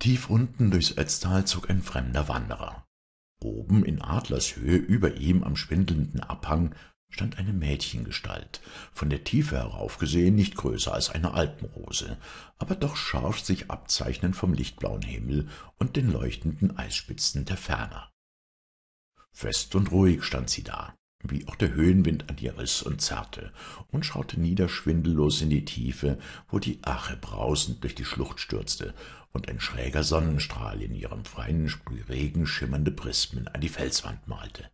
Tief unten durchs Ötztal zog ein fremder Wanderer. Oben in Adlershöhe über ihm am schwindelnden Abhang stand eine Mädchengestalt, von der Tiefe herauf gesehen nicht größer als eine Alpenrose, aber doch scharf sich abzeichnend vom lichtblauen Himmel und den leuchtenden Eisspitzen der Ferne. Fest und ruhig stand sie da, wie auch der Höhenwind an ihr riß und zerrte, und schaute niederschwindellos in die Tiefe, wo die Ache brausend durch die Schlucht stürzte und ein schräger Sonnenstrahl in ihrem freien Sprühregen schimmernde Prismen an die Felswand malte.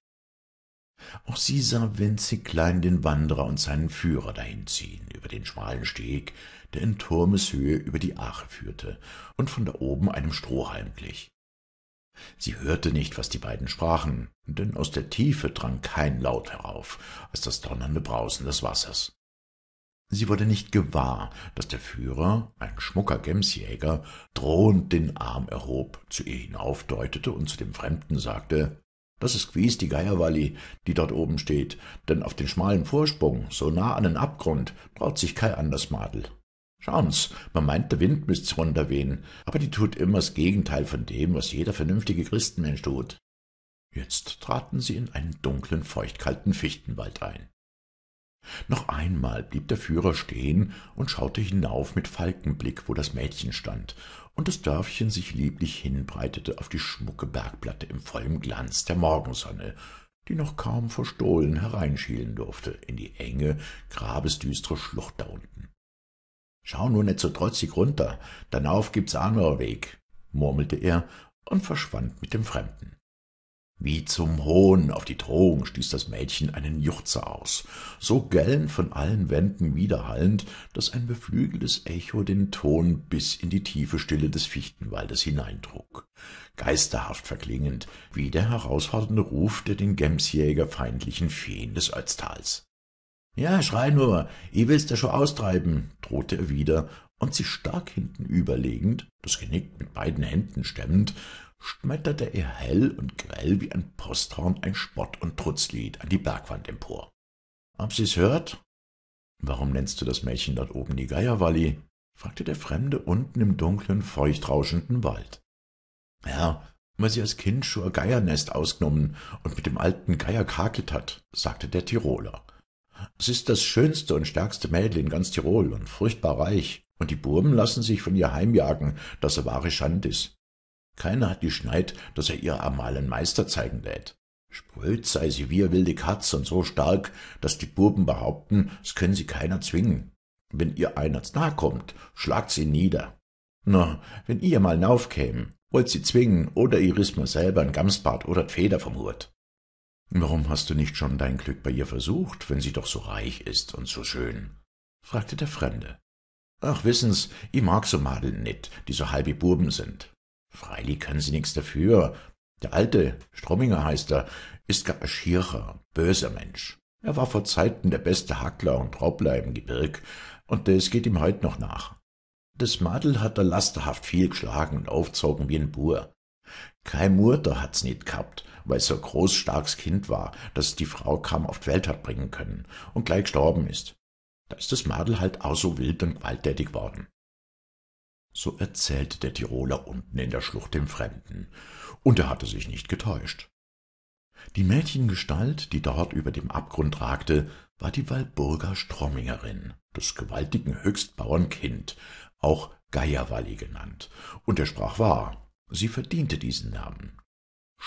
Auch sie sah winzig klein den Wanderer und seinen Führer dahinziehen, über den schmalen Steg, der in Turmeshöhe über die Ache führte und von da oben einem Strohhalm glich. Sie hörte nicht, was die beiden sprachen, denn aus der Tiefe drang kein Laut herauf als das donnernde Brausen des Wassers. Sie wurde nicht gewahr, dass der Führer, ein schmucker Gemsjäger, drohend den Arm erhob, zu ihr hinaufdeutete und zu dem Fremden sagte, das ist gewiss die Geierwalli, die dort oben steht, denn auf den schmalen Vorsprung, so nah an den Abgrund, traut sich kein anders Madel. Schauen's, man meint, der Wind müßt's runterwehen, aber die tut immer das Gegenteil von dem, was jeder vernünftige Christenmensch tut. Jetzt traten sie in einen dunklen, feuchtkalten Fichtenwald ein. Noch einmal blieb der Führer stehen und schaute hinauf mit Falkenblick, wo das Mädchen stand und das Dörfchen sich lieblich hinbreitete auf die schmucke Bergplatte im vollen Glanz der Morgensonne, die noch kaum verstohlen hereinschielen durfte in die enge, grabesdüstere Schlucht da unten. Schau nur nicht so trotzig runter, danauf gibt's anderer Weg, murmelte er und verschwand mit dem Fremden. Wie zum Hohn auf die Drohung stieß das Mädchen einen Juchzer aus, so gellend von allen Wänden widerhallend, dass ein beflügeltes Echo den Ton bis in die tiefe Stille des Fichtenwaldes hineintrug, geisterhaft verklingend, wie der herausfordernde Ruf der den Gemsjäger feindlichen Feen des Ötztals. Ja, schrei nur, ich will's dir schon austreiben, drohte er wieder, und sich stark hintenüberlegend, das Genick mit beiden Händen stemmend, schmetterte er hell und grell wie ein Posthorn ein Spott- und Trutzlied an die Bergwand empor. Ob sie's hört? Warum nennst du das Mädchen dort oben die Geierwalli? fragte der Fremde unten im dunklen, feuchtrauschenden Wald. Ja, weil sie als Kind schon ein Geiernest ausgenommen und mit dem alten Geier kakelt hat, sagte der Tiroler. Es ist das schönste und stärkste Mädel in ganz Tirol und furchtbar reich, und die Burben lassen sich von ihr heimjagen, dass er wahre Schand is. Keiner hat die Schneid, dass er ihr einmal einen Meister zeigen lädt. Spröd sei sie wie eine wilde Katz und so stark, dass die Burben behaupten, es können sie keiner zwingen. Wenn ihr einer nahe kommt, schlagt sie nieder. Na, wenn ihr mal naufkäm, wollt sie zwingen, oder ihr riss mir selber ein Gamsbart oder d'Feder vom Hut. Warum hast du nicht schon dein Glück bei ihr versucht, wenn sie doch so reich ist und so schön? fragte der Fremde. Ach, wissen's, ich mag so Madeln nit, die so halbe Burben sind. Freilich können sie nix dafür. Der alte, Stromminger heißt er, ist gar ein schierer, böser Mensch. Er war vor Zeiten der beste Hackler und Raubler im Gebirg, und das geht ihm heut noch nach. Das Madel hat er lasterhaft viel geschlagen und aufzogen wie ein Bur. Kein Mutter hat's nit gehabt, weil so groß starkes Kind war, dass die Frau kaum auf die Welt hat bringen können und gleich gestorben ist. Da ist das Madel halt auch so wild und gewalttätig worden. So erzählte der Tiroler unten in der Schlucht dem Fremden, und er hatte sich nicht getäuscht. Die Mädchengestalt, die dort über dem Abgrund ragte, war die Walburger Strommingerin, des gewaltigen Höchstbauernkind, auch Geierwalli genannt, und er sprach wahr, sie verdiente diesen Namen.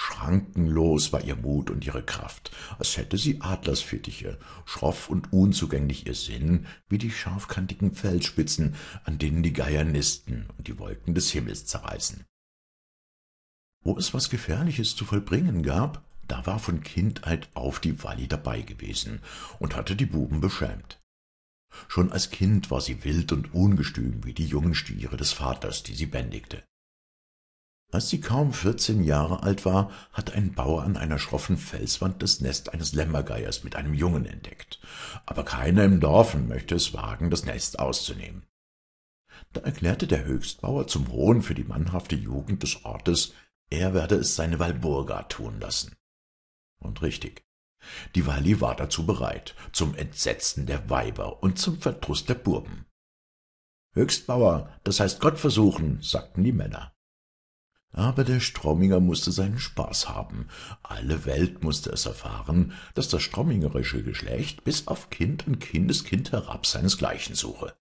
Schrankenlos war ihr Mut und ihre Kraft, als hätte sie Adlersfittiche, schroff und unzugänglich ihr Sinn, wie die scharfkantigen Felsspitzen, an denen die Geier nisten und die Wolken des Himmels zerreißen. Wo es was Gefährliches zu vollbringen gab, da war von Kindheit auf die Walli dabei gewesen und hatte die Buben beschämt. Schon als Kind war sie wild und ungestüm wie die jungen Stiere des Vaters, die sie bändigte. Als sie kaum vierzehn Jahre alt war, hatte ein Bauer an einer schroffen Felswand das Nest eines Lämmergeiers mit einem Jungen entdeckt, aber keiner im Dorfen möchte es wagen, das Nest auszunehmen. Da erklärte der Höchstbauer zum Hohn für die mannhafte Jugend des Ortes, er werde es seine Walburga tun lassen. Und richtig. Die Walli war dazu bereit, zum Entsetzen der Weiber und zum Verdruß der Burben. Höchstbauer, das heißt Gott versuchen, sagten die Männer. Aber der Stromminger musste seinen Spaß haben. Alle Welt musste es erfahren, dass das strommingerische Geschlecht bis auf Kind und Kindeskind herab seinesgleichen suche.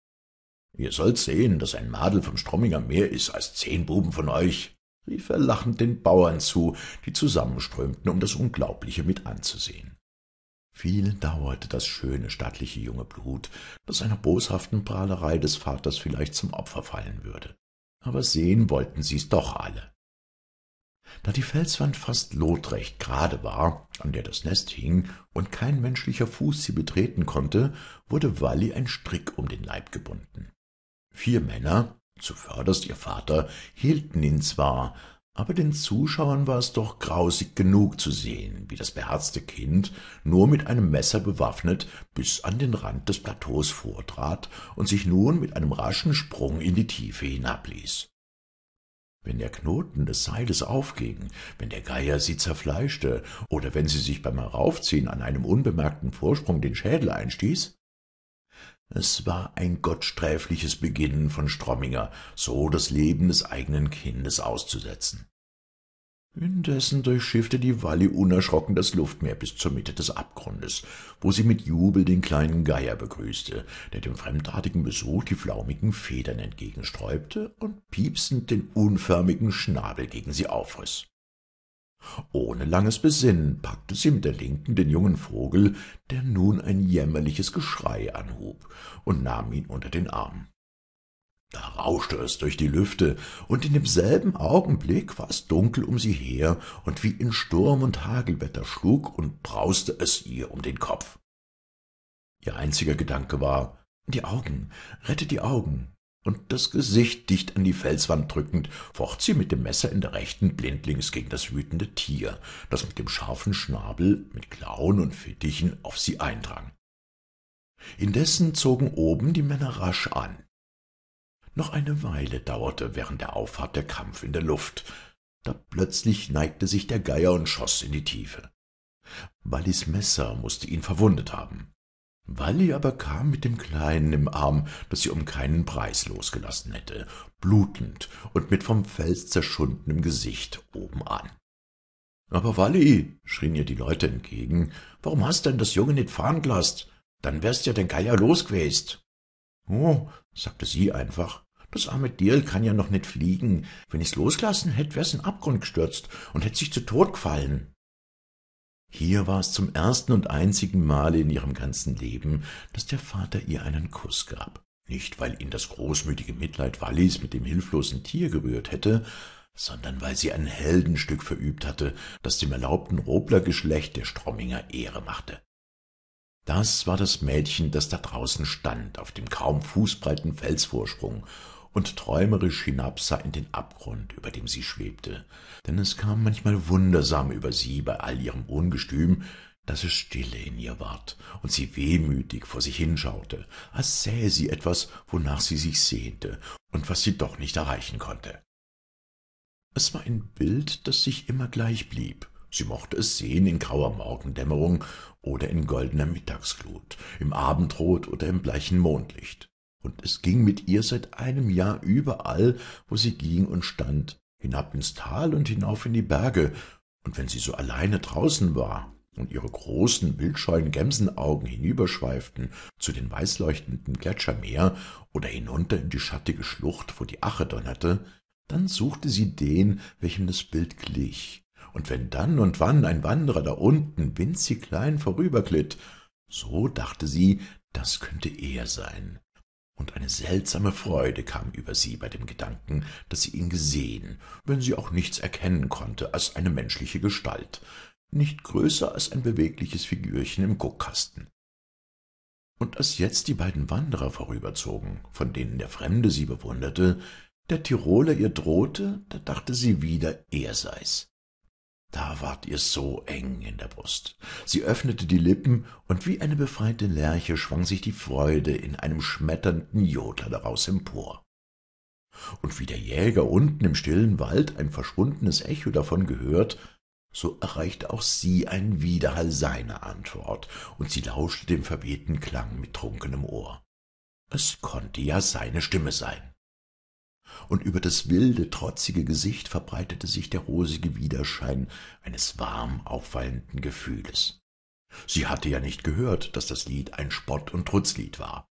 Ihr sollt sehen, dass ein Madel vom Stromminger mehr ist als zehn Buben von euch, rief er lachend den Bauern zu, die zusammenströmten, um das Unglaubliche mit anzusehen. Vielen dauerte das schöne, stattliche junge Blut, das einer boshaften Prahlerei des Vaters vielleicht zum Opfer fallen würde. Aber sehen wollten sie's doch alle. Da die Felswand fast lotrecht gerade war, an der das Nest hing, und kein menschlicher Fuß sie betreten konnte, wurde Walli ein Strick um den Leib gebunden. Vier Männer, zuvörderst ihr Vater, hielten ihn zwar, aber den Zuschauern war es doch grausig genug zu sehen, wie das beherzte Kind, nur mit einem Messer bewaffnet, bis an den Rand des Plateaus vortrat und sich nun mit einem raschen Sprung in die Tiefe hinabließ. Wenn der Knoten des Seiles aufging, wenn der Geier sie zerfleischte oder wenn sie sich beim Heraufziehen an einem unbemerkten Vorsprung den Schädel einstieß, es war ein gottsträfliches Beginnen von Stromminger, so das Leben des eigenen Kindes auszusetzen. Indessen durchschiffte die Walli unerschrocken das Luftmeer bis zur Mitte des Abgrundes, wo sie mit Jubel den kleinen Geier begrüßte, der dem fremdartigen Besuch die flaumigen Federn entgegensträubte und piepsend den unförmigen Schnabel gegen sie aufriß. Ohne langes Besinnen packte sie mit der linken den jungen Vogel, der nun ein jämmerliches Geschrei anhub, und nahm ihn unter den Arm. Da rauschte es durch die Lüfte, und in demselben Augenblick war es dunkel um sie her, und wie in Sturm und Hagelwetter schlug und brauste es ihr um den Kopf. Ihr einziger Gedanke war, die Augen, rette die Augen, und das Gesicht dicht an die Felswand drückend, focht sie mit dem Messer in der rechten blindlings gegen das wütende Tier, das mit dem scharfen Schnabel, mit Klauen und Fittichen auf sie eindrang. Indessen zogen oben die Männer rasch an. Noch eine Weile dauerte während der Auffahrt der Kampf in der Luft, da plötzlich neigte sich der Geier und schoß in die Tiefe. Wallis Messer musste ihn verwundet haben. Walli aber kam mit dem Kleinen im Arm, das sie um keinen Preis losgelassen hätte, blutend und mit vom Fels zerschundenem Gesicht oben an. Aber Walli, schrien ihr die Leute entgegen, warum hast denn das Junge nicht fahren gelassen? Dann wärst ja den Geier los gewesen. Oh, sagte sie einfach, das arme Dirl kann ja noch nicht fliegen. Wenn ich's losgelassen hätt, wär's in Abgrund gestürzt und hätt sich zu Tod gefallen. Hier war es zum ersten und einzigen Male in ihrem ganzen Leben, dass der Vater ihr einen Kuss gab. Nicht, weil ihn das großmütige Mitleid Wallis mit dem hilflosen Tier gerührt hätte, sondern weil sie ein Heldenstück verübt hatte, das dem erlaubten Roblergeschlecht der Stromminger Ehre machte. Das war das Mädchen, das da draußen stand, auf dem kaum fußbreiten Felsvorsprung und träumerisch hinabsah in den Abgrund, über dem sie schwebte, denn es kam manchmal wundersam über sie bei all ihrem Ungestüm, dass es stille in ihr ward und sie wehmütig vor sich hinschaute, als sähe sie etwas, wonach sie sich sehnte und was sie doch nicht erreichen konnte. Es war ein Bild, das sich immer gleich blieb. Sie mochte es sehen in grauer Morgendämmerung oder in goldener Mittagsglut, im Abendrot oder im bleichen Mondlicht und es ging mit ihr seit einem Jahr überall, wo sie ging und stand, hinab ins Tal und hinauf in die Berge, und wenn sie so alleine draußen war und ihre großen, wildscheuen Gemsenaugen hinüberschweiften zu den weißleuchtenden Gletschermeer oder hinunter in die schattige Schlucht, wo die Ache donnerte, dann suchte sie den, welchem das Bild glich, und wenn dann und wann ein Wanderer da unten winzig klein vorüberglitt, so dachte sie, das könnte er sein, und eine seltsame Freude kam über sie bei dem Gedanken, dass sie ihn gesehen, wenn sie auch nichts erkennen konnte als eine menschliche Gestalt, nicht größer als ein bewegliches Figürchen im Guckkasten. Und als jetzt die beiden Wanderer vorüberzogen, von denen der Fremde sie bewunderte, der Tiroler ihr drohte, da dachte sie wieder, er sei's. Da ward ihr so eng in der Brust. Sie öffnete die Lippen, und wie eine befreite Lerche schwang sich die Freude in einem schmetternden Jodler daraus empor. Und wie der Jäger unten im stillen Wald ein verschwundenes Echo davon gehört, so erreichte auch sie ein Widerhall seiner Antwort, und sie lauschte dem verwehten Klang mit trunkenem Ohr. Es konnte ja seine Stimme sein. Und über das wilde, trotzige Gesicht verbreitete sich der rosige Widerschein eines warm aufwallenden Gefühles. Sie hatte ja nicht gehört, dass das Lied ein Spott- und Trutzlied war.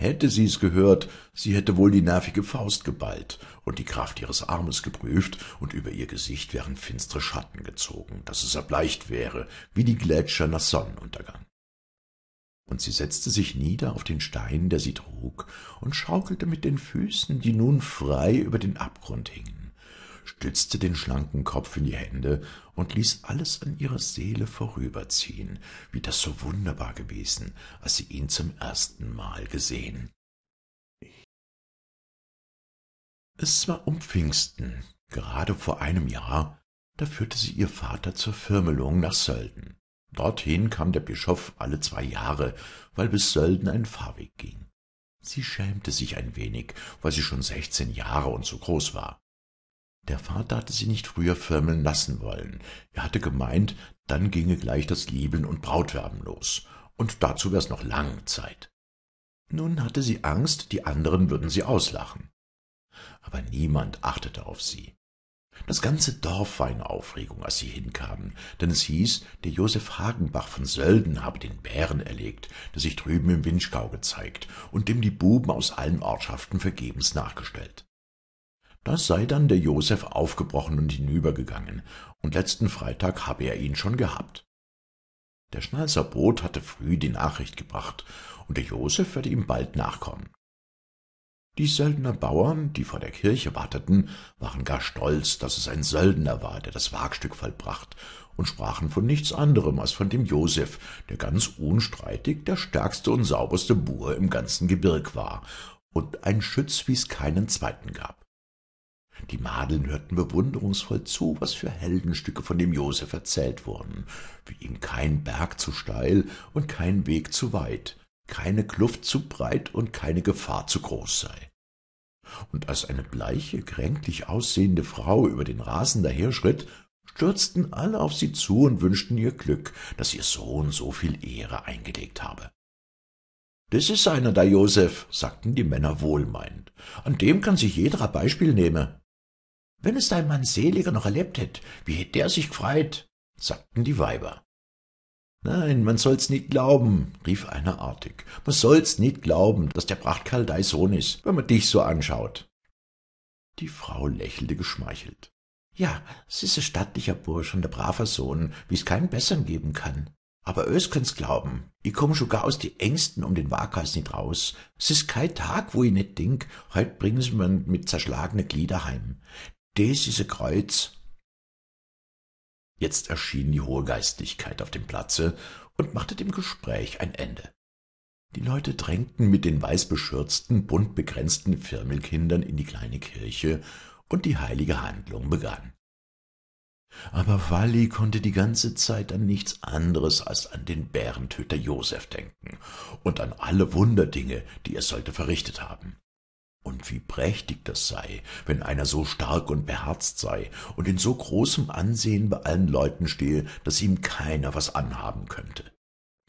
Hätte sie's gehört, sie hätte wohl die nervige Faust geballt und die Kraft ihres Armes geprüft, und über ihr Gesicht wären finstre Schatten gezogen, dass es erbleicht wäre, wie die Gletscher nach Sonnenuntergang. Und sie setzte sich nieder auf den Stein, der sie trug, und schaukelte mit den Füßen, die nun frei über den Abgrund hingen stützte den schlanken Kopf in die Hände und ließ alles an ihrer Seele vorüberziehen, wie das so wunderbar gewesen, als sie ihn zum ersten Mal gesehen. Es war um Pfingsten, gerade vor einem Jahr, da führte sie ihr Vater zur Firmelung nach Sölden. Dorthin kam der Bischof alle zwei Jahre, weil bis Sölden ein Fahrweg ging. Sie schämte sich ein wenig, weil sie schon sechzehn Jahre und so groß war. Der Vater hatte sie nicht früher firmeln lassen wollen. Er hatte gemeint, dann ginge gleich das Liebeln und Brautwerben los, und dazu wär's noch lang Zeit. Nun hatte sie Angst, die anderen würden sie auslachen. Aber niemand achtete auf sie. Das ganze Dorf war in Aufregung, als sie hinkamen, denn es hieß, der Josef Hagenbach von Sölden habe den Bären erlegt, der sich drüben im Winschgau gezeigt und dem die Buben aus allen Ortschaften vergebens nachgestellt. Da sei dann der Josef aufgebrochen und hinübergegangen, und letzten Freitag habe er ihn schon gehabt. Der Schnalzer Boot hatte früh die Nachricht gebracht, und der Josef werde ihm bald nachkommen. Die Söldner Bauern, die vor der Kirche warteten, waren gar stolz, dass es ein Söldner war, der das Wagstück vollbracht, und sprachen von nichts anderem als von dem Josef, der ganz unstreitig der stärkste und sauberste Bur im ganzen Gebirg war und ein Schütz, wie's keinen zweiten gab. Die Madeln hörten bewunderungsvoll zu, was für Heldenstücke von dem Josef erzählt wurden, wie ihm kein Berg zu steil und kein Weg zu weit, keine Kluft zu breit und keine Gefahr zu groß sei. Und als eine bleiche, kränklich aussehende Frau über den Rasen daherschritt, stürzten alle auf sie zu und wünschten ihr Glück, dass ihr Sohn so viel Ehre eingelegt habe. Das ist einer, der Josef, sagten die Männer wohlmeinend. An dem kann sich jeder ein Beispiel nehmen. Wenn es dein Mann seliger noch erlebt hätt, wie hätt der sich gefreit, sagten die Weiber. Nein, man soll's nicht glauben, rief einer artig. Man soll's nicht glauben, dass der Prachtkerl dein Sohn ist, wenn man dich so anschaut. Die Frau lächelte geschmeichelt. Ja, es ist ein stattlicher Bursch und ein braver Sohn, wie's keinen bessern geben kann. Aber ös könnt's glauben, ich komm schon gar aus die Ängsten um den Waghals nicht raus. Es ist kein Tag, wo ich nicht denk, heut bringen sie mir mit zerschlagene Glieder heim. Des ist ein Kreuz. Jetzt erschien die hohe Geistlichkeit auf dem Platze und machte dem Gespräch ein Ende. Die Leute drängten mit den weißbeschürzten, bunt begrenzten Firmelkindern in die kleine Kirche, und die heilige Handlung begann. Aber Wally konnte die ganze Zeit an nichts anderes als an den Bärentöter Josef denken und an alle Wunderdinge, die er sollte verrichtet haben. Und wie prächtig das sei, wenn einer so stark und beherzt sei und in so großem Ansehen bei allen Leuten stehe, dass ihm keiner was anhaben könnte.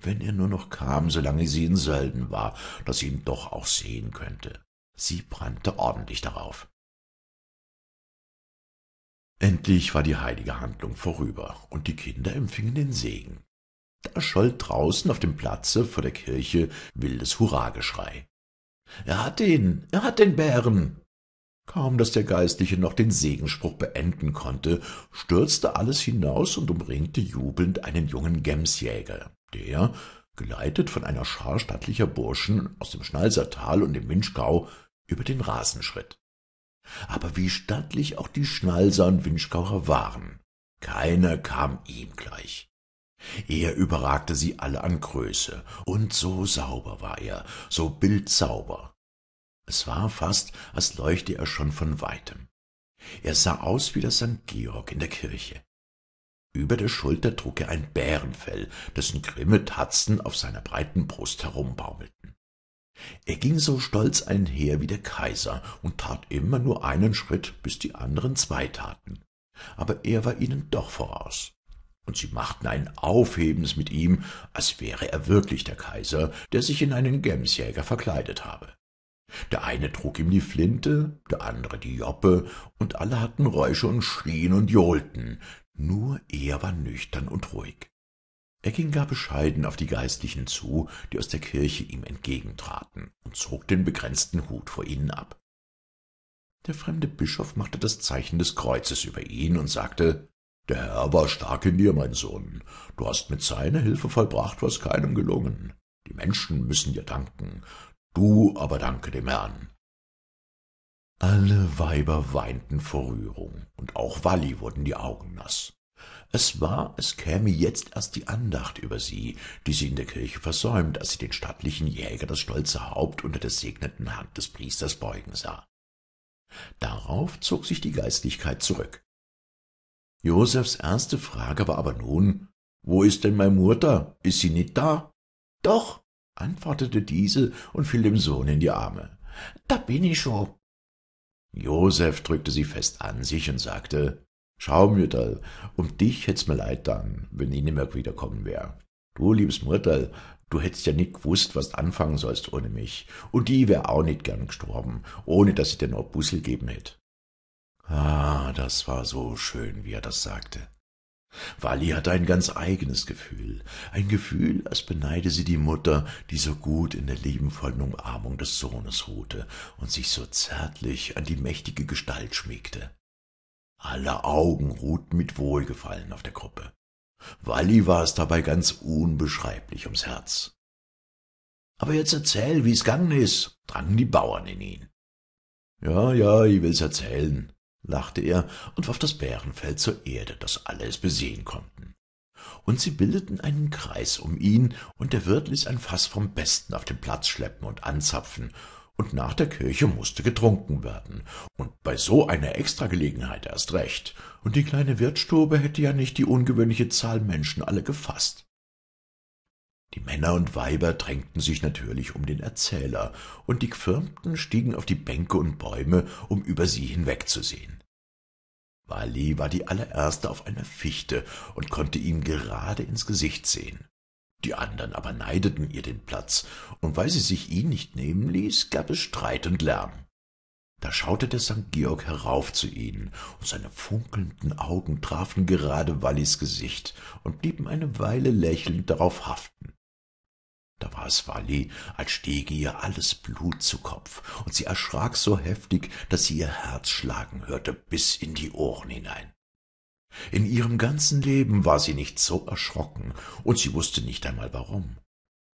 Wenn er nur noch kam, solange sie in Sölden war, dass sie ihn doch auch sehen könnte. Sie brannte ordentlich darauf. Endlich war die heilige Handlung vorüber, und die Kinder empfingen den Segen. Da scholl draußen auf dem Platze vor der Kirche wildes Hurrageschrei. Er hat ihn, er hat den Bären. Kaum dass der Geistliche noch den Segenspruch beenden konnte, stürzte alles hinaus und umringte jubelnd einen jungen Gemsjäger, der, geleitet von einer Schar stattlicher Burschen aus dem Schnalsertal und dem Winschgau, über den Rasen schritt. Aber wie stattlich auch die Schnalser und Winschgauer waren, keiner kam ihm gleich. Er überragte sie alle an Größe, und so sauber war er, so bildsauber. Es war fast, als leuchte er schon von weitem. Er sah aus wie der St. Georg in der Kirche. Über der Schulter trug er ein Bärenfell, dessen grimme Tatzen auf seiner breiten Brust herumbaumelten. Er ging so stolz einher wie der Kaiser und tat immer nur einen Schritt, bis die anderen zwei taten. Aber er war ihnen doch voraus und sie machten ein Aufhebens mit ihm, als wäre er wirklich der Kaiser, der sich in einen Gemsjäger verkleidet habe. Der eine trug ihm die Flinte, der andere die Joppe, und alle hatten Räusche und schrien und johlten, nur er war nüchtern und ruhig. Er ging gar bescheiden auf die Geistlichen zu, die aus der Kirche ihm entgegentraten, und zog den begrenzten Hut vor ihnen ab. Der fremde Bischof machte das Zeichen des Kreuzes über ihn und sagte, der Herr war stark in dir, mein Sohn. Du hast mit seiner Hilfe vollbracht, was keinem gelungen. Die Menschen müssen dir danken. Du aber danke dem Herrn. Alle Weiber weinten vor Rührung, und auch Walli wurden die Augen nass. Es war, es käme jetzt erst die Andacht über sie, die sie in der Kirche versäumt, als sie den stattlichen Jäger das stolze Haupt unter der segnenden Hand des Priesters beugen sah. Darauf zog sich die Geistlichkeit zurück. Josefs erste Frage war aber nun, wo ist denn meine Mutter? Ist sie nicht da? Doch, antwortete diese und fiel dem Sohn in die Arme. Da bin ich schon. Josef drückte sie fest an sich und sagte, Schau, Mütterl, um dich hätt's mir leid dann, wenn ich nimmer wiederkommen wär. Du, liebes Mutterl, du hättest ja nicht gewusst, was anfangen sollst ohne mich, und die wär auch nicht gern gestorben, ohne dass ich dir noch Bussel geben hätt. Ah, das war so schön, wie er das sagte. Walli hatte ein ganz eigenes Gefühl, ein Gefühl, als beneide sie die Mutter, die so gut in der liebenvollen Umarmung des Sohnes ruhte und sich so zärtlich an die mächtige Gestalt schmiegte. Alle Augen ruhten mit Wohlgefallen auf der Gruppe. Walli war es dabei ganz unbeschreiblich ums Herz. Aber jetzt erzähl, wie's gangen ist, drangen die Bauern in ihn. Ja, ja, ich will's erzählen, lachte er und warf das Bärenfell zur Erde, dass alle es besehen konnten. Und sie bildeten einen Kreis um ihn, und der Wirt ließ ein Faß vom Besten auf den Platz schleppen und anzapfen, und nach der Kirche musste getrunken werden, und bei so einer Extragelegenheit erst recht, und die kleine Wirtsstube hätte ja nicht die ungewöhnliche Zahl Menschen alle gefasst. Die Männer und Weiber drängten sich natürlich um den Erzähler, und die Gfirmten stiegen auf die Bänke und Bäume, um über sie hinwegzusehen. Wali war die allererste auf einer Fichte und konnte ihm gerade ins Gesicht sehen. Die anderen aber neideten ihr den Platz, und weil sie sich ihn nicht nehmen ließ, gab es Streit und Lärm. Da schaute der St. Georg herauf zu ihnen, und seine funkelnden Augen trafen gerade Wallis Gesicht und blieben eine Weile lächelnd darauf haften. Da war es Walli, als stiege ihr alles Blut zu Kopf, und sie erschrak so heftig, dass sie ihr Herz schlagen hörte bis in die Ohren hinein. In ihrem ganzen Leben war sie nicht so erschrocken, und sie wusste nicht einmal warum.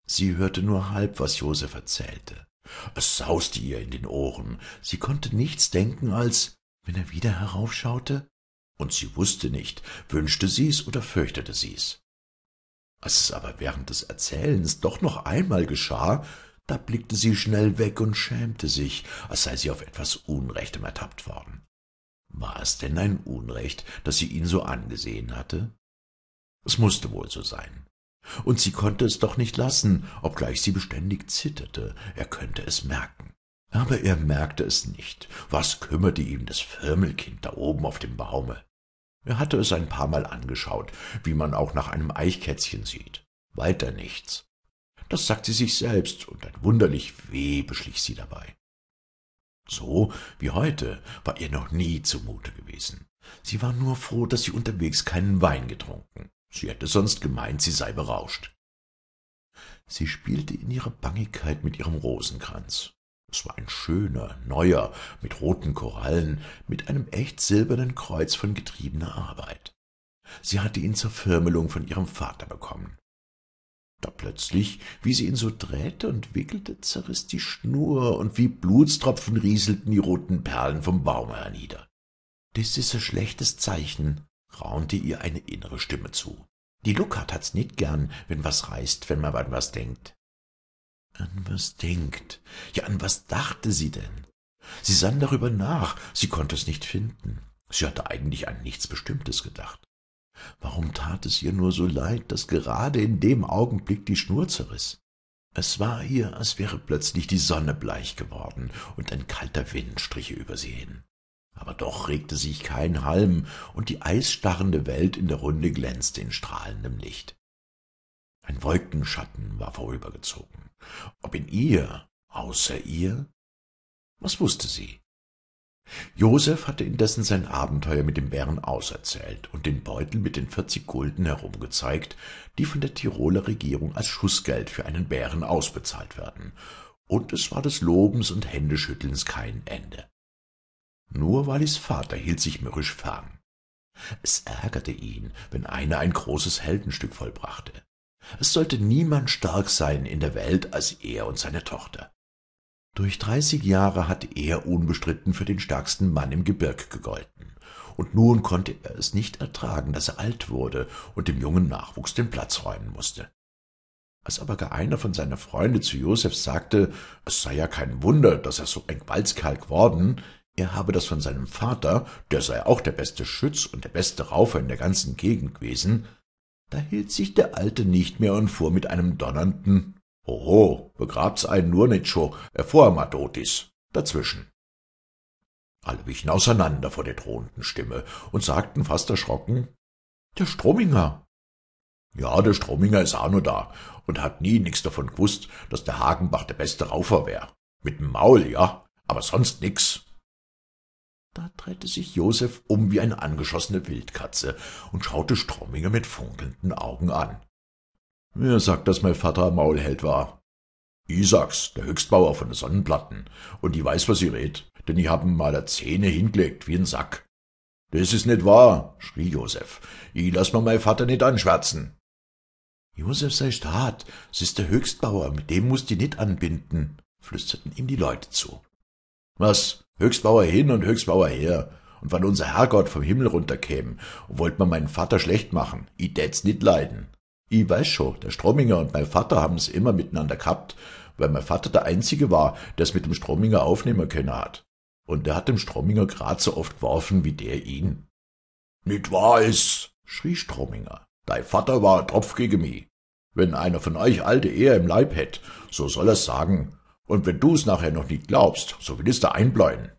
Sie hörte nur halb, was Josef erzählte. Es sauste ihr in den Ohren, sie konnte nichts denken als, wenn er wieder heraufschaute, und sie wusste nicht, wünschte sie's oder fürchtete sie's. Als es aber während des Erzählens doch noch einmal geschah, da blickte sie schnell weg und schämte sich, als sei sie auf etwas Unrechtem ertappt worden. War es denn ein Unrecht, dass sie ihn so angesehen hatte? Es musste wohl so sein. Und sie konnte es doch nicht lassen, obgleich sie beständig zitterte, er könnte es merken. Aber er merkte es nicht. Was kümmerte ihm das Firmelkind da oben auf dem Baume? Er hatte es ein paar Mal angeschaut, wie man auch nach einem Eichkätzchen sieht. Weiter nichts. Das sagt sie sich selbst, und ein wunderlich Weh beschlich sie dabei. So wie heute war ihr noch nie zumute gewesen. Sie war nur froh, dass sie unterwegs keinen Wein getrunken. Sie hätte sonst gemeint, sie sei berauscht. Sie spielte in ihrer Bangigkeit mit ihrem Rosenkranz. Es war ein schöner, neuer, mit roten Korallen, mit einem echt silbernen Kreuz von getriebener Arbeit. Sie hatte ihn zur Firmelung von ihrem Vater bekommen. Da plötzlich, wie sie ihn so drehte und wickelte, zerriß die Schnur, und wie Blutstropfen rieselten die roten Perlen vom Baume hernieder. Das ist ein schlechtes Zeichen, raunte ihr eine innere Stimme zu. Die Luckert hat's nicht gern, wenn was reißt, wenn man an was denkt. An was denkt? Ja, an was dachte sie denn? Sie sann darüber nach, sie konnte es nicht finden. Sie hatte eigentlich an nichts Bestimmtes gedacht. Warum tat es ihr nur so leid, dass gerade in dem Augenblick die Schnur zerriß? Es war ihr, als wäre plötzlich die Sonne bleich geworden und ein kalter Wind striche über sie hin. Aber doch regte sich kein Halm, und die eisstarrende Welt in der Runde glänzte in strahlendem Licht. Ein Wolkenschatten war vorübergezogen. Ob in ihr, außer ihr? Was wusste sie? Josef hatte indessen sein Abenteuer mit dem Bären auserzählt und den Beutel mit den vierzig Gulden herumgezeigt, die von der Tiroler Regierung als Schussgeld für einen Bären ausbezahlt werden, und es war des Lobens und Händeschüttelns kein Ende. Nur Wallis Vater hielt sich mürrisch fern. Es ärgerte ihn, wenn einer ein großes Heldenstück vollbrachte. Es sollte niemand stark sein in der Welt als er und seine Tochter. Durch dreißig Jahre hatte er unbestritten für den stärksten Mann im Gebirg gegolten, und nun konnte er es nicht ertragen, dass er alt wurde und dem jungen Nachwuchs den Platz räumen musste. Als aber gar einer von seiner Freunde zu Josef sagte, es sei ja kein Wunder, dass er so ein Gewaltskerl geworden, er habe das von seinem Vater, der sei auch der beste Schütz und der beste Raufer in der ganzen Gegend gewesen, da hielt sich der Alte nicht mehr und fuhr mit einem donnernden Oho, begrabt's einen nur nicht scho, erfuhr Madotis, dazwischen. Alle wichen auseinander vor der drohenden Stimme und sagten fast erschrocken, der Strominger. Ja, der Strominger ist auch nur da und hat nie nix davon gewusst, dass der Hagenbach der beste Raufer wär. Mit'm Maul, ja, aber sonst nix. Da drehte sich Josef um wie eine angeschossene Wildkatze und schaute Strominger mit funkelnden Augen an. Wer sagt, dass mein Vater ein Maulheld war? Ich sag's, der Höchstbauer von den Sonnenplatten, und ich weiß, was ich red, denn ich hab ihm mal a Zähne hingelegt wie ein Sack. Das ist nicht wahr, schrie Josef. Ich lass mir mein Vater nicht anschwärzen. Josef sei staat, es ist der Höchstbauer, mit dem musst die nicht anbinden, flüsterten ihm die Leute zu. Was, Höchstbauer hin und Höchstbauer her, und wann unser Herrgott vom Himmel runterkäm und wollt man meinen Vater schlecht machen, i tät's nit leiden. Ich weiß schon, der Strominger und mein Vater haben's immer miteinander gehabt, weil mein Vater der Einzige war, der's mit dem Strominger aufnehmen können hat. Und der hat dem Strominger grad so oft geworfen wie der ihn. Nit wahr is, schrie Strominger. Dein Vater war ein Tropf gegen mich. Wenn einer von euch alte Ehe im Leib hätt, so soll er's sagen. Und wenn du's nachher noch nicht glaubst, so will es da einbläuen.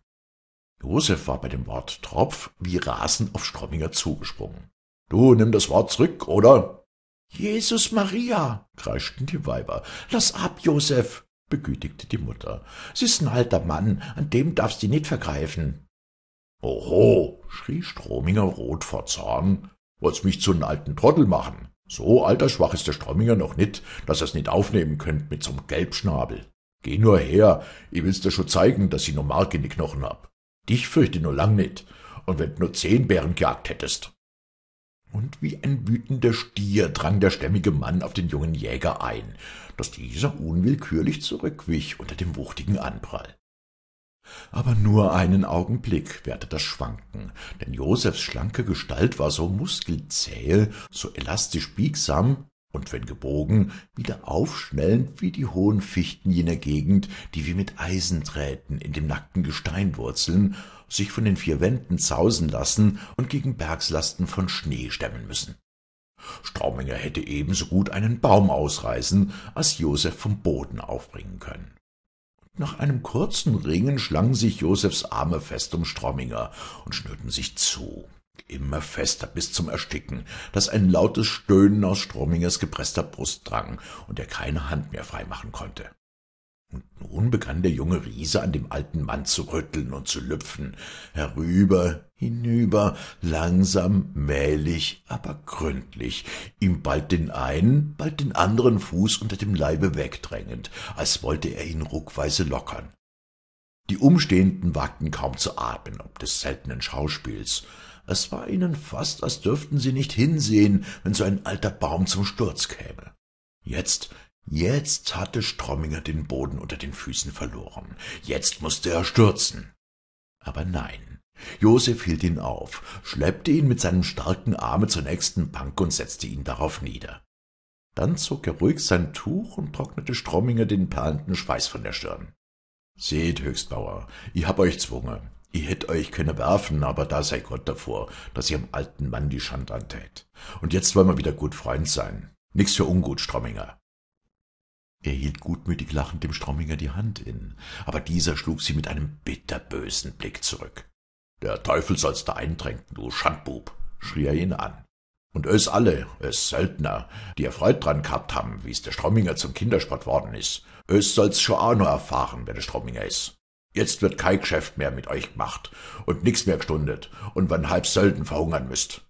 Josef war bei dem Wort Tropf wie rasend auf Strominger zugesprungen. Du nimm das Wort zurück, oder? Jesus Maria, kreischten die Weiber. Lass ab, Josef, begütigte die Mutter. Sie ist ein alter Mann, an dem darfst du nicht vergreifen. Oho, schrie Strominger rot vor Zorn. Wollt's mich zu einem alten Trottel machen? So altersschwach ist der Strominger noch nit, dass er's nit aufnehmen könnt mit so'm Gelbschnabel. Geh nur her, ich will's dir schon zeigen, dass ich noch Mark in die Knochen hab. Dich fürchte nur lang nit, und wenn du nur zehn Bären gejagt hättest. Und wie ein wütender Stier drang der stämmige Mann auf den jungen Jäger ein, dass dieser unwillkürlich zurückwich unter dem wuchtigen Anprall. Aber nur einen Augenblick währte das Schwanken, denn Josephs schlanke Gestalt war so muskelzähe, so elastisch biegsam, und wenn gebogen, wieder aufschnellend wie die hohen Fichten jener Gegend, die wie mit Eisendrähten in dem nackten Gestein wurzeln, sich von den vier Wänden zausen lassen und gegen Bergslasten von Schnee stemmen müssen. Strauminger hätte ebenso gut einen Baum ausreißen, als Joseph vom Boden aufbringen können. Nach einem kurzen Ringen schlangen sich Josephs Arme fest um Strauminger und schnürten sich zu immer fester bis zum Ersticken, dass ein lautes Stöhnen aus Stromingers gepresster Brust drang und er keine Hand mehr freimachen konnte. Und nun begann der junge Riese an dem alten Mann zu rütteln und zu lüpfen, herüber, hinüber, langsam, mählich, aber gründlich, ihm bald den einen, bald den anderen Fuß unter dem Leibe wegdrängend, als wollte er ihn ruckweise lockern. Die Umstehenden wagten kaum zu atmen ob des seltenen Schauspiels, es war ihnen fast, als dürften sie nicht hinsehen, wenn so ein alter Baum zum Sturz käme. Jetzt, jetzt hatte Stromminger den Boden unter den Füßen verloren. Jetzt musste er stürzen. Aber nein. Josef hielt ihn auf, schleppte ihn mit seinem starken Arme zur nächsten Bank und setzte ihn darauf nieder. Dann zog er ruhig sein Tuch und trocknete Stromminger den perlenden Schweiß von der Stirn. Seht, Höchstbauer, ich hab euch zwungen. Ich hätt euch können werfen, aber da sei Gott davor, dass ihr dem alten Mann die Schand antät. Und jetzt wollen wir wieder gut Freund sein. Nix für ungut, Stromminger. Er hielt gutmütig lachend dem Stromminger die Hand in, aber dieser schlug sie mit einem bitterbösen Blick zurück. Der Teufel soll's da eintränken, du Schandbub, schrie er ihn an. Und ös alle, ös Söldner, die erfreut dran gehabt haben, wie's der Stromminger zum Kindersport worden is, ös soll's schon auch noch erfahren, wer der Stromminger is. Jetzt wird kein Geschäft mehr mit euch gemacht und nix mehr gestundet und wann halb Sölden verhungern müsst.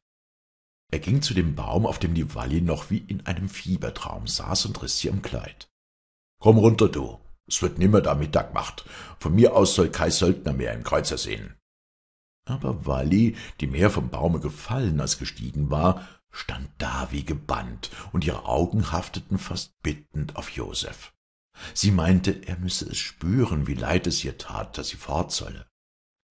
Er ging zu dem Baum, auf dem die Walli noch wie in einem Fiebertraum saß und riß sie am Kleid. Komm runter, du. Es wird nimmer da Mittag gemacht. Von mir aus soll kein Söldner mehr im Kreuzer sehen. Aber Walli, die mehr vom Baume gefallen als gestiegen war, stand da wie gebannt, und ihre Augen hafteten fast bittend auf Joseph. Sie meinte, er müsse es spüren, wie leid es ihr tat, dass sie fort solle.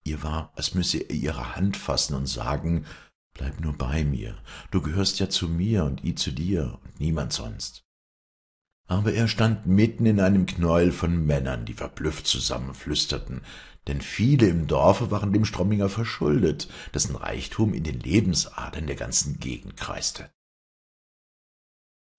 Ihr war, als müsse er ihre Hand fassen und sagen, Bleib nur bei mir, du gehörst ja zu mir und ich zu dir und niemand sonst. Aber er stand mitten in einem Knäuel von Männern, die verblüfft zusammenflüsterten, denn viele im Dorfe waren dem Stromminger verschuldet, dessen Reichtum in den Lebensadern der ganzen Gegend kreiste.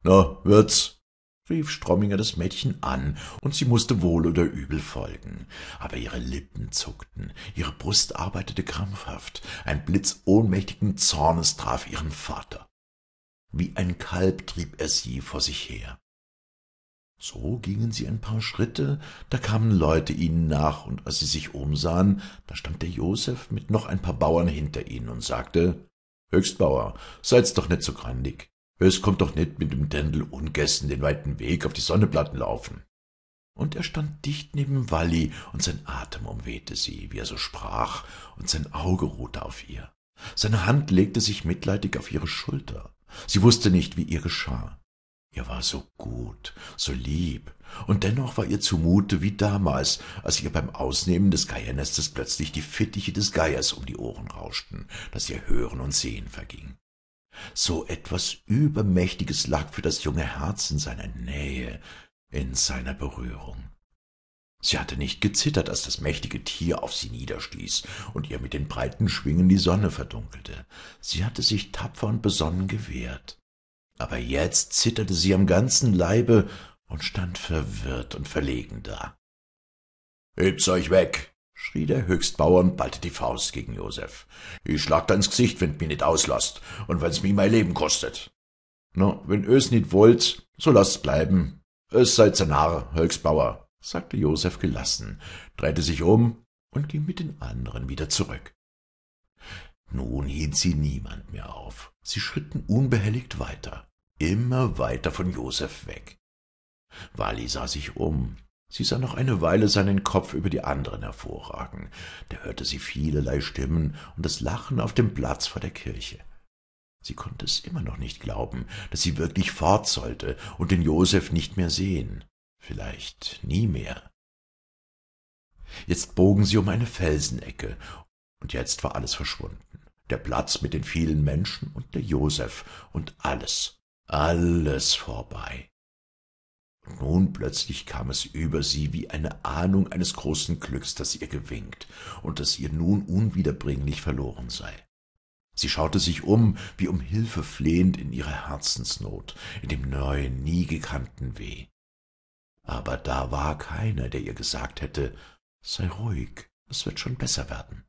Na, wird's? Rief Stromminger das Mädchen an, und sie musste wohl oder übel folgen. Aber ihre Lippen zuckten, ihre Brust arbeitete krampfhaft, ein Blitz ohnmächtigen Zornes traf ihren Vater. Wie ein Kalb trieb er sie vor sich her. So gingen sie ein paar Schritte, da kamen Leute ihnen nach, und als sie sich umsahen, da stand der Josef mit noch ein paar Bauern hinter ihnen und sagte, Höchstbauer, seid's doch nicht so grandig. Es kommt doch nicht mit dem Dändel ungessen den weiten Weg auf die Sonneplatten laufen. Und er stand dicht neben Walli, und sein Atem umwehte sie, wie er so sprach, und sein Auge ruhte auf ihr. Seine Hand legte sich mitleidig auf ihre Schulter. Sie wusste nicht, wie ihr geschah. Ihr war so gut, so lieb, und dennoch war ihr zumute wie damals, als ihr beim Ausnehmen des Geiernestes plötzlich die Fittiche des Geiers um die Ohren rauschten, dass ihr Hören und Sehen verging. So etwas Übermächtiges lag für das junge Herz in seiner Nähe, in seiner Berührung. Sie hatte nicht gezittert, als das mächtige Tier auf sie niederstieß und ihr mit den breiten Schwingen die Sonne verdunkelte. Sie hatte sich tapfer und besonnen gewehrt aber jetzt zitterte sie am ganzen Leibe und stand verwirrt und verlegen da. Hebt's euch weg, schrie der Höchstbauer und ballte die Faust gegen Josef. Ich schlag da Gesicht, wenn's mi nit auslasst und wenn's mi mein Leben kostet. Na, wenn ös nit wollt, so lasst's bleiben. Es seid ein Narr, Höchstbauer, sagte Josef gelassen, drehte sich um und ging mit den anderen wieder zurück. Nun hielt sie niemand mehr auf. Sie schritten unbehelligt weiter, immer weiter von Josef weg. Wally sah sich um. Sie sah noch eine Weile seinen Kopf über die anderen hervorragen. Da hörte sie vielerlei Stimmen und das Lachen auf dem Platz vor der Kirche. Sie konnte es immer noch nicht glauben, dass sie wirklich fort sollte und den Josef nicht mehr sehen. Vielleicht nie mehr. Jetzt bogen sie um eine Felsenecke, und jetzt war alles verschwunden der Platz mit den vielen Menschen und der Josef und alles, alles vorbei. Nun plötzlich kam es über sie wie eine Ahnung eines großen Glücks, das ihr gewinkt und das ihr nun unwiederbringlich verloren sei. Sie schaute sich um, wie um Hilfe flehend in ihrer Herzensnot, in dem neuen, nie gekannten Weh. Aber da war keiner, der ihr gesagt hätte, sei ruhig, es wird schon besser werden.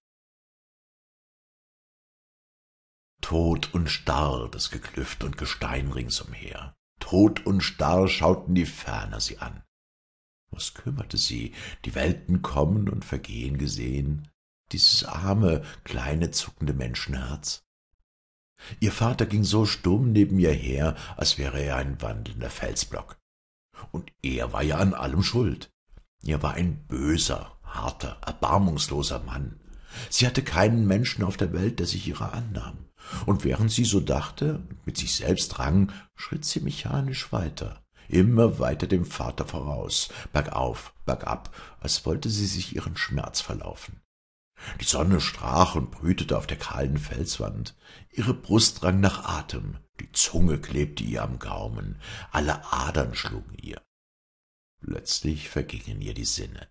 Tot und starr das Geklüft und Gestein ringsumher. Tot und starr schauten die Ferner sie an. Was kümmerte sie, die Welten kommen und vergehen gesehen, dieses arme, kleine, zuckende Menschenherz? Ihr Vater ging so stumm neben ihr her, als wäre er ein wandelnder Felsblock. Und er war ja an allem schuld. Er war ein böser, harter, erbarmungsloser Mann. Sie hatte keinen Menschen auf der Welt, der sich ihrer annahm und während sie so dachte und mit sich selbst rang, schritt sie mechanisch weiter, immer weiter dem Vater voraus, bergauf, bergab, als wollte sie sich ihren Schmerz verlaufen. Die Sonne strach und brütete auf der kahlen Felswand, ihre Brust rang nach Atem, die Zunge klebte ihr am Gaumen, alle Adern schlugen ihr. Plötzlich vergingen ihr die Sinne.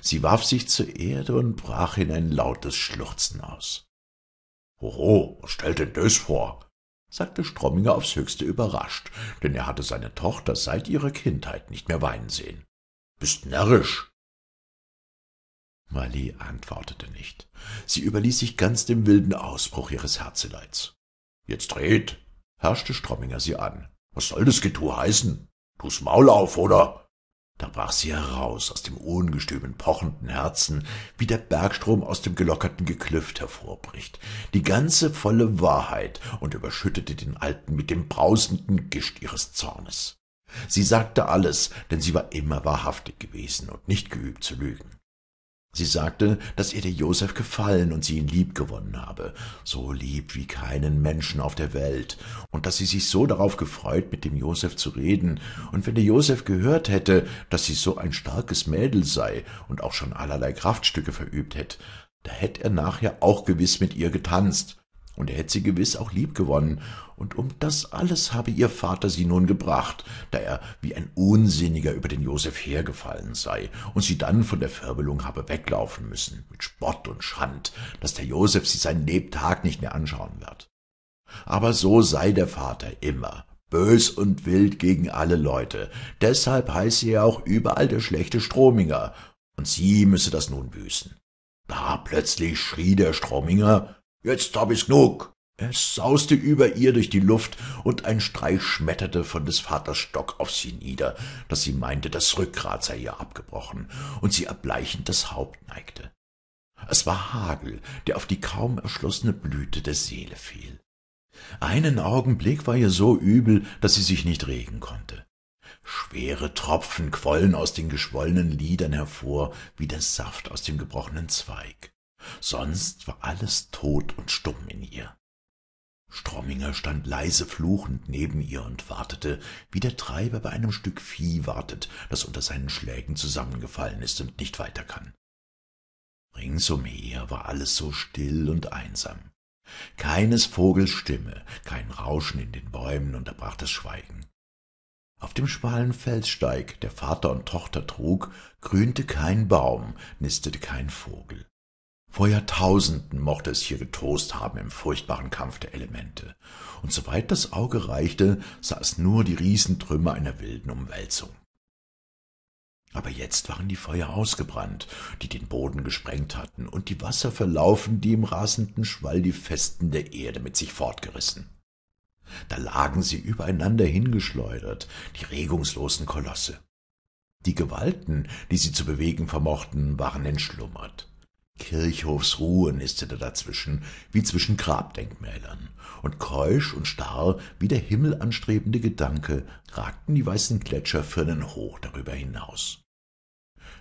Sie warf sich zur Erde und brach in ein lautes Schluchzen aus. »Hoho, stell denn das vor?« sagte Stromminger aufs höchste überrascht, denn er hatte seine Tochter seit ihrer Kindheit nicht mehr weinen sehen. »Bist närrisch?« Mali antwortete nicht. Sie überließ sich ganz dem wilden Ausbruch ihres Herzeleids. »Jetzt red«, herrschte Stromminger sie an. »Was soll das Getue heißen? Tu's Maul auf, oder?« Da brach sie heraus aus dem ungestümen, pochenden Herzen, wie der Bergstrom aus dem gelockerten Geklüft hervorbricht, die ganze volle Wahrheit und überschüttete den Alten mit dem brausenden Gischt ihres Zornes. Sie sagte alles, denn sie war immer wahrhaftig gewesen und nicht geübt zu lügen. Sie sagte, dass ihr der Josef gefallen und sie ihn lieb gewonnen habe, so lieb wie keinen Menschen auf der Welt, und dass sie sich so darauf gefreut, mit dem Josef zu reden, und wenn der Josef gehört hätte, dass sie so ein starkes Mädel sei und auch schon allerlei Kraftstücke verübt hätt, da hätt er nachher auch gewiss mit ihr getanzt, und er hätte sie gewiss auch lieb gewonnen, und um das alles habe ihr Vater sie nun gebracht, da er wie ein Unsinniger über den Josef hergefallen sei und sie dann von der Firbelung habe weglaufen müssen, mit Spott und Schand, dass der Josef sie sein Lebtag nicht mehr anschauen wird. Aber so sei der Vater immer, bös und wild gegen alle Leute, deshalb heiße er auch überall der schlechte Strominger, und sie müsse das nun büßen. Da plötzlich schrie der Strominger, Jetzt hab ich's genug. Es sauste über ihr durch die Luft, und ein Streich schmetterte von des Vaters Stock auf sie nieder, dass sie meinte, das Rückgrat sei ihr abgebrochen, und sie erbleichend das Haupt neigte. Es war Hagel, der auf die kaum erschlossene Blüte der Seele fiel. Einen Augenblick war ihr so übel, dass sie sich nicht regen konnte. Schwere Tropfen quollen aus den geschwollenen Lidern hervor, wie der Saft aus dem gebrochenen Zweig sonst war alles tot und stumm in ihr. Stromminger stand leise fluchend neben ihr und wartete, wie der Treiber bei einem Stück Vieh wartet, das unter seinen Schlägen zusammengefallen ist und nicht weiter kann. Ringsumher war alles so still und einsam. Keines Vogels Stimme, kein Rauschen in den Bäumen unterbrach das Schweigen. Auf dem schmalen Felssteig, der Vater und Tochter trug, grünte kein Baum, nistete kein Vogel. Vor Jahrtausenden mochte es hier getost haben im furchtbaren Kampf der Elemente, und soweit das Auge reichte, sah es nur die Riesentrümmer einer wilden Umwälzung. Aber jetzt waren die Feuer ausgebrannt, die den Boden gesprengt hatten, und die Wasser verlaufen, die im rasenden Schwall die Festen der Erde mit sich fortgerissen. Da lagen sie übereinander hingeschleudert, die regungslosen Kolosse. Die Gewalten, die sie zu bewegen vermochten, waren entschlummert. Kirchhofsruhe nistete dazwischen, wie zwischen Grabdenkmälern, und keusch und starr wie der Himmel anstrebende Gedanke ragten die weißen Gletscherfirnen hoch darüber hinaus.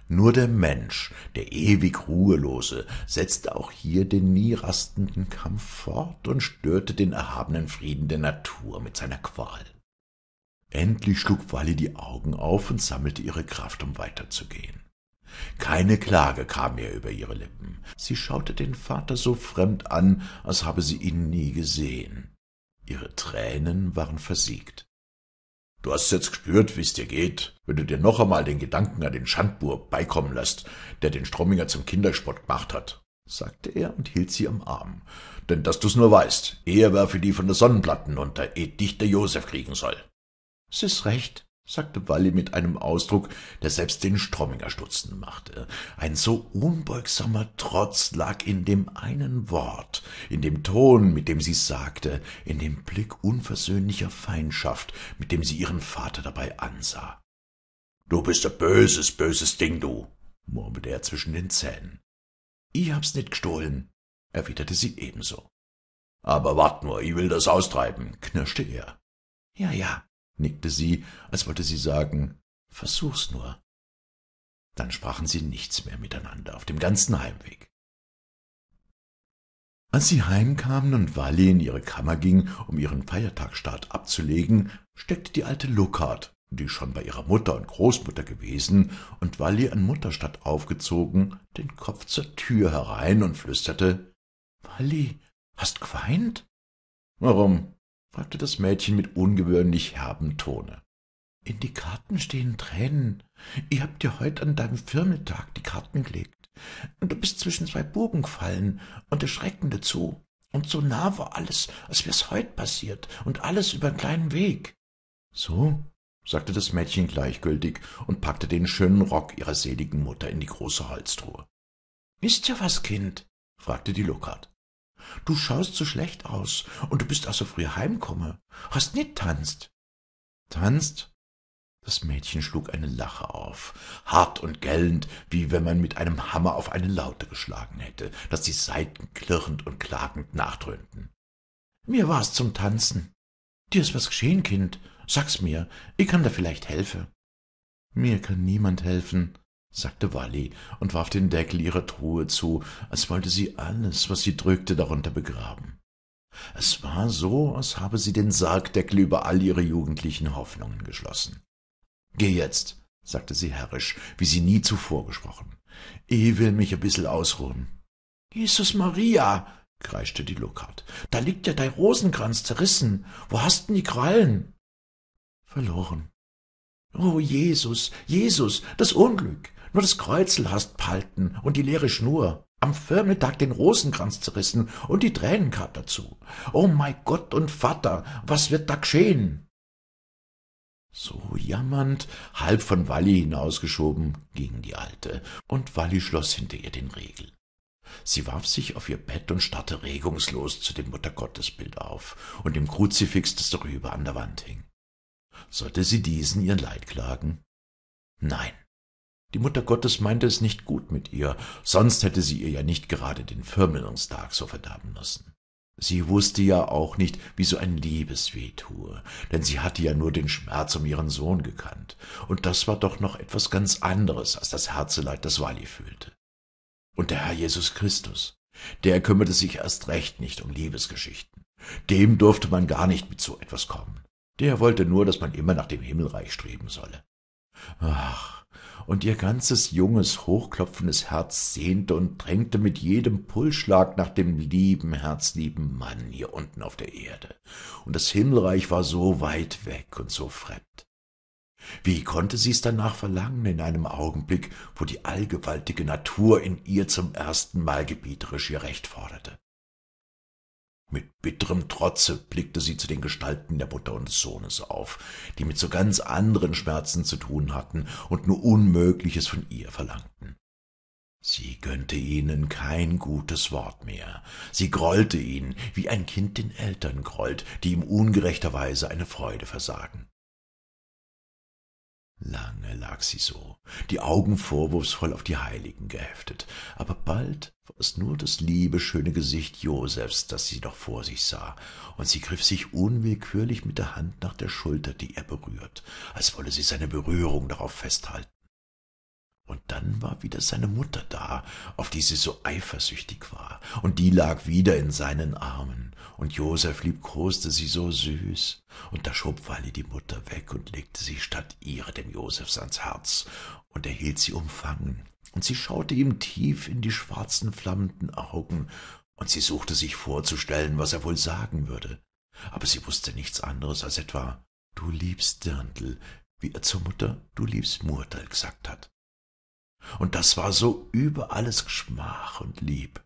Nur der Mensch, der ewig Ruhelose, setzte auch hier den nie rastenden Kampf fort und störte den erhabenen Frieden der Natur mit seiner Qual. Endlich schlug Walli die Augen auf und sammelte ihre Kraft, um weiterzugehen. Keine Klage kam mehr über ihre Lippen. Sie schaute den Vater so fremd an, als habe sie ihn nie gesehen. Ihre Tränen waren versiegt. Du hast jetzt gespürt, wie's dir geht, wenn du dir noch einmal den Gedanken an den Schandbur beikommen lässt, der den Stromminger zum Kinderspott gemacht hat, sagte er und hielt sie am Arm. Denn dass du's nur weißt, eher werfe die von der Sonnenplatten unter, eh dich der Josef kriegen soll. S ist recht, sagte Walli mit einem Ausdruck, der selbst den Stromminger stutzen machte. Ein so unbeugsamer Trotz lag in dem einen Wort, in dem Ton, mit dem sie's sagte, in dem Blick unversöhnlicher Feindschaft, mit dem sie ihren Vater dabei ansah. Du bist ein böses, böses Ding, du, murmelte er zwischen den Zähnen. Ich hab's nicht gestohlen, erwiderte sie ebenso. Aber wart nur, ich will das austreiben, knirschte er. Ja, ja, nickte sie, als wollte sie sagen, versuch's nur. Dann sprachen sie nichts mehr miteinander auf dem ganzen Heimweg. Als sie heimkamen und Walli in ihre Kammer ging, um ihren Feiertagsstaat abzulegen, steckte die alte Luckart, die schon bei ihrer Mutter und Großmutter gewesen und Walli an Mutterstadt aufgezogen, den Kopf zur Tür herein und flüsterte, Walli, hast geweint? Warum? Fragte das Mädchen mit ungewöhnlich herbem Tone. In die Karten stehen Tränen. Ihr habt dir heut an deinem Firmeltag die Karten gelegt. Und du bist zwischen zwei Buben gefallen und erschrecken dazu. Und so nah war alles, als wär's heut passiert und alles über einen kleinen Weg. So, sagte das Mädchen gleichgültig und packte den schönen Rock ihrer seligen Mutter in die große Holztruhe. Ist ja was, Kind? fragte die Luckert. Du schaust so schlecht aus und du bist auch so früh heimkomme. Hast nit tanzt. Tanzt? Das Mädchen schlug eine Lache auf, hart und gellend, wie wenn man mit einem Hammer auf eine Laute geschlagen hätte, dass die Saiten klirrend und klagend nachdröhnten. Mir war's zum Tanzen. Dir ist was geschehen, Kind. Sag's mir, ich kann da vielleicht helfen. Mir kann niemand helfen, sagte Walli und warf den Deckel ihrer Truhe zu, als wollte sie alles, was sie drückte, darunter begraben. Es war so, als habe sie den Sargdeckel über all ihre jugendlichen Hoffnungen geschlossen. Geh jetzt, sagte sie herrisch, wie sie nie zuvor gesprochen. Ich will mich ein bissel ausruhen. Jesus Maria, kreischte die Luckart, da liegt ja dein Rosenkranz zerrissen. Wo hast denn die Krallen? Verloren. Oh, Jesus, Jesus, das Unglück. Nur das Kreuzel hast palten und die leere Schnur. Am Firmeltag den Rosenkranz zerrissen und die Tränenkart dazu. Oh mein Gott und Vater, was wird da geschehen? So jammernd, halb von Walli hinausgeschoben, ging die Alte, und Walli schloss hinter ihr den Riegel. Sie warf sich auf ihr Bett und starrte regungslos zu dem Muttergottesbild auf und dem Kruzifix, das darüber an der Wand hing. Sollte sie diesen ihr Leid klagen? Nein. Die Mutter Gottes meinte es nicht gut mit ihr, sonst hätte sie ihr ja nicht gerade den Firmelungstag so verderben lassen. Sie wusste ja auch nicht, wie so ein Liebesweh tue, denn sie hatte ja nur den Schmerz um ihren Sohn gekannt, und das war doch noch etwas ganz anderes als das Herzeleid, das Walli fühlte. Und der Herr Jesus Christus, der kümmerte sich erst recht nicht um Liebesgeschichten. Dem durfte man gar nicht mit so etwas kommen. Der wollte nur, dass man immer nach dem Himmelreich streben solle. Ach, und ihr ganzes junges, hochklopfendes Herz sehnte und drängte mit jedem Pulsschlag nach dem lieben, herzlieben Mann hier unten auf der Erde, und das Himmelreich war so weit weg und so fremd. Wie konnte sie's danach verlangen in einem Augenblick, wo die allgewaltige Natur in ihr zum ersten Mal gebieterisch ihr Recht forderte? Mit bitterem Trotze blickte sie zu den Gestalten der Mutter und des Sohnes auf, die mit so ganz anderen Schmerzen zu tun hatten und nur Unmögliches von ihr verlangten. Sie gönnte ihnen kein gutes Wort mehr. Sie grollte ihnen, wie ein Kind den Eltern grollt, die ihm ungerechterweise eine Freude versagen. Lange lag sie so, die Augen vorwurfsvoll auf die Heiligen geheftet, aber bald war es nur das liebe, schöne Gesicht Josephs, das sie noch vor sich sah, und sie griff sich unwillkürlich mit der Hand nach der Schulter, die er berührt, als wolle sie seine Berührung darauf festhalten. Und dann war wieder seine Mutter da, auf die sie so eifersüchtig war, und die lag wieder in seinen Armen, und Josef liebkoste sie so süß, und da schob Walli die Mutter weg und legte sie statt ihrer dem Josefs ans Herz, und er hielt sie umfangen, und sie schaute ihm tief in die schwarzen flammenden Augen, und sie suchte sich vorzustellen, was er wohl sagen würde, aber sie wusste nichts anderes als etwa, du liebst Dirndl, wie er zur Mutter, du liebst Murtel gesagt hat und das war so über alles Geschmach und Lieb.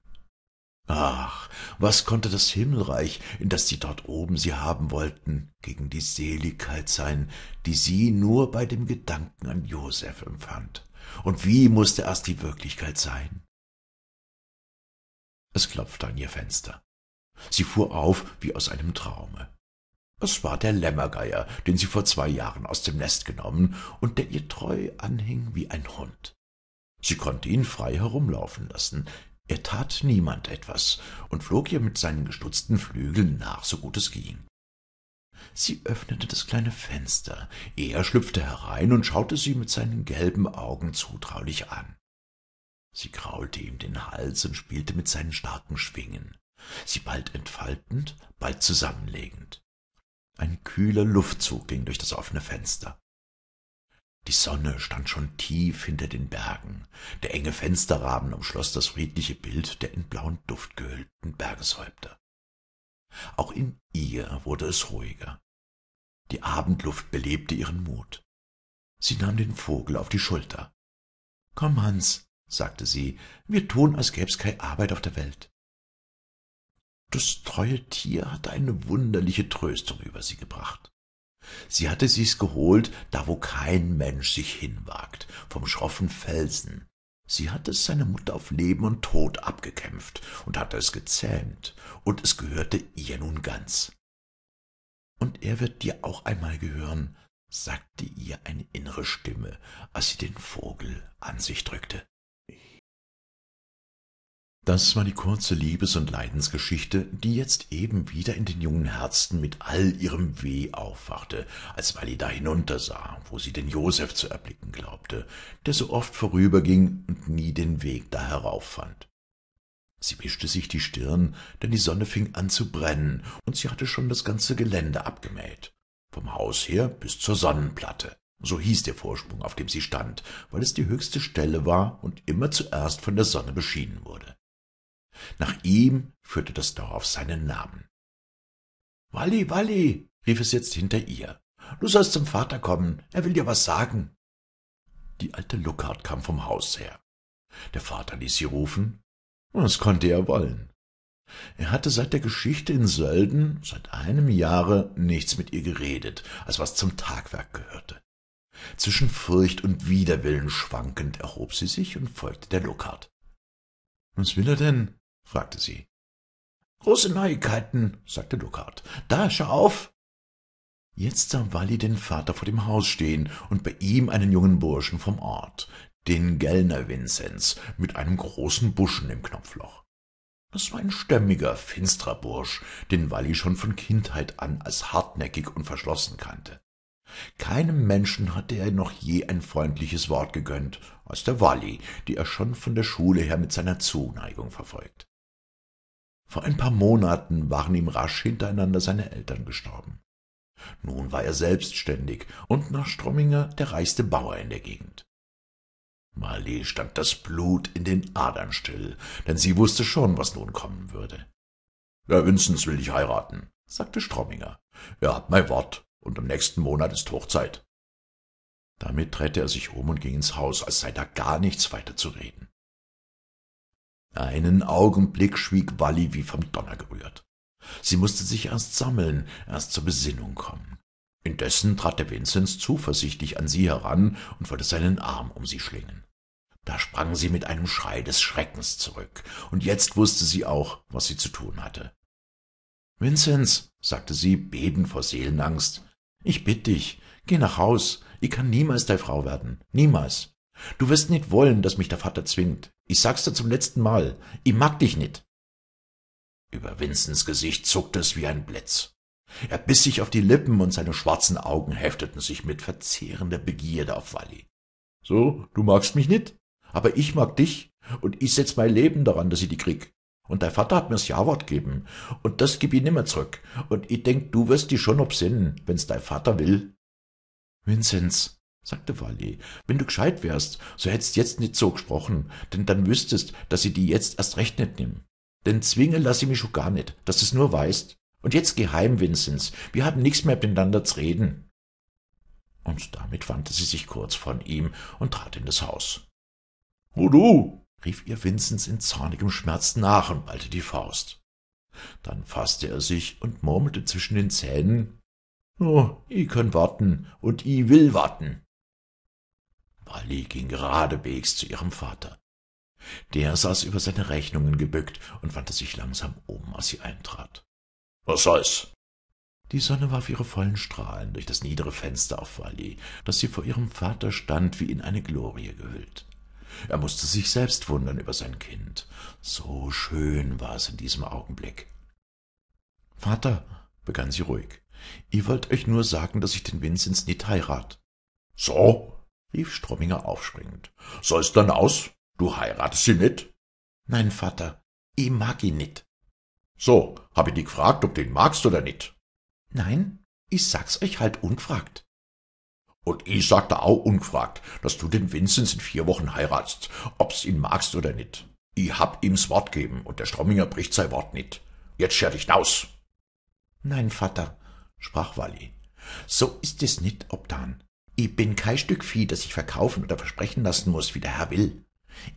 Ach, was konnte das Himmelreich, in das sie dort oben sie haben wollten, gegen die Seligkeit sein, die sie nur bei dem Gedanken an Joseph empfand? Und wie musste erst die Wirklichkeit sein? Es klopfte an ihr Fenster. Sie fuhr auf wie aus einem Traume. Es war der Lämmergeier, den sie vor zwei Jahren aus dem Nest genommen und der ihr treu anhing wie ein Hund. Sie konnte ihn frei herumlaufen lassen, er tat niemand etwas und flog ihr mit seinen gestutzten Flügeln nach, so gut es ging. Sie öffnete das kleine Fenster, er schlüpfte herein und schaute sie mit seinen gelben Augen zutraulich an. Sie kraulte ihm den Hals und spielte mit seinen starken Schwingen, sie bald entfaltend, bald zusammenlegend. Ein kühler Luftzug ging durch das offene Fenster. Die Sonne stand schon tief hinter den Bergen, der enge Fensterrahmen umschloß das friedliche Bild der in blauen Duft gehüllten Bergeshäupter. Auch in ihr wurde es ruhiger. Die Abendluft belebte ihren Mut. Sie nahm den Vogel auf die Schulter. Komm, Hans, sagte sie, wir tun, als gäb's keine Arbeit auf der Welt. Das treue Tier hatte eine wunderliche Tröstung über sie gebracht. Sie hatte sich's geholt, da wo kein Mensch sich hinwagt, vom schroffen Felsen. Sie hatte es seiner Mutter auf Leben und Tod abgekämpft und hatte es gezähmt, und es gehörte ihr nun ganz. Und er wird dir auch einmal gehören, sagte ihr eine innere Stimme, als sie den Vogel an sich drückte. Das war die kurze Liebes- und Leidensgeschichte, die jetzt eben wieder in den jungen Herzen mit all ihrem Weh aufwachte, als Walli da hinuntersah, wo sie den Josef zu erblicken glaubte, der so oft vorüberging und nie den Weg da herauf fand. Sie wischte sich die Stirn, denn die Sonne fing an zu brennen, und sie hatte schon das ganze Gelände abgemäht, vom Haus her bis zur Sonnenplatte. So hieß der Vorsprung, auf dem sie stand, weil es die höchste Stelle war und immer zuerst von der Sonne beschienen wurde. Nach ihm führte das Dorf seinen Namen. Walli, Walli, rief es jetzt hinter ihr. Du sollst zum Vater kommen, er will dir was sagen. Die alte Luckart kam vom Haus her. Der Vater ließ sie rufen. Was konnte er wollen? Er hatte seit der Geschichte in Sölden, seit einem Jahre, nichts mit ihr geredet, als was zum Tagwerk gehörte. Zwischen Furcht und Widerwillen schwankend erhob sie sich und folgte der Luckart. Was will er denn? Fragte sie. Große Neuigkeiten, sagte Luckart. Da, schau auf. Jetzt sah Walli den Vater vor dem Haus stehen und bei ihm einen jungen Burschen vom Ort, den Gellner Vinzenz, mit einem großen Buschen im Knopfloch. Das war ein stämmiger, finstrer Bursch, den Walli schon von Kindheit an als hartnäckig und verschlossen kannte. Keinem Menschen hatte er noch je ein freundliches Wort gegönnt, als der Walli, die er schon von der Schule her mit seiner Zuneigung verfolgt. Vor ein paar Monaten waren ihm rasch hintereinander seine Eltern gestorben. Nun war er selbstständig und nach Stromminger der reichste Bauer in der Gegend. Marley stand das Blut in den Adern still, denn sie wusste schon, was nun kommen würde. »Der Vinzenz will dich heiraten«, sagte Stromminger. »Er hat mein Wort, und im nächsten Monat ist Hochzeit.« Damit drehte er sich um und ging ins Haus, als sei da gar nichts weiter zu reden. Einen Augenblick schwieg Walli wie vom Donner gerührt. Sie musste sich erst sammeln, erst zur Besinnung kommen. Indessen trat der Vinzenz zuversichtlich an sie heran und wollte seinen Arm um sie schlingen. Da sprang sie mit einem Schrei des Schreckens zurück, und jetzt wusste sie auch, was sie zu tun hatte. Vinzenz, sagte sie, bebend vor Seelenangst, ich bitt dich, geh nach Haus, ich kann niemals deine Frau werden, niemals. Du wirst nicht wollen, dass mich der Vater zwingt. Ich sag's dir zum letzten Mal. Ich mag dich nicht. Über Vinzens Gesicht zuckte es wie ein Blitz. Er biss sich auf die Lippen und seine schwarzen Augen hefteten sich mit verzehrender Begierde auf Walli. So, du magst mich nicht, aber ich mag dich und ich setz mein Leben daran, dass ich die krieg. Und dein Vater hat mir's Ja-Wort gegeben und das gib ich nimmer zurück. Und ich denk, du wirst dich schon obsinnen, wenn's dein Vater will. Vinzenz, sagte Walli, wenn du gescheit wärst, so hättst jetzt nicht so gesprochen, denn dann wüsstest, dass ich die jetzt erst recht nicht nimm. Denn zwinge lass ich mich schon gar nicht, dass du's nur weißt. Und jetzt geh heim, Vinzenz, wir haben nix mehr miteinander zu reden. Und damit wandte sie sich kurz von ihm und trat in das Haus. »O du!« rief ihr Vinzenz in zornigem Schmerz nach und ballte die Faust. Dann fasste er sich und murmelte zwischen den Zähnen, »Oh, i könnt warten, und i will warten.« Walli ging geradewegs zu ihrem Vater. Der saß über seine Rechnungen gebückt und wandte sich langsam um, als sie eintrat. Was soll's? Die Sonne warf ihre vollen Strahlen durch das niedere Fenster auf Walli, das sie vor ihrem Vater stand, wie in eine Glorie gehüllt. Er musste sich selbst wundern über sein Kind. So schön war es in diesem Augenblick. Vater, begann sie ruhig, ihr wollt euch nur sagen, dass ich den Vinzenz nicht heirat. So, rief Stromminger aufspringend. Soll's dann aus? Du heiratest sie nicht? Nein, Vater, ich mag ihn nicht. So, hab ich dich gefragt, ob ihn magst oder nicht? Nein, ich sag's euch halt ungefragt. Und ich sagte auch ungefragt, dass du den Vinzenz in vier Wochen heiratst, ob's ihn magst oder nicht. Ich hab ihm's Wort geben und der Stromminger bricht sein Wort nicht. Jetzt scher dich naus. Nein, Vater, sprach Walli, so ist es nicht, obdan. Ich bin kein Stück Vieh, das ich verkaufen oder versprechen lassen muss, wie der Herr will.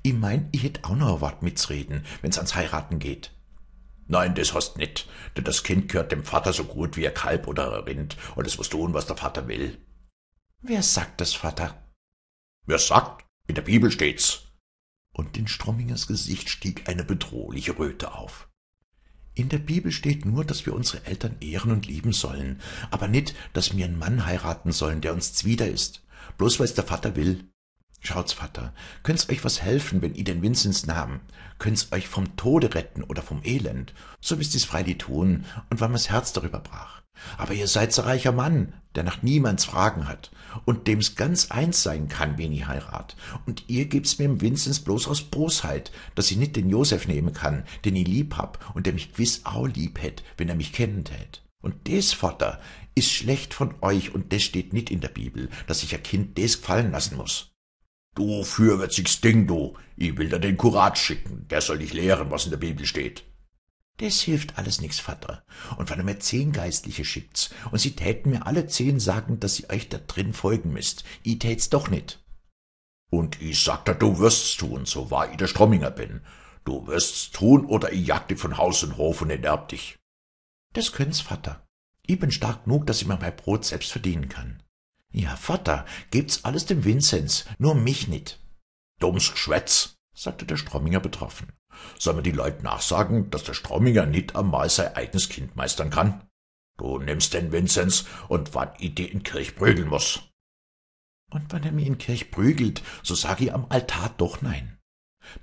Ich mein, ich hätt auch noch Wort mitzreden, wenn's ans Heiraten geht. Nein, das hast nit, denn das Kind gehört dem Vater so gut wie ein Kalb oder ein Rind, und es muss tun, was der Vater will. Wer sagt das, Vater? Wer sagt? In der Bibel steht's. Und in Strommingers Gesicht stieg eine bedrohliche Röte auf. In der Bibel steht nur, dass wir unsere Eltern ehren und lieben sollen, aber nicht, dass wir einen Mann heiraten sollen, der uns zwider ist, bloß weil's der Vater will. Schaut's, Vater, könnt's euch was helfen, wenn i den Vinzenz nahm? Könnt's euch vom Tode retten oder vom Elend? So wisst ihr's freilich tun, und wann mir's Herz darüber brach. Aber ihr seid so reicher Mann, der nach niemands Fragen hat und dem's ganz eins sein kann, wen i heirat. Und ihr gebt's mir im Vinzenz bloß aus Bosheit, dass i nit den Josef nehmen kann, den i lieb hab und der mich gewiss auch lieb hätt, wenn er mich kennen tät. Und des, Vater, ist schlecht von euch und des steht nit in der Bibel, dass sich a Kind des gefallen lassen muss. Du fürwärtsiges Ding, du. Ich will dir den Kurat schicken. Der soll dich lehren, was in der Bibel steht. Das hilft alles nix, Vater. Und wenn er mir zehn Geistliche schickt's, und sie täten mir alle zehn sagen, dass sie euch da drin folgen müsst, i tät's doch nit. Und ich sagte, du wirst's tun, so wahr ich der Stromminger bin. Du wirst's tun, oder ich jag dich von Haus und Hof und enterb dich. Das können's, Vater. Ich bin stark genug, dass ich mir mein Brot selbst verdienen kann. Ja, Vater, gebt's alles dem Vinzenz, nur mich nit. Dumms Geschwätz, sagte der Stromminger betroffen. Soll man die Leut nachsagen, dass der Stromminger nit einmal sein eigenes Kind meistern kann? Du nimmst den Vinzenz und wann i die in Kirch prügeln muss. Und wann er mir in Kirch prügelt, so sag i am Altar doch nein.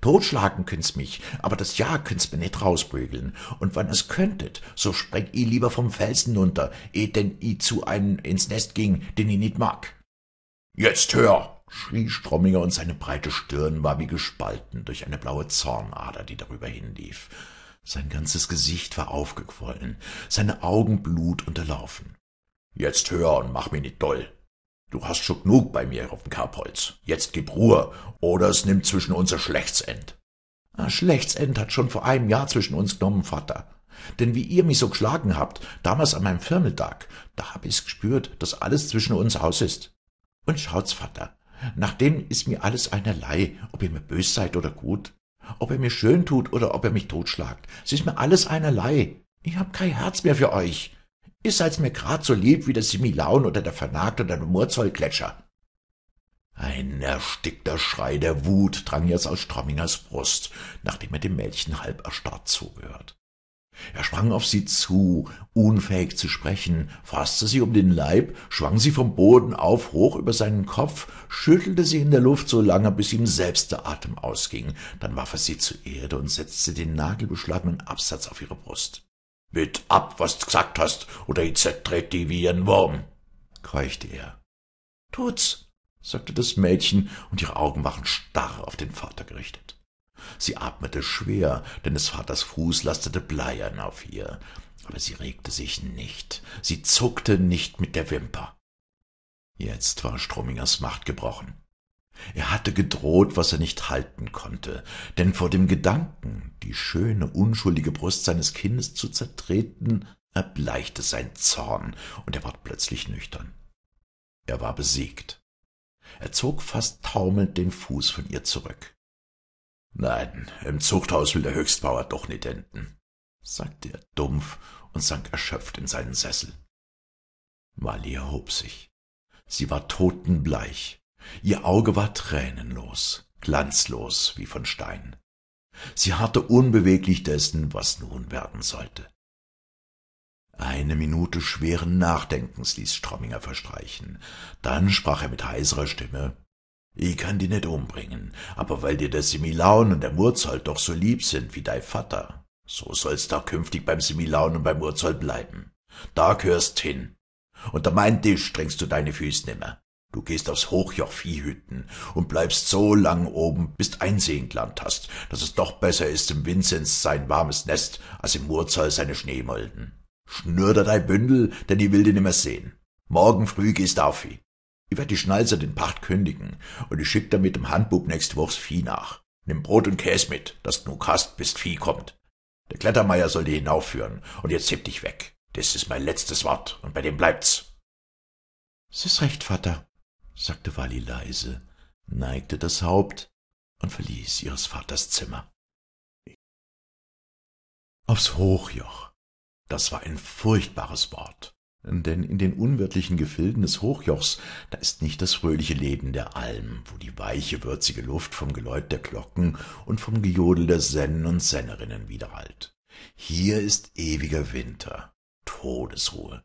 Totschlagen könnt's mich, aber das Ja könnt's mir nicht rausprügeln. Und wann es könntet, so spreng i lieber vom Felsen nunter, eh denn i zu einem ins Nest ging, den i nit mag. Jetzt hör, schrie Stromminger, und seine breite Stirn war wie gespalten durch eine blaue Zornader, die darüber hinlief. Sein ganzes Gesicht war aufgequollen, seine Augen blutunterlaufen. Jetzt hör und mach mich nicht doll. Du hast schon genug bei mir auf dem Kerbholz. Jetzt gib Ruhe, oder es nimmt zwischen uns ein Schlechtsend. Ein Schlechtsend hat schon vor einem Jahr zwischen uns genommen, Vater. Denn wie ihr mich so geschlagen habt, damals an meinem Firmeltag, da hab ich's gespürt, dass alles zwischen uns aus ist. Und schaut's, Vater, nachdem ist mir alles einerlei, ob ihr mir bös seid oder gut, ob er mir schön tut oder ob er mich totschlagt. Es ist mir alles einerlei. Ich hab kein Herz mehr für euch. Ihr seid's mir grad so lieb wie der Similaun oder der Vernagt oder der Murzollgletscher. Ein erstickter Schrei der Wut drang jetzt aus Strommingers Brust, nachdem er dem Mädchen halb erstarrt zugehört. Er sprang auf sie zu, unfähig zu sprechen, fasste sie um den Leib, schwang sie vom Boden auf, hoch über seinen Kopf, schüttelte sie in der Luft so lange, bis ihm selbst der Atem ausging, dann warf er sie zur Erde und setzte den nagelbeschlagenen Absatz auf ihre Brust. Mit ab, was du gesagt hast, oder ich zertret die wie ein Wurm, keuchte er. Tut's, sagte das Mädchen, und ihre Augen waren starr auf den Vater gerichtet. Sie atmete schwer, denn des Vaters Fuß lastete bleiern auf ihr, aber sie regte sich nicht, sie zuckte nicht mit der Wimper. Jetzt war Stromingers Macht gebrochen. Er hatte gedroht, was er nicht halten konnte, denn vor dem Gedanken, die schöne, unschuldige Brust seines Kindes zu zertreten, erbleichte sein Zorn, und er ward plötzlich nüchtern. Er war besiegt. Er zog fast taumelnd den Fuß von ihr zurück. Nein, im Zuchthaus will der Höchstbauer doch nicht enden, sagte er dumpf und sank erschöpft in seinen Sessel. Wally erhob sich. Sie war totenbleich. Ihr Auge war tränenlos, glanzlos wie von Stein. Sie harrte unbeweglich dessen, was nun werden sollte. Eine Minute schweren Nachdenkens ließ Stromminger verstreichen. Dann sprach er mit heiserer Stimme Ich kann die nicht umbringen, aber weil dir der Similaun und der Murzold doch so lieb sind wie dein Vater, so sollst auch künftig beim Similaun und beim Murzold bleiben. Da gehörst hin. Unter mein Tisch trinkst du deine Füß nimmer. Du gehst aufs Hochjoch Viehhüten und bleibst so lang oben, bis du einsehen gelernt hast, dass es doch besser ist im Vinzenz sein warmes Nest, als im Murzoll seine Schneemolden. Schnür dir dein Bündel, denn ich will dich nimmer sehen. Morgen früh gehst auf wie. Ich werd die Schnalzer den Pacht kündigen und ich schick dir mit dem Handbub nächste Wochs Vieh nach. Nimm Brot und Käs mit, dass du hast, bis Vieh kommt. Der Klettermeier soll dich hinaufführen und jetzt heb dich weg. Das ist mein letztes Wort und bei dem bleibt's. Es ist recht, Vater, sagte Wally leise, neigte das Haupt und verließ ihres Vaters Zimmer. Aufs Hochjoch. Das war ein furchtbares Wort, denn in den unwirtlichen Gefilden des Hochjochs, da ist nicht das fröhliche Leben der Alm, wo die weiche, würzige Luft vom Geläut der Glocken und vom Gejodel der Sennen und Sennerinnen widerhallt. Hier ist ewiger Winter, Todesruhe.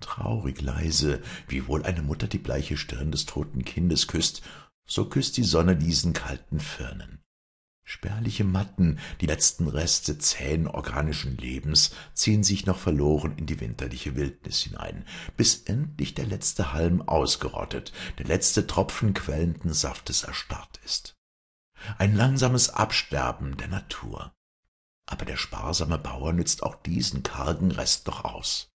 Traurig leise, wie wohl eine Mutter die bleiche Stirn des toten Kindes küßt, so küßt die Sonne diesen kalten Firnen. Spärliche Matten, die letzten Reste zähen organischen Lebens, ziehen sich noch verloren in die winterliche Wildnis hinein, bis endlich der letzte Halm ausgerottet, der letzte Tropfen quellenden Saftes erstarrt ist. Ein langsames Absterben der Natur. Aber der sparsame Bauer nützt auch diesen kargen Rest noch aus.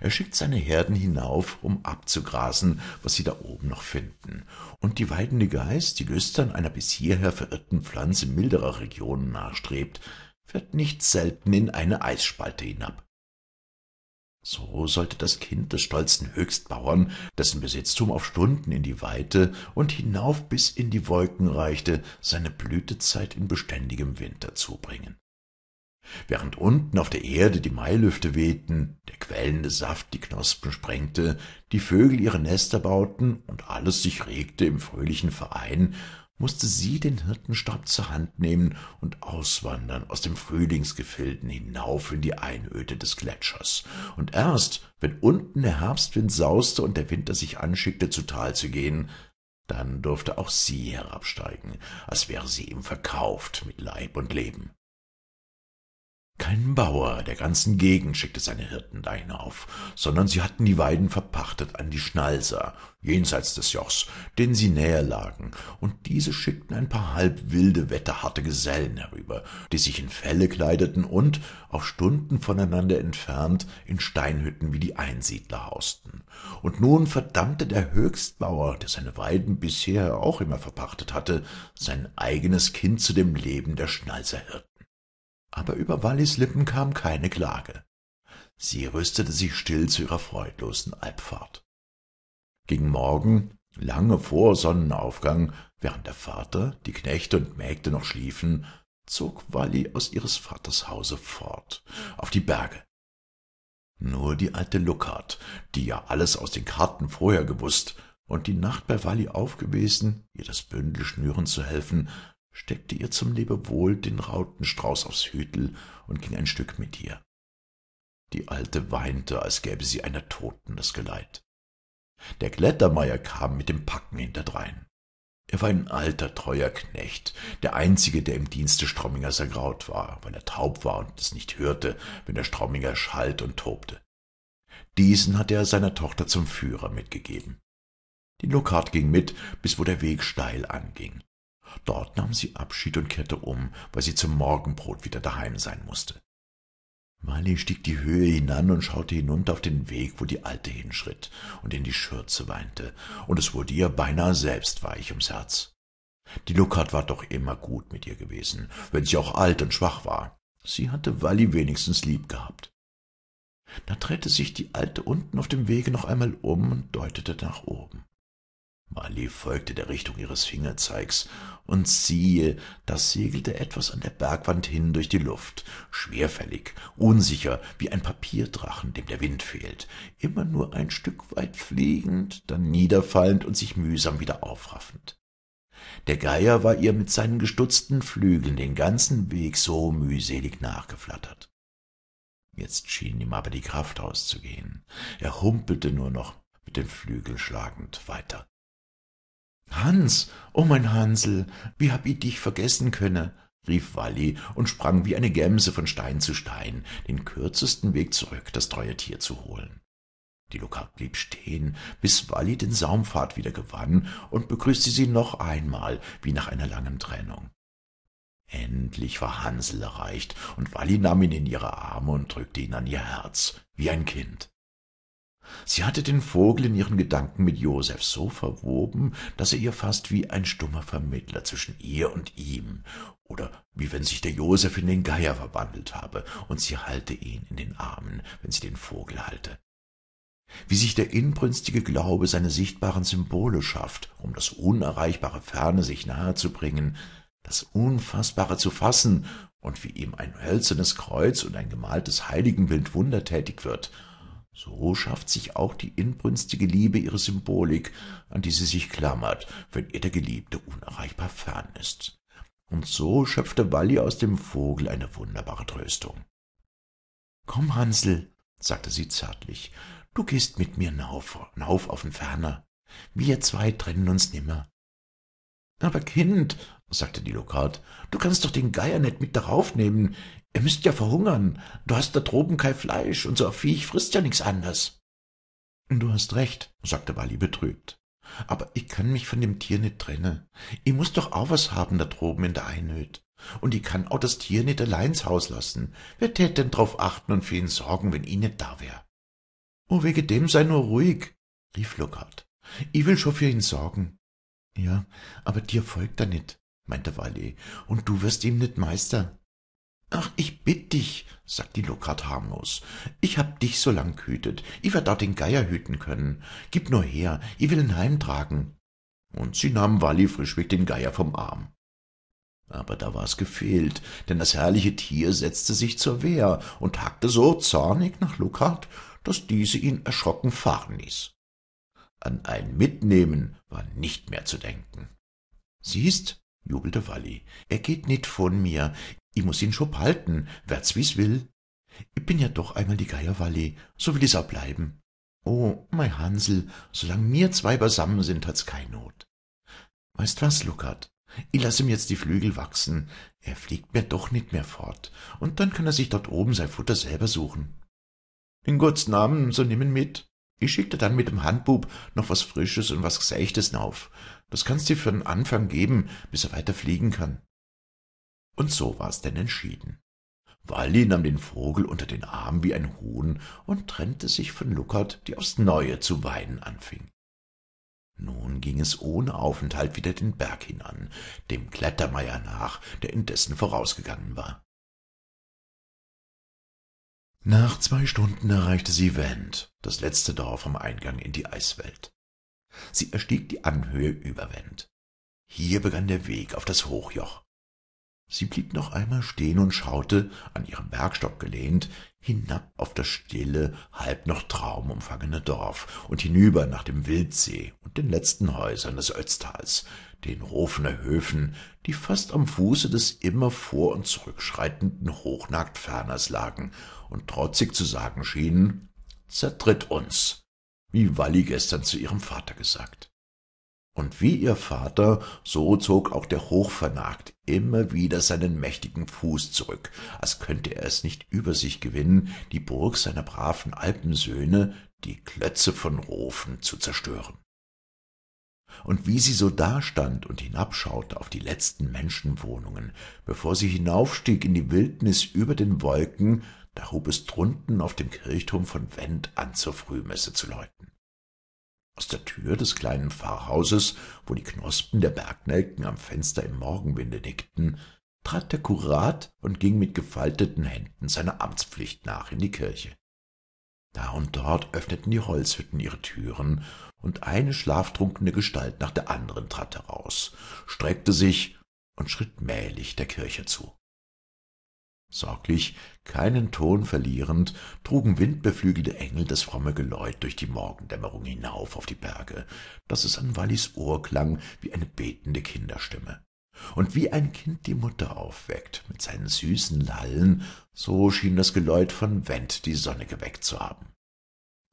Er schickt seine Herden hinauf, um abzugrasen, was sie da oben noch finden, und die weidende Geiß, die lüstern einer bis hierher verirrten Pflanze milderer Regionen nachstrebt, fährt nicht selten in eine Eisspalte hinab. So sollte das Kind des stolzen Höchstbauern, dessen Besitztum auf Stunden in die Weite und hinauf bis in die Wolken reichte, seine Blütezeit in beständigem Winter zubringen. Während unten auf der Erde die Mailüfte wehten, der quellende Saft die Knospen sprengte, die Vögel ihre Nester bauten und alles sich regte im fröhlichen Verein, musste sie den Hirtenstab zur Hand nehmen und auswandern aus dem Frühlingsgefilden hinauf in die Einöde des Gletschers. Und erst, wenn unten der Herbstwind sauste und der Winter sich anschickte, zu Tal zu gehen, dann durfte auch sie herabsteigen, als wäre sie ihm verkauft mit Leib und Leben. Kein Bauer der ganzen Gegend schickte seine Hirten da hinauf, sondern sie hatten die Weiden verpachtet an die Schnalser, jenseits des Jochs, denen sie näher lagen, und diese schickten ein paar halb wilde, wetterharte Gesellen herüber, die sich in Felle kleideten und, auf Stunden voneinander entfernt, in Steinhütten wie die Einsiedler hausten. Und nun verdammte der Höchstbauer, der seine Weiden bisher auch immer verpachtet hatte, sein eigenes Kind zu dem Leben der Schnalserhirten aber über Wallis Lippen kam keine Klage. Sie rüstete sich still zu ihrer freudlosen Albfahrt. Gegen Morgen, lange vor Sonnenaufgang, während der Vater, die Knechte und Mägde noch schliefen, zog Walli aus ihres Vaters Hause fort, auf die Berge. Nur die alte Luckart, die ja alles aus den Karten vorher gewusst und die Nacht bei Walli aufgewesen, ihr das Bündel schnüren zu helfen, steckte ihr zum Lebewohl den Rautenstrauß aufs Hütel und ging ein Stück mit ihr. Die Alte weinte, als gäbe sie einer Toten das Geleit. Der Klettermeier kam mit dem Packen hinterdrein. Er war ein alter, treuer Knecht, der einzige, der im Dienste Strommingers ergraut war, weil er taub war und es nicht hörte, wenn der Stromminger schalt und tobte. Diesen hatte er seiner Tochter zum Führer mitgegeben. Die Lokart ging mit, bis wo der Weg steil anging. Dort nahm sie Abschied und kehrte um, weil sie zum Morgenbrot wieder daheim sein musste. Marley stieg die Höhe hinan und schaute hinunter auf den Weg, wo die Alte hinschritt und in die Schürze weinte, und es wurde ihr beinahe selbst weich ums Herz. Die Luckert war doch immer gut mit ihr gewesen, wenn sie auch alt und schwach war. Sie hatte Walli wenigstens lieb gehabt. Da drehte sich die Alte unten auf dem Wege noch einmal um und deutete nach oben. Marley folgte der Richtung ihres Fingerzeigs, und siehe, da segelte etwas an der Bergwand hin durch die Luft, schwerfällig, unsicher, wie ein Papierdrachen, dem der Wind fehlt, immer nur ein Stück weit fliegend, dann niederfallend und sich mühsam wieder aufraffend. Der Geier war ihr mit seinen gestutzten Flügeln den ganzen Weg so mühselig nachgeflattert. Jetzt schien ihm aber die Kraft auszugehen. Er humpelte nur noch mit den Flügeln schlagend weiter. Hans, oh mein Hansel, wie hab ich dich vergessen könne? rief Walli und sprang wie eine Gemse von Stein zu Stein, den kürzesten Weg zurück, das treue Tier zu holen. Die Lukat blieb stehen, bis Walli den Saumpfad wieder gewann und begrüßte sie noch einmal, wie nach einer langen Trennung. Endlich war Hansel erreicht, und Walli nahm ihn in ihre Arme und drückte ihn an ihr Herz, wie ein Kind. Sie hatte den Vogel in ihren Gedanken mit Joseph so verwoben, dass er ihr fast wie ein stummer Vermittler zwischen ihr und ihm, oder wie wenn sich der Joseph in den Geier verwandelt habe, und sie halte ihn in den Armen, wenn sie den Vogel halte. Wie sich der inbrünstige Glaube seine sichtbaren Symbole schafft, um das unerreichbare Ferne sich nahe zu bringen, das Unfassbare zu fassen, und wie ihm ein hölzernes Kreuz und ein gemaltes Heiligenbild wundertätig wird, so schafft sich auch die inbrünstige Liebe ihre Symbolik, an die sie sich klammert, wenn ihr der Geliebte unerreichbar fern ist. Und so schöpfte Walli aus dem Vogel eine wunderbare Tröstung. Komm, Hansel, sagte sie zärtlich, du gehst mit mir nauf, nauf auf den Ferner. Wir zwei trennen uns nimmer. Aber Kind, sagte die Lokart, du kannst doch den Geier nicht mit darauf nehmen. Er müßt ja verhungern. Du hast da droben kein Fleisch und so ein Viech frisst ja nix anders. Du hast recht, sagte Walli betrübt. Aber ich kann mich von dem Tier nicht trennen. Ich muss doch auch was haben da droben in der Einöd. Und ich kann auch das Tier nicht allein ins Haus lassen. Wer tät denn drauf achten und für ihn sorgen, wenn ich nicht da wär? Oh, wegen dem sei nur ruhig, rief Luckart. Ich will schon für ihn sorgen. Ja, aber dir folgt er nicht, meinte Walli, und du wirst ihm nicht Meister. Ach, ich bitt dich, sagte Luckart harmlos. Ich hab dich so lang gehütet. Ich werd auch den Geier hüten können. Gib nur her, ich will ihn heimtragen. Und sie nahm Walli frischweg den Geier vom Arm. Aber da war's gefehlt, denn das herrliche Tier setzte sich zur Wehr und hackte so zornig nach Luckart, dass diese ihn erschrocken fahren ließ. An ein Mitnehmen war nicht mehr zu denken. Siehst, jubelte Walli, er geht nit von mir, ich muss ihn schon behalten, werd's wie's will. Ich bin ja doch einmal die Geierwalli, so will ich's auch bleiben. Oh, mein Hansel, solang mir zwei beisammen sind, hat's kein Not. Weißt was, Luckert, ich lass ihm jetzt die Flügel wachsen. Er fliegt mir doch nicht mehr fort. Und dann kann er sich dort oben sein Futter selber suchen. In Gottes Namen, so nimm ihn mit. Ich schick dir dann mit dem Handbub noch was Frisches und was Geseichtes nauf. Das kannst dir für den Anfang geben, bis er weiter fliegen kann. Und so war's denn entschieden. Walli nahm den Vogel unter den Arm wie ein Huhn und trennte sich von Luckert, die aufs Neue zu weinen anfing. Nun ging es ohne Aufenthalt wieder den Berg hinan, dem Klettermeier nach, der indessen vorausgegangen war. Nach zwei Stunden erreichte sie Wendt, das letzte Dorf am Eingang in die Eiswelt. Sie erstieg die Anhöhe über Wendt. Hier begann der Weg auf das Hochjoch. Sie blieb noch einmal stehen und schaute, an ihrem Bergstock gelehnt, hinab auf das stille, halb noch traumumfangene Dorf und hinüber nach dem Wildsee und den letzten Häusern des Ötztals, den Rofener Höfen, die fast am Fuße des immer vor und zurückschreitenden Hochnagtferners lagen und trotzig zu sagen schienen, zertritt uns, wie Walli gestern zu ihrem Vater gesagt. Und wie ihr Vater, so zog auch der Hochvernagt immer wieder seinen mächtigen Fuß zurück, als könnte er es nicht über sich gewinnen, die Burg seiner braven Alpensöhne, die Klötze von Rofen, zu zerstören. Und wie sie so dastand und hinabschaute auf die letzten Menschenwohnungen, bevor sie hinaufstieg in die Wildnis über den Wolken, da hub es drunten auf dem Kirchturm von Wendt an zur Frühmesse zu läuten. Aus der Tür des kleinen Pfarrhauses, wo die Knospen der Bergnelken am Fenster im Morgenwinde nickten, trat der Kurat und ging mit gefalteten Händen seiner Amtspflicht nach in die Kirche. Da und dort öffneten die Holzhütten ihre Türen, und eine schlaftrunkene Gestalt nach der anderen trat heraus, streckte sich und schritt mählich der Kirche zu. Sorglich, keinen Ton verlierend, trugen windbeflügelte Engel das fromme Geläut durch die Morgendämmerung hinauf auf die Berge, dass es an Wallis Ohr klang wie eine betende Kinderstimme. Und wie ein Kind die Mutter aufweckt mit seinen süßen Lallen, so schien das Geläut von Wendt die Sonne geweckt zu haben.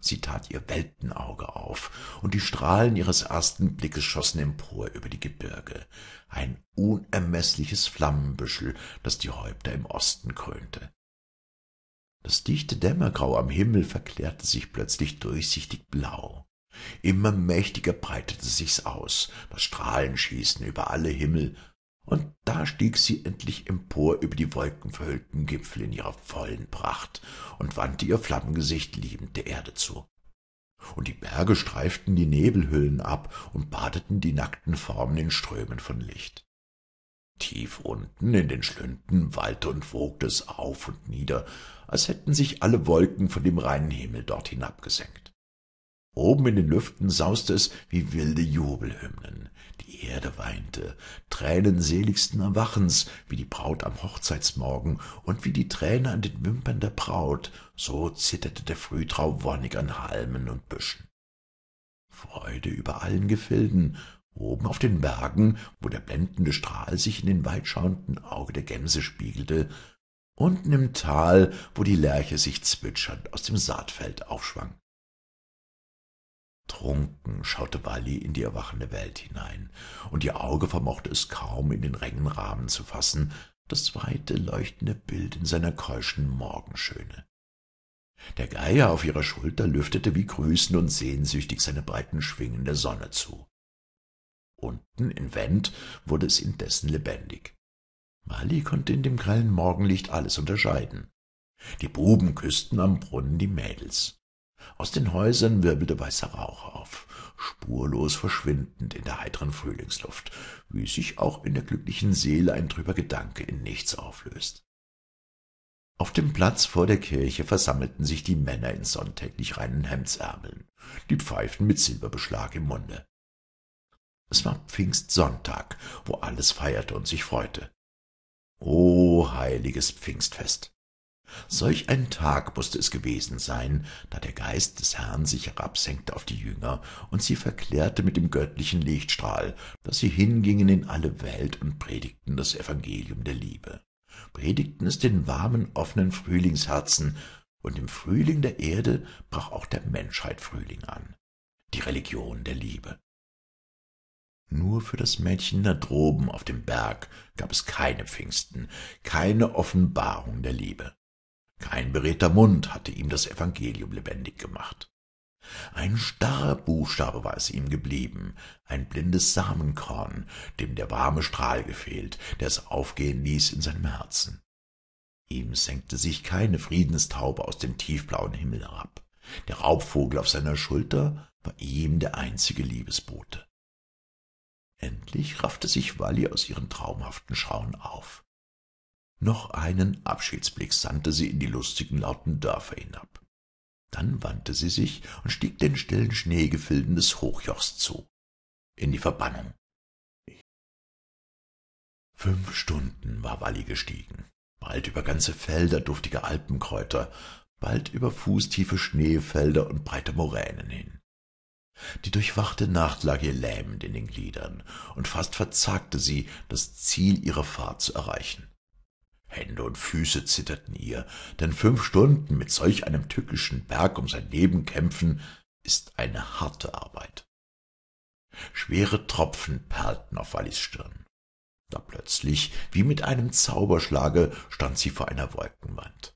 Sie tat ihr Weltenauge auf, und die Strahlen ihres ersten Blickes schossen empor über die Gebirge, ein unermeßliches Flammenbüschel, das die Häupter im Osten krönte. Das dichte Dämmergrau am Himmel verklärte sich plötzlich durchsichtig blau. Immer mächtiger breitete sich's aus, das Strahlenschießen über alle Himmel, und da stieg sie endlich empor über die wolkenverhüllten Gipfel in ihrer vollen Pracht und wandte ihr Flammengesicht liebend der Erde zu. Und die Berge streiften die Nebelhüllen ab und badeten die nackten Formen in Strömen von Licht. Tief unten in den Schlünden wallte und wogte es auf und nieder, als hätten sich alle Wolken von dem reinen Himmel dort hinabgesenkt. Oben in den Lüften sauste es wie wilde Jubelhymnen. Die Erde weinte, tränenseligsten Erwachens, wie die Braut am Hochzeitsmorgen und wie die Träne an den Wimpern der Braut, so zitterte der Frühtrau wonnig an Halmen und Büschen. Freude über allen Gefilden Oben auf den Bergen, wo der blendende Strahl sich in den weitschauenden Auge der Gänse spiegelte, unten im Tal, wo die Lerche sich zwitschernd aus dem Saatfeld aufschwang. Trunken schaute Walli in die erwachende Welt hinein, und ihr Auge vermochte es kaum in den rengen Rahmen zu fassen, das weite, leuchtende Bild in seiner keuschen Morgenschöne. Der Geier auf ihrer Schulter lüftete wie grüßend und sehnsüchtig seine breiten Schwingen der Sonne zu. Unten in Wendt wurde es indessen lebendig. Mali konnte in dem grellen Morgenlicht alles unterscheiden. Die Buben küßten am Brunnen die Mädels. Aus den Häusern wirbelte weißer Rauch auf, spurlos verschwindend in der heiteren Frühlingsluft, wie sich auch in der glücklichen Seele ein trüber Gedanke in nichts auflöst. Auf dem Platz vor der Kirche versammelten sich die Männer in sonntäglich reinen Hemdsärmeln, die Pfeifen mit Silberbeschlag im Munde. Es war Pfingstsonntag, wo alles feierte und sich freute. O heiliges Pfingstfest! Solch ein Tag musste es gewesen sein, da der Geist des Herrn sich herabsenkte auf die Jünger und sie verklärte mit dem göttlichen Lichtstrahl, dass sie hingingen in alle Welt und predigten das Evangelium der Liebe, predigten es den warmen, offenen Frühlingsherzen, und im Frühling der Erde brach auch der Menschheit Frühling an, die Religion der Liebe. Nur für das Mädchen da droben auf dem Berg gab es keine Pfingsten, keine Offenbarung der Liebe. Kein beredter Mund hatte ihm das Evangelium lebendig gemacht. Ein starrer Buchstabe war es ihm geblieben, ein blindes Samenkorn, dem der warme Strahl gefehlt, der es aufgehen ließ in seinem Herzen. Ihm senkte sich keine Friedenstaube aus dem tiefblauen Himmel herab. Der Raubvogel auf seiner Schulter war ihm der einzige Liebesbote. Endlich raffte sich Walli aus ihren traumhaften Schauen auf. Noch einen Abschiedsblick sandte sie in die lustigen, lauten Dörfer hinab. Dann wandte sie sich und stieg den stillen Schneegefilden des Hochjochs zu, in die Verbannung. Fünf Stunden war Walli gestiegen, bald über ganze Felder duftiger Alpenkräuter, bald über fußtiefe Schneefelder und breite Moränen hin. Die durchwachte Nacht lag ihr lähmend in den Gliedern, und fast verzagte sie, das Ziel ihrer Fahrt zu erreichen. Hände und Füße zitterten ihr, denn fünf Stunden mit solch einem tückischen Berg um sein Leben kämpfen, ist eine harte Arbeit. Schwere Tropfen perlten auf Wallis Stirn. Da plötzlich, wie mit einem Zauberschlage, stand sie vor einer Wolkenwand.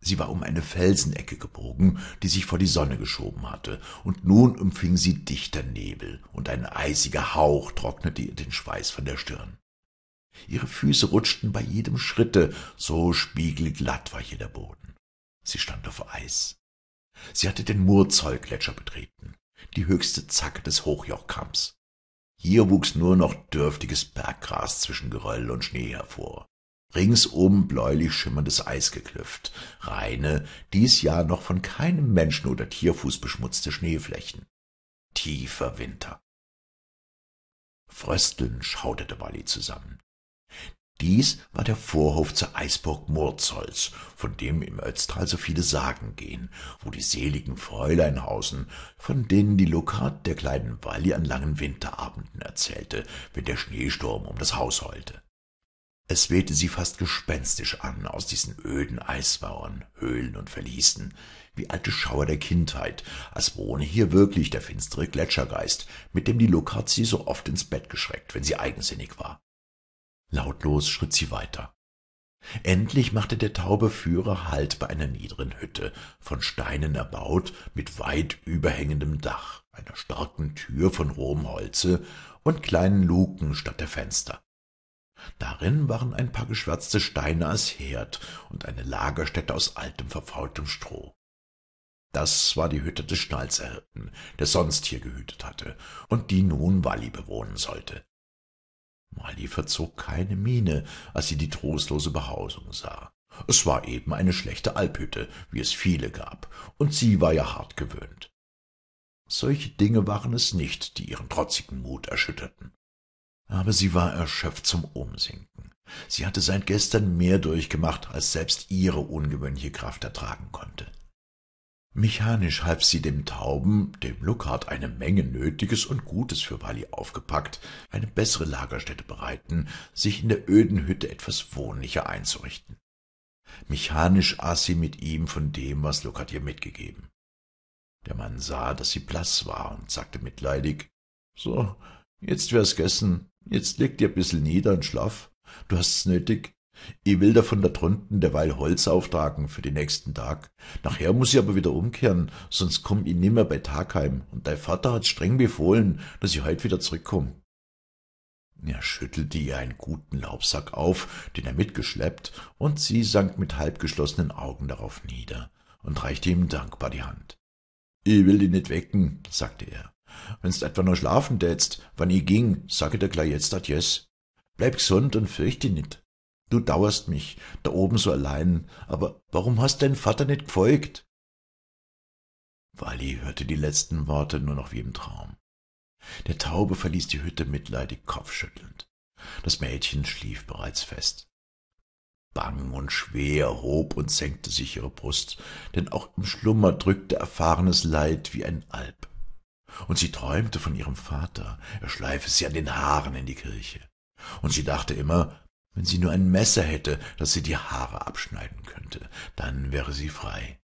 Sie war um eine Felsenecke gebogen, die sich vor die Sonne geschoben hatte, und nun umfing sie dichter Nebel, und ein eisiger Hauch trocknete ihr den Schweiß von der Stirn. Ihre Füße rutschten bei jedem Schritte, so spiegelglatt war hier der Boden. Sie stand auf Eis. Sie hatte den Murzollgletscher betreten, die höchste Zacke des Hochjochkamms. Hier wuchs nur noch dürftiges Berggras zwischen Geröll und Schnee hervor ringsum bläulich schimmerndes Eisgeklüft, reine, dies Jahr noch von keinem Menschen oder Tierfuß beschmutzte Schneeflächen. Tiefer Winter. Fröstelnd schauderte Walli zusammen. Dies war der Vorhof zur Eisburg Murzholz, von dem im Ötztal so viele Sagen gehen, wo die seligen Fräulein hausen, von denen die Lokat der kleinen Walli an langen Winterabenden erzählte, wenn der Schneesturm um das Haus heulte. Es wehte sie fast gespenstisch an aus diesen öden Eismauern, Höhlen und Verließen, wie alte Schauer der Kindheit, als wohne hier wirklich der finstere Gletschergeist, mit dem die Lukart sie so oft ins Bett geschreckt, wenn sie eigensinnig war. Lautlos schritt sie weiter. Endlich machte der taube Führer Halt bei einer niederen Hütte, von Steinen erbaut, mit weit überhängendem Dach, einer starken Tür von rohem Holze und kleinen Luken statt der Fenster. Darin waren ein paar geschwärzte Steine als Herd und eine Lagerstätte aus altem, verfaultem Stroh. Das war die Hütte des Schnalzerhirten, der sonst hier gehütet hatte und die nun Walli bewohnen sollte. Walli verzog keine Miene, als sie die trostlose Behausung sah. Es war eben eine schlechte Alphütte, wie es viele gab, und sie war ja hart gewöhnt. Solche Dinge waren es nicht, die ihren trotzigen Mut erschütterten aber sie war erschöpft zum Umsinken. Sie hatte seit gestern mehr durchgemacht, als selbst ihre ungewöhnliche Kraft ertragen konnte. Mechanisch half sie dem Tauben, dem Luckhardt eine Menge Nötiges und Gutes für Walli aufgepackt, eine bessere Lagerstätte bereiten, sich in der öden Hütte etwas wohnlicher einzurichten. Mechanisch aß sie mit ihm von dem, was Luckhardt ihr mitgegeben. Der Mann sah, dass sie blass war und sagte mitleidig, »So, jetzt wär's gessen, jetzt leg dir bissel nieder und schlaf, du hast's nötig, ich will davon da drunten derweil Holz auftragen für den nächsten Tag. Nachher muss ich aber wieder umkehren, sonst komm ich nimmer bei Tag heim, und dein Vater hat streng befohlen, dass ich heut wieder zurückkomm. Er schüttelte ihr einen guten Laubsack auf, den er mitgeschleppt, und sie sank mit halbgeschlossenen Augen darauf nieder und reichte ihm dankbar die Hand. Ich will dich nicht wecken, sagte er. Wenn's etwa noch schlafen tätst, wann ich ging, sage dir gleich jetzt Adjes. Bleib gesund und fürchte nicht. Du dauerst mich, da oben so allein, aber warum hast dein Vater nicht gefolgt? Walli hörte die letzten Worte nur noch wie im Traum. Der Taube verließ die Hütte mitleidig kopfschüttelnd. Das Mädchen schlief bereits fest. Bang und schwer hob und senkte sich ihre Brust, denn auch im Schlummer drückte erfahrenes Leid wie ein Alp. Und sie träumte von ihrem Vater, er schleife sie an den Haaren in die Kirche. Und sie dachte immer, wenn sie nur ein Messer hätte, das sie die Haare abschneiden könnte, dann wäre sie frei.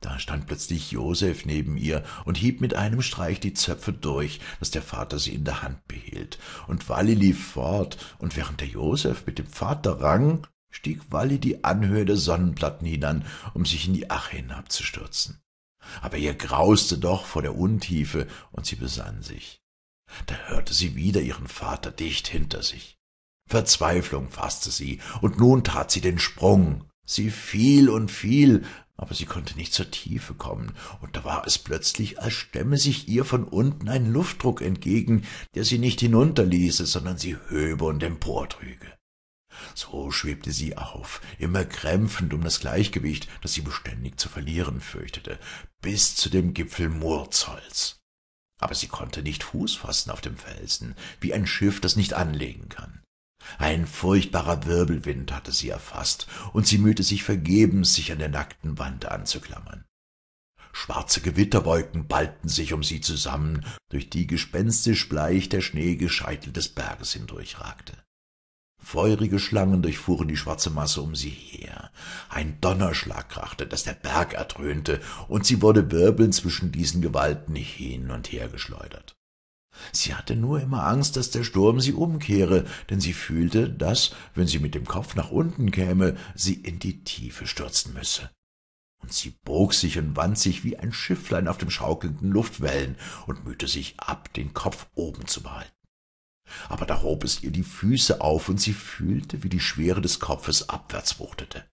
Da stand plötzlich Josef neben ihr und hieb mit einem Streich die Zöpfe durch, dass der Vater sie in der Hand behielt. Und Walli lief fort, und während der Josef mit dem Vater rang, stieg Walli die Anhöhe der Sonnenplatten hinan, um sich in die Ache hinabzustürzen. Aber ihr grauste doch vor der Untiefe, und sie besann sich. Da hörte sie wieder ihren Vater dicht hinter sich. Verzweiflung fasste sie, und nun tat sie den Sprung. Sie fiel und fiel, aber sie konnte nicht zur Tiefe kommen, und da war es plötzlich, als stemme sich ihr von unten ein Luftdruck entgegen, der sie nicht hinunterließe, sondern sie höbe und emportrüge. So schwebte sie auf, immer krämpfend um das Gleichgewicht, das sie beständig zu verlieren fürchtete, bis zu dem Gipfel Murzholz. Aber sie konnte nicht Fuß fassen auf dem Felsen, wie ein Schiff, das nicht anlegen kann. Ein furchtbarer Wirbelwind hatte sie erfasst, und sie mühte sich vergebens, sich an der nackten Wand anzuklammern. Schwarze Gewitterwolken ballten sich um sie zusammen, durch die gespenstisch bleich der schneeige Scheitel des Berges hindurchragte. Feurige Schlangen durchfuhren die schwarze Masse um sie her. Ein Donnerschlag krachte, dass der Berg erdröhnte, und sie wurde wirbelnd zwischen diesen Gewalten hin und her geschleudert. Sie hatte nur immer Angst, dass der Sturm sie umkehre, denn sie fühlte, dass, wenn sie mit dem Kopf nach unten käme, sie in die Tiefe stürzen müsse. Und sie bog sich und wand sich wie ein Schifflein auf dem schaukelnden Luftwellen und mühte sich ab, den Kopf oben zu behalten. Aber da hob es ihr die Füße auf, und sie fühlte, wie die Schwere des Kopfes abwärts wuchtete.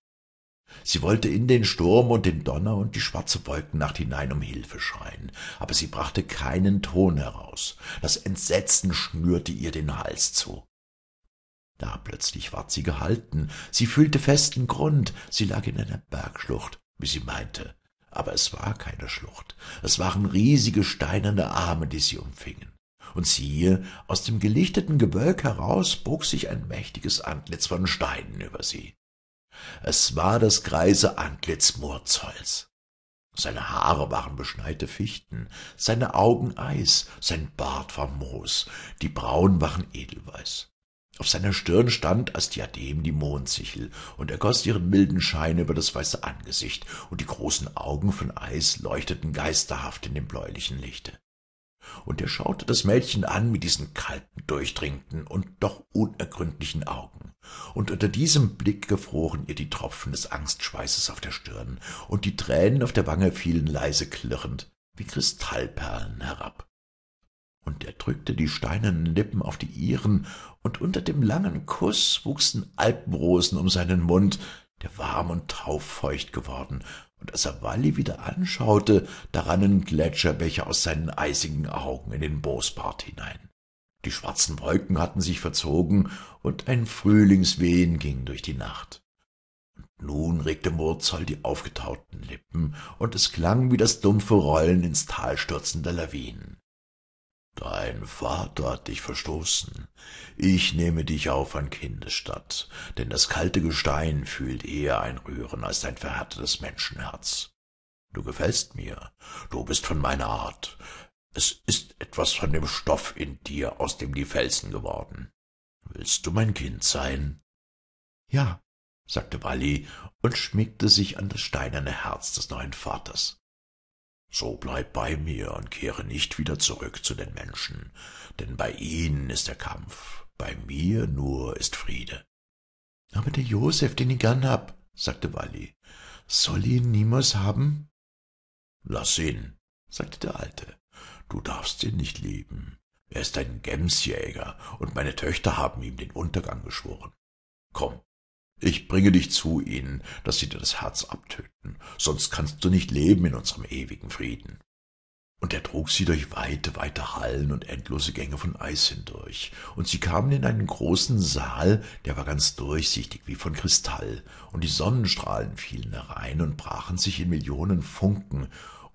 Sie wollte in den Sturm und den Donner und die schwarze Wolkennacht hinein um Hilfe schreien, aber sie brachte keinen Ton heraus. Das Entsetzen schnürte ihr den Hals zu. Da plötzlich ward sie gehalten, sie fühlte festen Grund, sie lag in einer Bergschlucht, wie sie meinte, aber es war keine Schlucht, es waren riesige steinerne Arme, die sie umfingen. Und siehe, aus dem gelichteten Gewölk heraus bog sich ein mächtiges Antlitz von Steinen über sie. Es war das greise Antlitz Murzholz. Seine Haare waren beschneite Fichten, seine Augen Eis, sein Bart war Moos, die Brauen waren edelweiß. Auf seiner Stirn stand als Diadem die Mondsichel, und er goss ihren milden Schein über das weiße Angesicht, und die großen Augen von Eis leuchteten geisterhaft in dem bläulichen Lichte und er schaute das Mädchen an mit diesen kalten, durchdringenden und doch unergründlichen Augen, und unter diesem Blick gefroren ihr die Tropfen des Angstschweißes auf der Stirn, und die Tränen auf der Wange fielen leise klirrend wie Kristallperlen herab. Und er drückte die steinernen Lippen auf die ihren, und unter dem langen Kuß wuchsen Alpenrosen um seinen Mund, der warm und taufeucht geworden, und als er Walli wieder anschaute, da rannen Gletscherbecher aus seinen eisigen Augen in den Bosbart hinein. Die schwarzen Wolken hatten sich verzogen, und ein Frühlingswehen ging durch die Nacht. Und nun regte Murzel die aufgetauten Lippen, und es klang wie das dumpfe Rollen ins Tal stürzender Lawinen. Dein Vater hat dich verstoßen. Ich nehme dich auf an Kindesstatt, denn das kalte Gestein fühlt eher ein Rühren als dein verhärtetes Menschenherz. Du gefällst mir, du bist von meiner Art. Es ist etwas von dem Stoff in dir, aus dem die Felsen geworden. Willst du mein Kind sein? Ja, sagte Walli und schmiegte sich an das steinerne Herz des neuen Vaters. So bleib bei mir und kehre nicht wieder zurück zu den Menschen, denn bei ihnen ist der Kampf, bei mir nur ist Friede. Aber der Josef, den ich gern hab, sagte Walli, soll ihn niemals haben? Lass ihn, sagte der Alte, du darfst ihn nicht lieben. Er ist ein Gemsjäger, und meine Töchter haben ihm den Untergang geschworen. Komm, ich bringe dich zu ihnen, dass sie dir das Herz abtöten, sonst kannst du nicht leben in unserem ewigen Frieden. Und er trug sie durch weite, weite Hallen und endlose Gänge von Eis hindurch, und sie kamen in einen großen Saal, der war ganz durchsichtig wie von Kristall, und die Sonnenstrahlen fielen herein und brachen sich in Millionen Funken,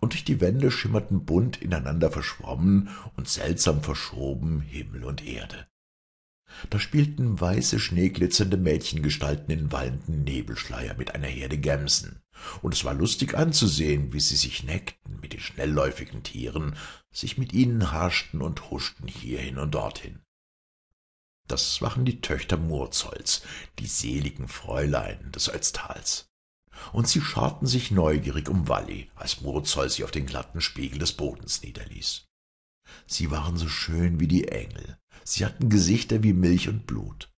und durch die Wände schimmerten bunt ineinander verschwommen und seltsam verschoben Himmel und Erde. Da spielten weiße, schneeglitzernde Mädchengestalten in wallenden Nebelschleier mit einer Herde Gämsen, und es war lustig anzusehen, wie sie sich neckten mit den schnellläufigen Tieren, sich mit ihnen haschten und huschten hierhin und dorthin. Das waren die Töchter Murzolls, die seligen Fräulein des Ötztals. Und sie scharten sich neugierig um Walli, als Murzoll sie auf den glatten Spiegel des Bodens niederließ. Sie waren so schön wie die Engel, sie hatten Gesichter wie Milch und Blut.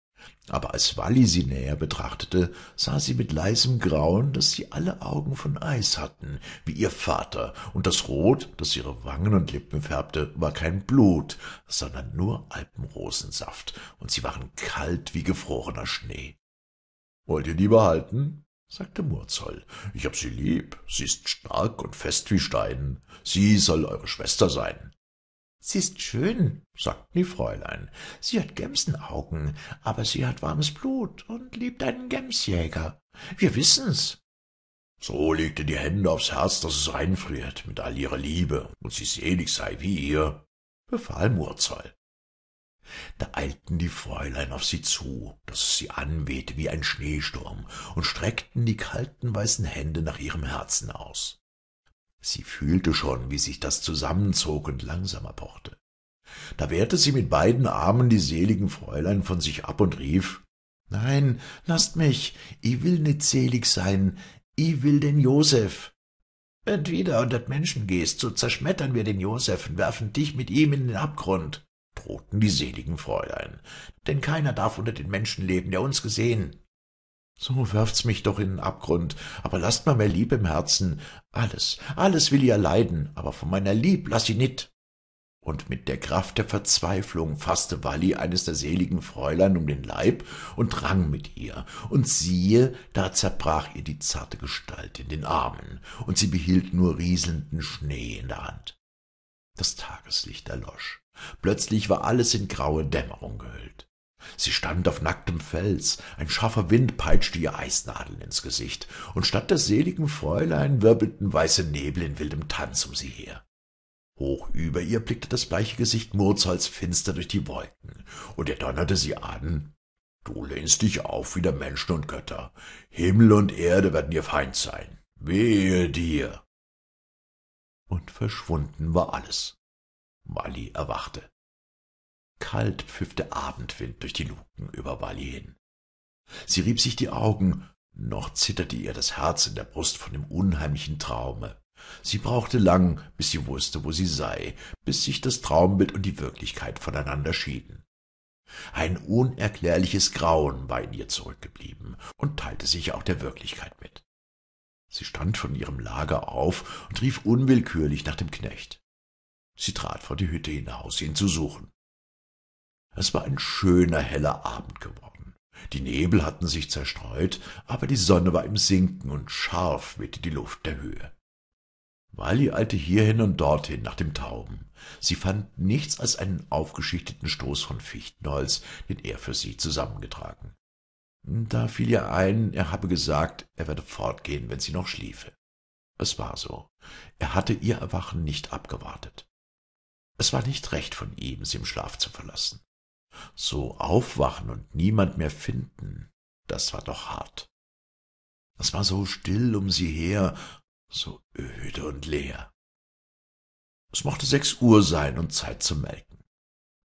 Aber als Walli sie näher betrachtete, sah sie mit leisem Grauen, dass sie alle Augen von Eis hatten, wie ihr Vater, und das Rot, das ihre Wangen und Lippen färbte, war kein Blut, sondern nur Alpenrosensaft, und sie waren kalt wie gefrorener Schnee. Wollt ihr die behalten? Sagte Murzoll. Ich hab sie lieb, sie ist stark und fest wie Stein, sie soll eure Schwester sein. Sie ist schön, sagten die Fräulein. Sie hat Gemsenaugen, aber sie hat warmes Blut und liebt einen Gemsjäger. Wir wissen's. So legte die Hände aufs Herz, dass es reinfriert mit all ihrer Liebe und sie selig sei wie ihr, befahl Murzoll. Da eilten die Fräulein auf sie zu, dass es sie anwehte wie ein Schneesturm, und streckten die kalten weißen Hände nach ihrem Herzen aus. Sie fühlte schon, wie sich das zusammenzog und langsamer pochte. Da wehrte sie mit beiden Armen die seligen Fräulein von sich ab und rief Nein, lasst mich, ich will nit selig sein, ich will den Josef. Wenn wieder unter Menschen gehst, so zerschmettern wir den Josef und werfen dich mit ihm in den Abgrund, drohten die seligen Fräulein, denn keiner darf unter den Menschen leben, der uns gesehen. So wirft's mich doch in den Abgrund, aber lasst mir mehr Lieb im Herzen. Alles, alles will ich erleiden, aber von meiner Lieb lass ich nit. Und mit der Kraft der Verzweiflung fasste Walli eines der seligen Fräulein um den Leib und rang mit ihr, und siehe, da zerbrach ihr die zarte Gestalt in den Armen, und sie behielt nur rieselnden Schnee in der Hand. Das Tageslicht erlosch. Plötzlich war alles in graue Dämmerung gehüllt. Sie stand auf nacktem Fels, ein scharfer Wind peitschte ihr Eisnadeln ins Gesicht, und statt des seligen Fräulein wirbelten weiße Nebel in wildem Tanz um sie her. Hoch über ihr blickte das bleiche Gesicht Murzolls finster durch die Wolken, und er donnerte sie an. Du lehnst dich auf wie der Menschen und Götter. Himmel und Erde werden dir Feind sein. Wehe dir! Und verschwunden war alles. Walli erwachte. Kalt pfiff der Abendwind durch die Luken über Walli hin. Sie rieb sich die Augen, noch zitterte ihr das Herz in der Brust von dem unheimlichen Traume. Sie brauchte lang, bis sie wusste, wo sie sei, bis sich das Traumbild und die Wirklichkeit voneinander schieden. Ein unerklärliches Grauen war in ihr zurückgeblieben und teilte sich auch der Wirklichkeit mit. Sie stand von ihrem Lager auf und rief unwillkürlich nach dem Knecht. Sie trat vor die Hütte hinaus, ihn zu suchen. Es war ein schöner, heller Abend geworden. Die Nebel hatten sich zerstreut, aber die Sonne war im Sinken und scharf wehte die Luft der Höhe. Wally eilte hierhin und dorthin nach dem Tauben. Sie fand nichts als einen aufgeschichteten Stoß von Fichtenholz, den er für sie zusammengetragen. Da fiel ihr ein, er habe gesagt, er werde fortgehen, wenn sie noch schliefe. Es war so. Er hatte ihr Erwachen nicht abgewartet. Es war nicht recht von ihm, sie im Schlaf zu verlassen. So aufwachen und niemand mehr finden, das war doch hart. Es war so still um sie her, so öde und leer. Es mochte sechs Uhr sein und Zeit zum Melken.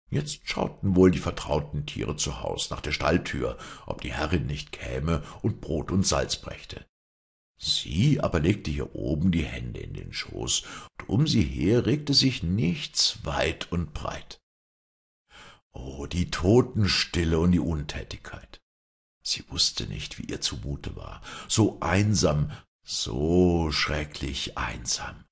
Jetzt schauten wohl die vertrauten Tiere zu Haus nach der Stalltür, ob die Herrin nicht käme und Brot und Salz brächte. Sie aber legte hier oben die Hände in den Schoß, und um sie her regte sich nichts weit und breit. Oh, die Totenstille und die Untätigkeit. Sie wusste nicht, wie ihr zumute war, so einsam, so schrecklich einsam.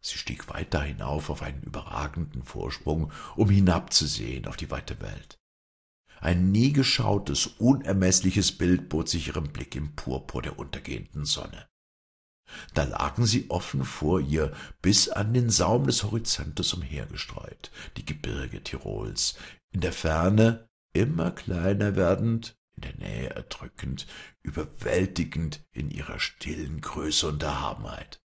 Sie stieg weiter hinauf auf einen überragenden Vorsprung, um hinabzusehen auf die weite Welt. Ein nie geschautes, unermeßliches Bild bot sich ihrem Blick im Purpur der untergehenden Sonne. Da lagen sie offen vor ihr, bis an den Saum des Horizontes umhergestreut, die Gebirge Tirols, in der Ferne immer kleiner werdend, in der Nähe erdrückend, überwältigend in ihrer stillen Größe und Erhabenheit.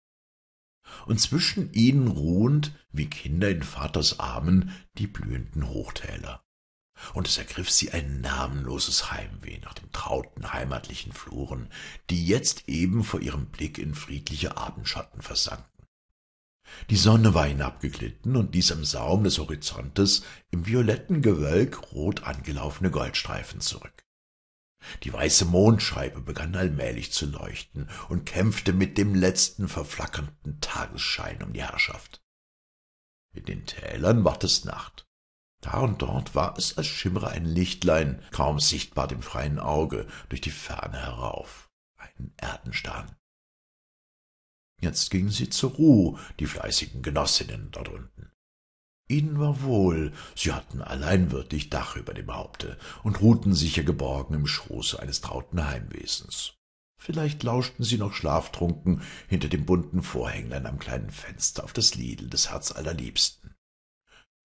Und zwischen ihnen ruhend, wie Kinder in Vaters Armen, die blühenden Hochtäler. Und es ergriff sie ein namenloses Heimweh nach dem trauten heimatlichen Fluren, die jetzt eben vor ihrem Blick in friedliche Abendschatten versanken. Die Sonne war hinabgeglitten und ließ am Saum des Horizontes im violetten Gewölk rot angelaufene Goldstreifen zurück. Die weiße Mondscheibe begann allmählich zu leuchten und kämpfte mit dem letzten verflackernden Tagesschein um die Herrschaft. In den Tälern ward es Nacht. Da und dort war es, als schimmere ein Lichtlein, kaum sichtbar dem freien Auge, durch die Ferne herauf, ein Erdenstern. Jetzt gingen sie zur Ruhe, die fleißigen Genossinnen dort unten. Ihnen war wohl, sie hatten allein wirklich Dach über dem Haupte und ruhten sicher geborgen im Schoße eines trauten Heimwesens. Vielleicht lauschten sie noch schlaftrunken hinter dem bunten Vorhänglein am kleinen Fenster auf das Liedel des Herzallerliebsten.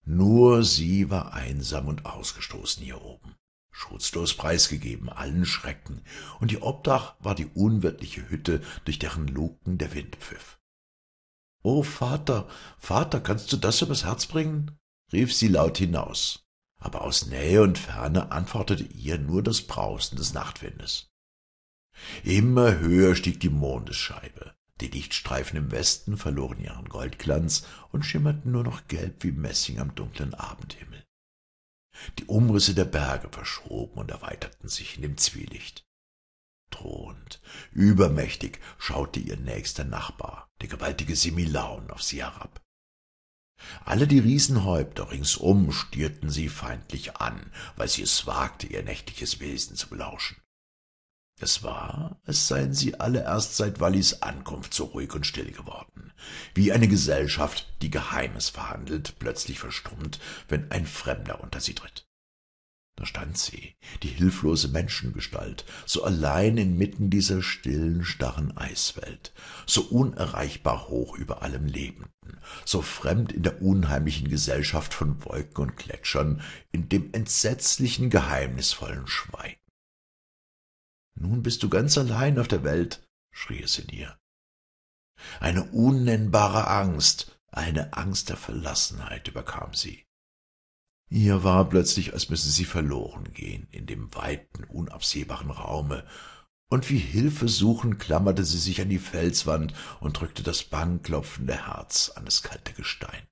Nur sie war einsam und ausgestoßen hier oben, schutzlos preisgegeben allen Schrecken, und ihr Obdach war die unwirtliche Hütte, durch deren Luken der Wind pfiff. »O Vater, Vater, kannst du das übers Herz bringen?« rief sie laut hinaus, aber aus Nähe und Ferne antwortete ihr nur das Brausen des Nachtwindes. Immer höher stieg die Mondesscheibe, die Lichtstreifen im Westen verloren ihren Goldglanz und schimmerten nur noch gelb wie Messing am dunklen Abendhimmel. Die Umrisse der Berge verschoben und erweiterten sich in dem Zwielicht. Drohend, übermächtig schaute ihr nächster Nachbar, der gewaltige Similaun, auf sie herab. Alle die Riesenhäupter ringsum stierten sie feindlich an, weil sie es wagte, ihr nächtliches Wesen zu belauschen. Es war, als seien sie alle erst seit Wallis Ankunft so ruhig und still geworden, wie eine Gesellschaft, die Geheimes verhandelt, plötzlich verstummt, wenn ein Fremder unter sie tritt. Da stand sie, die hilflose Menschengestalt, so allein inmitten dieser stillen, starren Eiswelt, so unerreichbar hoch über allem Lebenden, so fremd in der unheimlichen Gesellschaft von Wolken und Gletschern, in dem entsetzlichen, geheimnisvollen Schweigen. Nun bist du ganz allein auf der Welt, schrie es in ihr. Eine unnennbare Angst, eine Angst der Verlassenheit überkam sie. Ihr war plötzlich, als müsse sie verloren gehen in dem weiten, unabsehbaren Raume, und wie hilfesuchend klammerte sie sich an die Felswand und drückte das bang klopfende Herz an das kalte Gestein.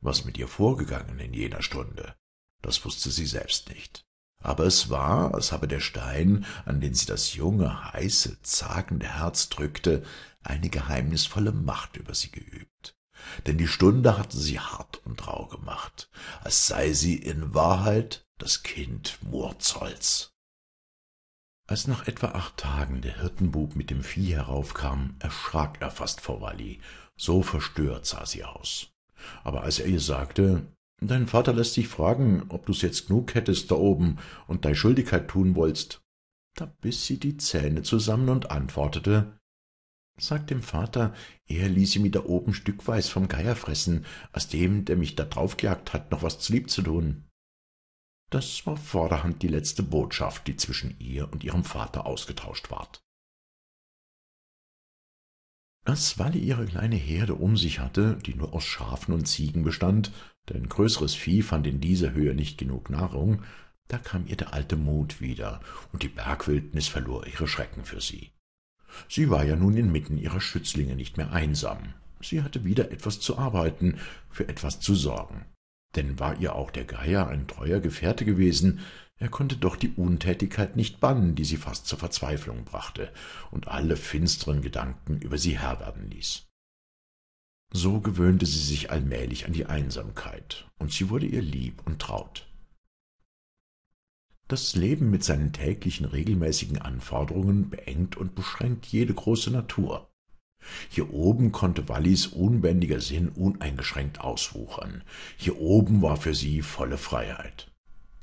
Was mit ihr vorgegangen in jener Stunde, das wusste sie selbst nicht. Aber es war, als habe der Stein, an den sie das junge, heiße, zagende Herz drückte, eine geheimnisvolle Macht über sie geübt denn die Stunde hatte sie hart und rauh gemacht, als sei sie in Wahrheit das Kind Murzolls. Als nach etwa acht Tagen der Hirtenbub mit dem Vieh heraufkam, erschrak er fast vor Walli, so verstört sah sie aus. Aber als er ihr sagte, Dein Vater lässt dich fragen, ob du's jetzt genug hättest da oben und dei Schuldigkeit tun wollst, da biss sie die Zähne zusammen und antwortete, Sag dem Vater, er ließe mi da oben stückweis vom Geier fressen, aus dem, der mich da draufgejagt hat, noch was zu lieb zu tun. Das war vorderhand die letzte Botschaft, die zwischen ihr und ihrem Vater ausgetauscht ward. Als Walli ihre kleine Herde um sich hatte, die nur aus Schafen und Ziegen bestand, denn größeres Vieh fand in dieser Höhe nicht genug Nahrung, da kam ihr der alte Mut wieder, und die Bergwildnis verlor ihre Schrecken für sie. Sie war ja nun inmitten ihrer Schützlinge nicht mehr einsam. Sie hatte wieder etwas zu arbeiten, für etwas zu sorgen. Denn war ihr auch der Geier ein treuer Gefährte gewesen, er konnte doch die Untätigkeit nicht bannen, die sie fast zur Verzweiflung brachte und alle finsteren Gedanken über sie Herr werden ließ. So gewöhnte sie sich allmählich an die Einsamkeit, und sie wurde ihr lieb und traut. Das Leben mit seinen täglichen regelmäßigen Anforderungen beengt und beschränkt jede große Natur. Hier oben konnte Wallis unbändiger Sinn uneingeschränkt auswuchern. Hier oben war für sie volle Freiheit.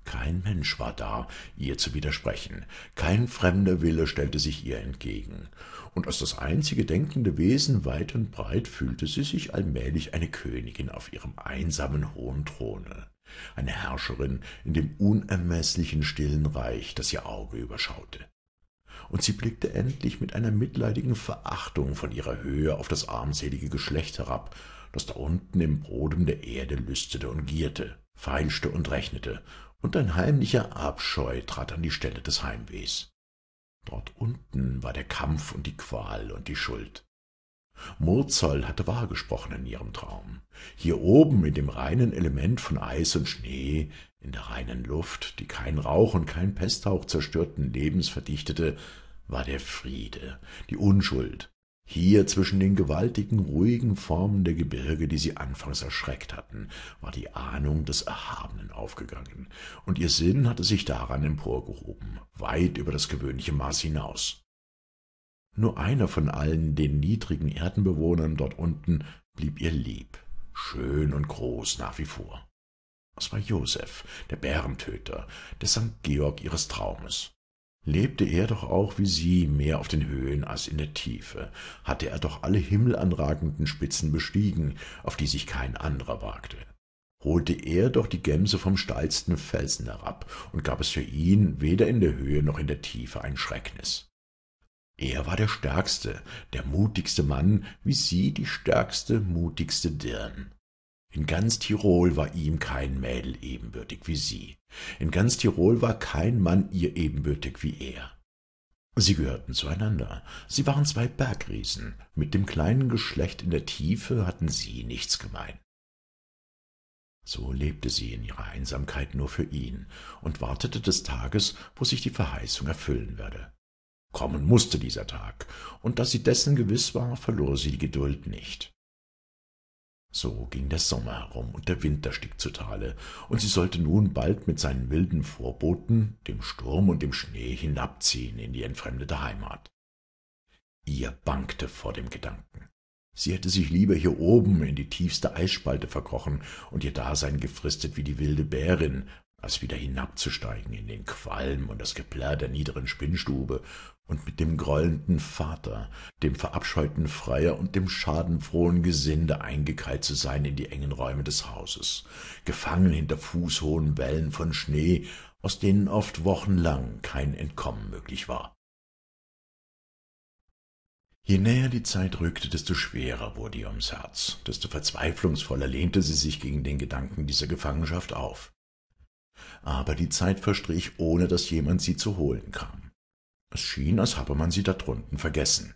Kein Mensch war da, ihr zu widersprechen, kein fremder Wille stellte sich ihr entgegen, und als das einzige denkende Wesen weit und breit fühlte sie sich allmählich eine Königin auf ihrem einsamen hohen Throne, eine Herrscherin in dem unermeßlichen stillen Reich, das ihr Auge überschaute. Und sie blickte endlich mit einer mitleidigen Verachtung von ihrer Höhe auf das armselige Geschlecht herab, das da unten im Brodem der Erde lüstete und gierte, feilschte und rechnete und ein heimlicher Abscheu trat an die Stelle des Heimwehs. Dort unten war der Kampf und die Qual und die Schuld. Murzoll hatte wahr gesprochen in ihrem Traum. Hier oben in dem reinen Element von Eis und Schnee, in der reinen Luft, die kein Rauch und kein Pesthauch zerstörten Lebens verdichtete, war der Friede, die Unschuld, hier zwischen den gewaltigen, ruhigen Formen der Gebirge, die sie anfangs erschreckt hatten, war die Ahnung des Erhabenen aufgegangen, und ihr Sinn hatte sich daran emporgehoben, weit über das gewöhnliche Maß hinaus. Nur einer von allen den niedrigen Erdenbewohnern dort unten blieb ihr lieb, schön und groß nach wie vor. Es war Joseph, der Bärentöter, der St. Georg ihres Traumes lebte er doch auch wie sie mehr auf den Höhen als in der Tiefe, hatte er doch alle himmelanragenden Spitzen bestiegen, auf die sich kein anderer wagte. Holte er doch die Gemse vom steilsten Felsen herab und gab es für ihn weder in der Höhe noch in der Tiefe ein Schrecknis. Er war der stärkste, der mutigste Mann, wie sie die stärkste, mutigste Dirn. In ganz Tirol war ihm kein Mädel ebenbürtig wie sie. In ganz Tirol war kein Mann ihr ebenbürtig wie er. Sie gehörten zueinander. Sie waren zwei Bergriesen. Mit dem kleinen Geschlecht in der Tiefe hatten sie nichts gemein. So lebte sie in ihrer Einsamkeit nur für ihn und wartete des Tages, wo sich die Verheißung erfüllen werde. Kommen musste dieser Tag, und da sie dessen gewiss war, verlor sie die Geduld nicht. So ging der Sommer herum und der Winter stieg zu Tale, und sie sollte nun bald mit seinen wilden Vorboten, dem Sturm und dem Schnee, hinabziehen in die entfremdete Heimat. Ihr bangte vor dem Gedanken. Sie hätte sich lieber hier oben in die tiefste Eisspalte verkrochen und ihr Dasein gefristet wie die wilde Bärin, als wieder hinabzusteigen in den Qualm und das Geplärr der niederen Spinnstube und mit dem grollenden Vater, dem verabscheuten Freier und dem schadenfrohen Gesinde eingekeilt zu sein in die engen Räume des Hauses, gefangen hinter fußhohen Wellen von Schnee, aus denen oft wochenlang kein Entkommen möglich war. Je näher die Zeit rückte, desto schwerer wurde ihr ums Herz, desto verzweiflungsvoller lehnte sie sich gegen den Gedanken dieser Gefangenschaft auf aber die Zeit verstrich, ohne dass jemand sie zu holen kam. Es schien, als habe man sie da drunten vergessen.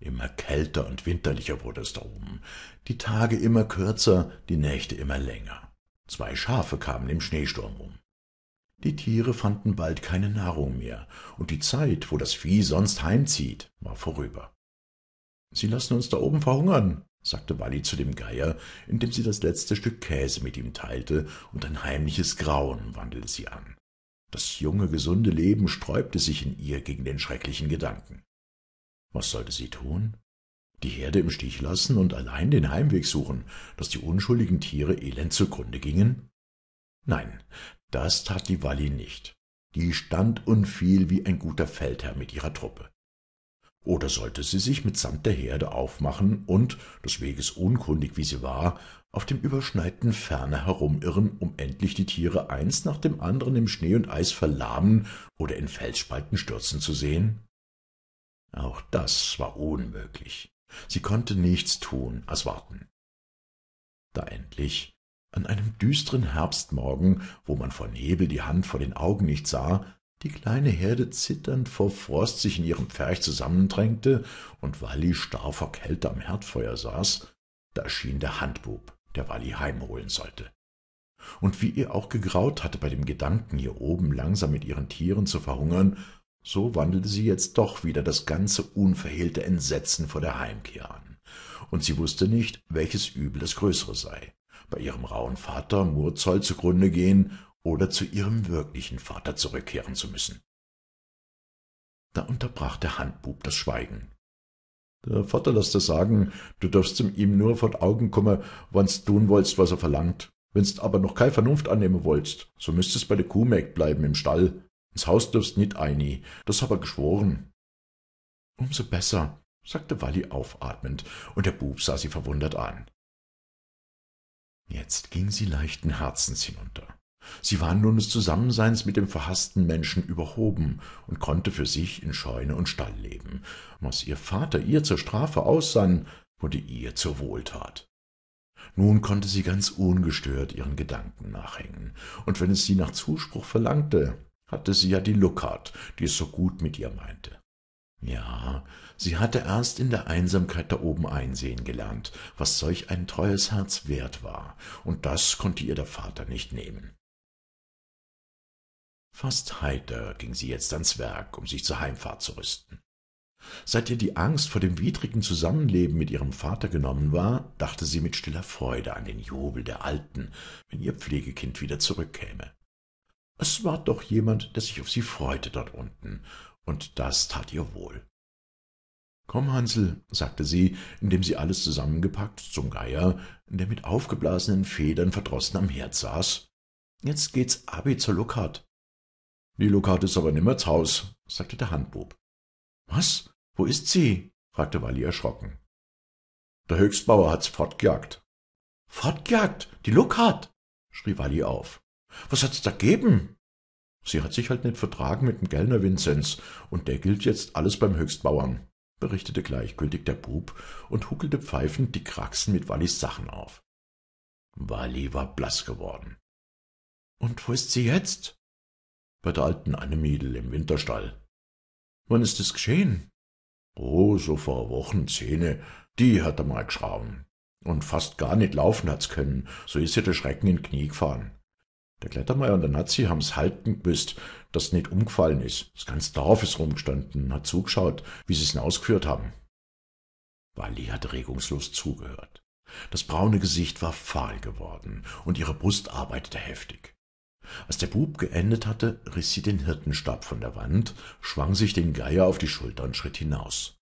Immer kälter und winterlicher wurde es da oben, die Tage immer kürzer, die Nächte immer länger. Zwei Schafe kamen im Schneesturm um. Die Tiere fanden bald keine Nahrung mehr, und die Zeit, wo das Vieh sonst heimzieht, war vorüber. Sie lassen uns da oben verhungern, sagte Walli zu dem Geier, indem sie das letzte Stück Käse mit ihm teilte, und ein heimliches Grauen wandelte sie an. Das junge, gesunde Leben sträubte sich in ihr gegen den schrecklichen Gedanken. Was sollte sie tun? Die Herde im Stich lassen und allein den Heimweg suchen, dass die unschuldigen Tiere elend zugrunde gingen? Nein, das tat die Walli nicht. Die stand und fiel wie ein guter Feldherr mit ihrer Truppe oder sollte sie sich mitsamt der Herde aufmachen und, des Weges unkundig wie sie war, auf dem überschneiten Ferne herumirren, um endlich die Tiere eins nach dem anderen im Schnee und Eis verlahmen oder in Felsspalten stürzen zu sehen? Auch das war unmöglich. Sie konnte nichts tun als warten. Da endlich, an einem düsteren Herbstmorgen, wo man vor Nebel die Hand vor den Augen nicht sah, Die kleine Herde zitternd vor Frost sich in ihrem Pferch zusammendrängte und Walli starr vor Kälte am Herdfeuer saß, da erschien der Handbub, der Walli heimholen sollte. Und wie ihr auch gegraut hatte bei dem Gedanken, hier oben langsam mit ihren Tieren zu verhungern, so wandelte sie jetzt doch wieder das ganze unverhehlte Entsetzen vor der Heimkehr an, und sie wusste nicht, welches Übel das größere sei, bei ihrem rauen Vater Murzoll zugrunde gehen oder zu ihrem wirklichen Vater zurückkehren zu müssen. Da unterbrach der Handbub das Schweigen. Der Vater lässt dir sagen, du darfst ihm nur vor die Augen kommen, wann's tun wollst, was er verlangt. Wenn's aber noch keine Vernunft annehmen wollst, so müsstest bei der Kuhmägd bleiben im Stall. Ins Haus dürfst nit eini, das hab er geschworen. Umso besser, sagte Walli aufatmend, und der Bub sah sie verwundert an. Jetzt ging sie leichten Herzens hinunter. Sie war nun des Zusammenseins mit dem verhaßten Menschen überhoben und konnte für sich in Scheune und Stall leben. Was ihr Vater ihr zur Strafe aussann, wurde ihr zur Wohltat. Nun konnte sie ganz ungestört ihren Gedanken nachhängen, und wenn es sie nach Zuspruch verlangte, hatte sie ja die Luckart, die es so gut mit ihr meinte. Ja, sie hatte erst in der Einsamkeit da oben einsehen gelernt, was solch ein treues Herz wert war, und das konnte ihr der Vater nicht nehmen. Fast heiter ging sie jetzt ans Werk, um sich zur Heimfahrt zu rüsten. Seit ihr die Angst vor dem widrigen Zusammenleben mit ihrem Vater genommen war, dachte sie mit stiller Freude an den Jubel der Alten, wenn ihr Pflegekind wieder zurückkäme. Es war doch jemand, der sich auf sie freute dort unten, und das tat ihr wohl. Komm, Hansel, sagte sie, indem sie alles zusammengepackt zum Geier, der mit aufgeblasenen Federn verdrossen am Herd saß. Jetzt geht's abi zur Luckart. Die Luckart ist aber nimmer Haus, sagte der Handbub. Was? Wo ist sie? fragte Walli erschrocken. Der Höchstbauer hat's fortgejagt. Fortgejagt? Die Luckart? schrie Walli auf. Was hat's da geben? Sie hat sich halt nicht vertragen mit dem Gellner Vinzenz, und der gilt jetzt alles beim Höchstbauern, berichtete gleichgültig der Bub und huckelte pfeifend die Kraxen mit Wallis Sachen auf. Walli war blass geworden. Und wo ist sie jetzt? Bei der alten Annemiedel im Winterstall. Wann ist es geschehen? Oh, so vor Wochen, Zähne, die hat er mal geschrauen. Und fast gar nicht laufen hat's können, so ist ihr der Schrecken in Knie gefahren. Der Klettermeier und der Nazi haben's halten gewusst, dass nicht umgefallen ist. Das ganze Dorf ist rumgestanden und hat zugeschaut, wie sie's ausgeführt haben. Walli hat regungslos zugehört. Das braune Gesicht war fahl geworden und ihre Brust arbeitete heftig. Als der Bub geendet hatte, riß sie den Hirtenstab von der Wand, schwang sich den Geier auf die Schulter und schritt hinaus.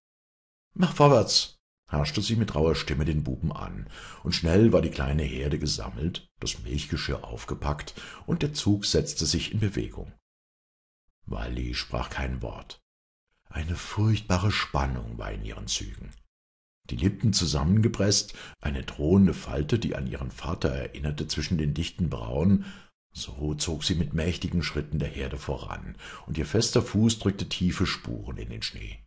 Mach vorwärts, herrschte sie mit rauher Stimme den Buben an, und schnell war die kleine Herde gesammelt, das Milchgeschirr aufgepackt, und der Zug setzte sich in Bewegung. Walli sprach kein Wort. Eine furchtbare Spannung war in ihren Zügen. Die Lippen zusammengepreßt, eine drohende Falte, die an ihren Vater erinnerte zwischen den dichten Brauen, so zog sie mit mächtigen Schritten der Herde voran, und ihr fester Fuß drückte tiefe Spuren in den Schnee.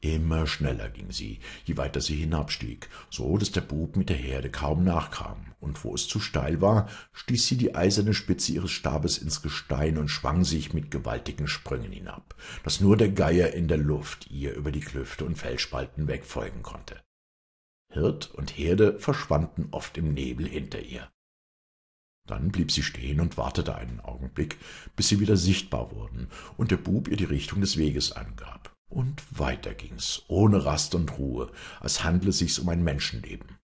Immer schneller ging sie, je weiter sie hinabstieg, so dass der Bub mit der Herde kaum nachkam, und wo es zu steil war, stieß sie die eiserne Spitze ihres Stabes ins Gestein und schwang sich mit gewaltigen Sprüngen hinab, dass nur der Geier in der Luft ihr über die Klüfte und Felsspalten wegfolgen konnte. Hirt und Herde verschwanden oft im Nebel hinter ihr. Dann blieb sie stehen und wartete einen Augenblick, bis sie wieder sichtbar wurden und der Bub ihr die Richtung des Weges angab. Und weiter ging's, ohne Rast und Ruhe, als handle sich's um ein Menschenleben.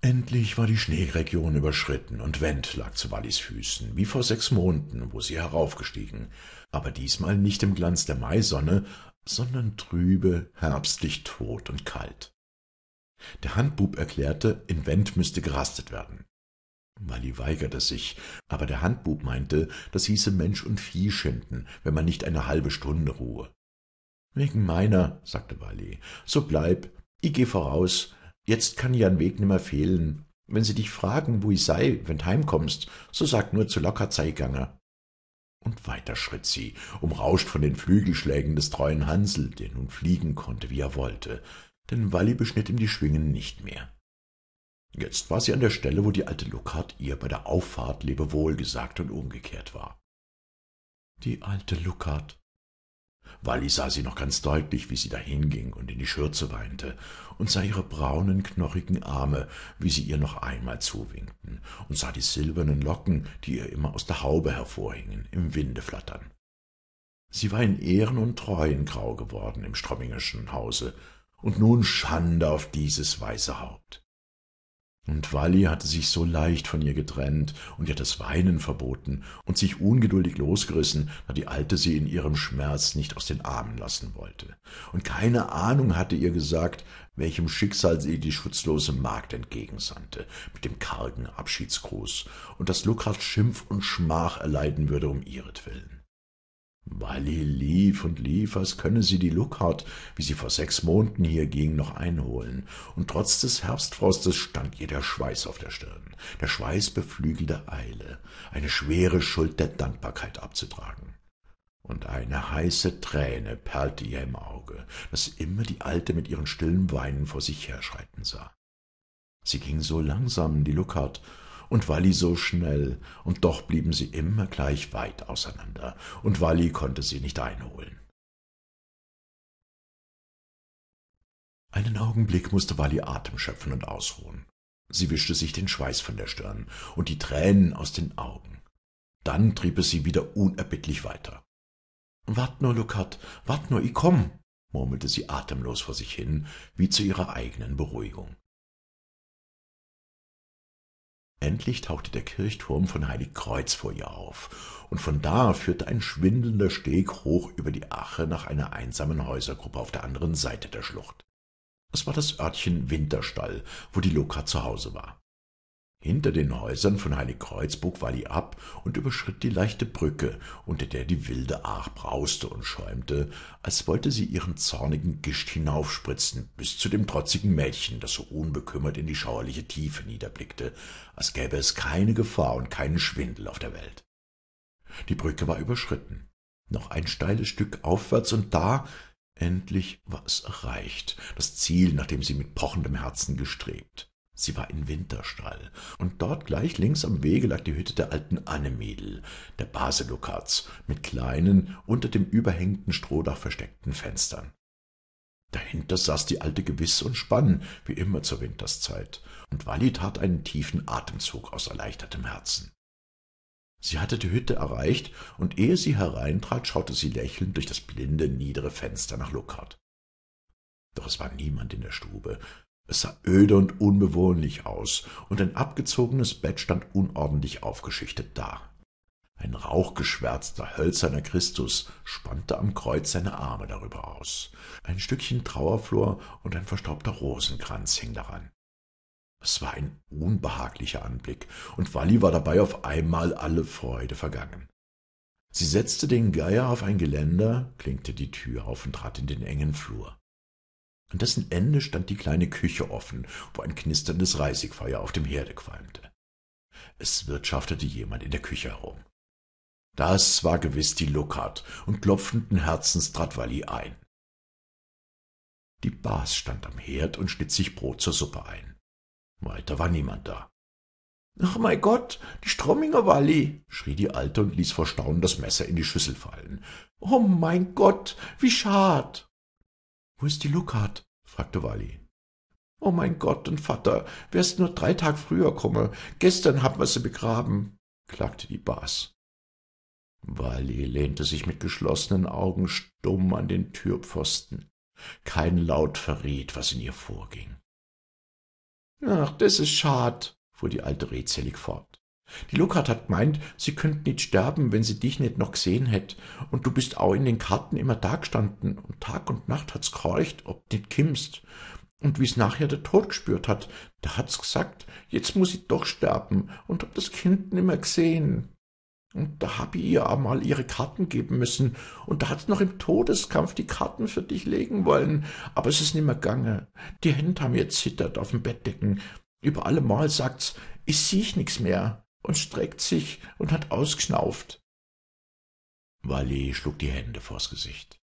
Endlich war die Schneeregion überschritten und Wendt lag zu Wallis Füßen, wie vor sechs Monaten, wo sie heraufgestiegen, aber diesmal nicht im Glanz der Maisonne, sondern trübe, herbstlich tot und kalt. Der Handbub erklärte, in Wendt müsste gerastet werden. Walli weigerte sich, aber der Handbub meinte, das hieße Mensch und Vieh schinden, wenn man nicht eine halbe Stunde ruhe. Wegen meiner, sagte Walli, so bleib, ich geh voraus, jetzt kann ja ein Weg nimmer fehlen. Wenn sie dich fragen, wo ich sei, wenn du heimkommst, so sag nur zu locker Zeiganger. Und weiter schritt sie, umrauscht von den Flügelschlägen des treuen Hansel, der nun fliegen konnte, wie er wollte, denn Walli beschnitt ihm die Schwingen nicht mehr. Jetzt war sie an der Stelle, wo die alte Luckhardt ihr bei der Auffahrt Lebewohl gesagt und umgekehrt war. Die alte Luckhardt. Walli sah sie noch ganz deutlich, wie sie dahinging und in die Schürze weinte, und sah ihre braunen, knorrigen Arme, wie sie ihr noch einmal zuwinkten, und sah die silbernen Locken, die ihr immer aus der Haube hervorhingen, im Winde flattern. Sie war in Ehren und Treuen grau geworden im Strommingerschen Hause, und nun Schande auf dieses weiße Haupt. Und Walli hatte sich so leicht von ihr getrennt und ihr das Weinen verboten und sich ungeduldig losgerissen, da die Alte sie in ihrem Schmerz nicht aus den Armen lassen wollte. Und keine Ahnung hatte ihr gesagt, welchem Schicksal sie die schutzlose Magd entgegensandte, mit dem kargen Abschiedsgruß, und dass Lucrat Schimpf und Schmach erleiden würde um ihretwillen. Walli lief und lief, als könne sie die Luckhardt, wie sie vor sechs Monaten hier ging, noch einholen, und trotz des Herbstfrostes stand ihr der Schweiß auf der Stirn, der Schweiß beflügelter Eile, eine schwere Schuld der Dankbarkeit abzutragen. Und eine heiße Träne perlte ihr im Auge, das immer die Alte mit ihren stillen Weinen vor sich herschreiten sah. Sie ging so langsam, die Luckhardt, und Walli so schnell, und doch blieben sie immer gleich weit auseinander, und Walli konnte sie nicht einholen. Einen Augenblick musste Walli Atem schöpfen und ausruhen. Sie wischte sich den Schweiß von der Stirn und die Tränen aus den Augen. Dann trieb es sie wieder unerbittlich weiter. Wart nur, Lukat, wart nur, ich komm, murmelte sie atemlos vor sich hin, wie zu ihrer eigenen Beruhigung. Endlich tauchte der Kirchturm von Heiligkreuz vor ihr auf, und von da führte ein schwindelnder Steg hoch über die Ache nach einer einsamen Häusergruppe auf der anderen Seite der Schlucht. Es war das Örtchen Winterstall, wo die Luca zu Hause war. Hinter den Häusern von Heiligkreuz bog Walli ab und überschritt die leichte Brücke, unter der die wilde Aach brauste und schäumte, als wollte sie ihren zornigen Gischt hinaufspritzen, bis zu dem trotzigen Mädchen, das so unbekümmert in die schauerliche Tiefe niederblickte, als gäbe es keine Gefahr und keinen Schwindel auf der Welt. Die Brücke war überschritten. Noch ein steiles Stück aufwärts und da, endlich war es erreicht, das Ziel, nach dem sie mit pochendem Herzen gestrebt. Sie war in Winterstall, und dort gleich links am Wege lag die Hütte der alten Annemedel, der Base Luckharts, mit kleinen, unter dem überhängenden Strohdach versteckten Fenstern. Dahinter saß die Alte gewiss und spann, wie immer zur Winterszeit, und Walli tat einen tiefen Atemzug aus erleichtertem Herzen. Sie hatte die Hütte erreicht, und ehe sie hereintrat, schaute sie lächelnd durch das blinde, niedere Fenster nach Luckhart. Doch es war niemand in der Stube, es sah öde und unbewohnlich aus, und ein abgezogenes Bett stand unordentlich aufgeschichtet da. Ein rauchgeschwärzter, hölzerner Christus spannte am Kreuz seine Arme darüber aus. Ein Stückchen Trauerflor und ein verstaubter Rosenkranz hing daran. Es war ein unbehaglicher Anblick, und Walli war dabei auf einmal alle Freude vergangen. Sie setzte den Geier auf ein Geländer, klinkte die Tür auf und trat in den engen Flur. An dessen Ende stand die kleine Küche offen, wo ein knisterndes Reisigfeuer auf dem Herde qualmte. Es wirtschaftete jemand in der Küche herum. Das war gewiss die Luckhardt, und klopfenden Herzens trat Walli ein. Die Bas stand am Herd und schnitt sich Brot zur Suppe ein. Weiter war niemand da. »Ach, mein Gott, die Stromminger Walli«, schrie die Alte und ließ vor Staunen das Messer in die Schüssel fallen. »Oh, mein Gott, wie schad!« »Wo ist die Luckhardt?« fragte Walli. »Oh mein Gott und Vater, wärst nur drei Tag früher komme. Gestern haben wir sie begraben«, klagte die Bas. Walli lehnte sich mit geschlossenen Augen stumm an den Türpfosten. Kein Laut verriet, was in ihr vorging. »Ach, das ist schad«, fuhr die Alte redselig fort. Die Luckhardt hat gemeint, sie könnt nicht sterben, wenn sie dich nicht noch gesehen hätt. Und du bist auch in den Karten immer da gestanden. Und Tag und Nacht hat's gehorcht, ob nicht kimmst. Und wie's nachher der Tod gespürt hat, da hat's gesagt, jetzt muss ich doch sterben und hab das Kind nimmer gesehen. Und da hab ich ihr einmal ihre Karten geben müssen. Und da hat's noch im Todeskampf die Karten für dich legen wollen. Aber es ist nimmer gange. Die Hände haben ihr zittert auf dem Bettdecken. Über alle Mal sagt's, ich siech nix mehr und streckt sich und hat ausgeschnauft. Walli schlug die Hände vors Gesicht,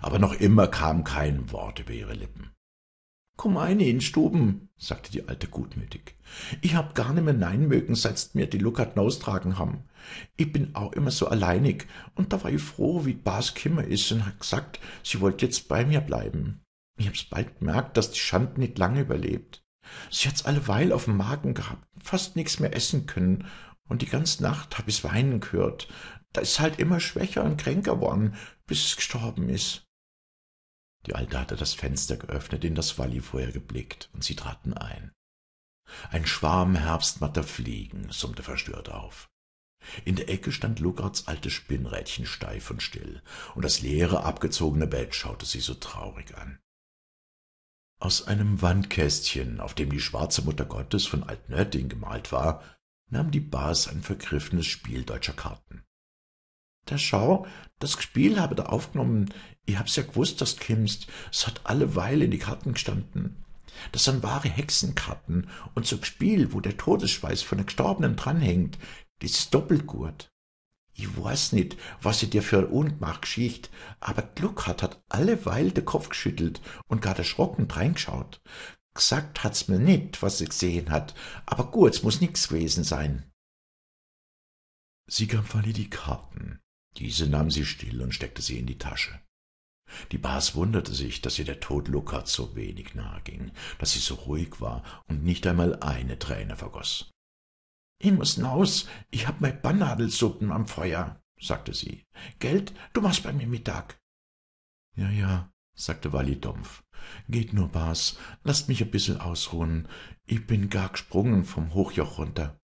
aber noch immer kam kein Wort über ihre Lippen. Komm eine in Stuben, sagte die Alte gutmütig. Ich hab gar nimmer nein mögen, seit's mir die Luckert naustragen haben. Ich bin auch immer so alleinig, und da war ich froh, wie Bas Kimmer is und hat gesagt, sie wollt jetzt bei mir bleiben. Ich hab's bald gemerkt, dass die Schand nicht lange überlebt. Sie hat's alleweil auf'm Magen gehabt, fast nix mehr essen können, und die ganze Nacht hab ich's weinen gehört. Da ist halt immer schwächer und kränker worden, bis es gestorben ist. Die Alte hatte das Fenster geöffnet, in das Walli vorher geblickt, und sie traten ein. Ein Schwarm herbstmatter Fliegen summte verstört auf. In der Ecke stand Lugards altes Spinnrädchen steif und still, und das leere, abgezogene Bett schaute sie so traurig an. Aus einem Wandkästchen, auf dem die schwarze Mutter Gottes von Altnörding gemalt war, nahm die Bas ein vergriffenes Spiel deutscher Karten. Da schau, das Spiel habe da aufgenommen. Ich hab's ja gewusst, dass du kimmst. Es hat alle Weile in die Karten gestanden. Das sind wahre Hexenkarten. Und so Spiel, wo der Todesschweiß von der Gestorbenen dranhängt, das ist doppelt gut. Ich weiß nicht, was sie dir für Ungemach geschicht, aber Gluckhardt hat alle Weile den Kopf geschüttelt und gar erschrocken reingeschaut. Gesagt hat's mir nicht, was sie gesehen hat, aber gut, es muss nix gewesen sein. Sie gab Fanny die Karten. Diese nahm sie still und steckte sie in die Tasche. Die Bas wunderte sich, dass ihr der Tod Luckhardt so wenig nahe ging, dass sie so ruhig war und nicht einmal eine Träne vergoß. Ich muss naus, ich hab mein Bannadelsuppen am Feuer, sagte sie. Geld, du machst bei mir Mittag. Ja, ja, sagte Walli dumpf. Geht nur, Bas, lasst mich ein bissel ausruhen. Ich bin gar gesprungen vom Hochjoch runter.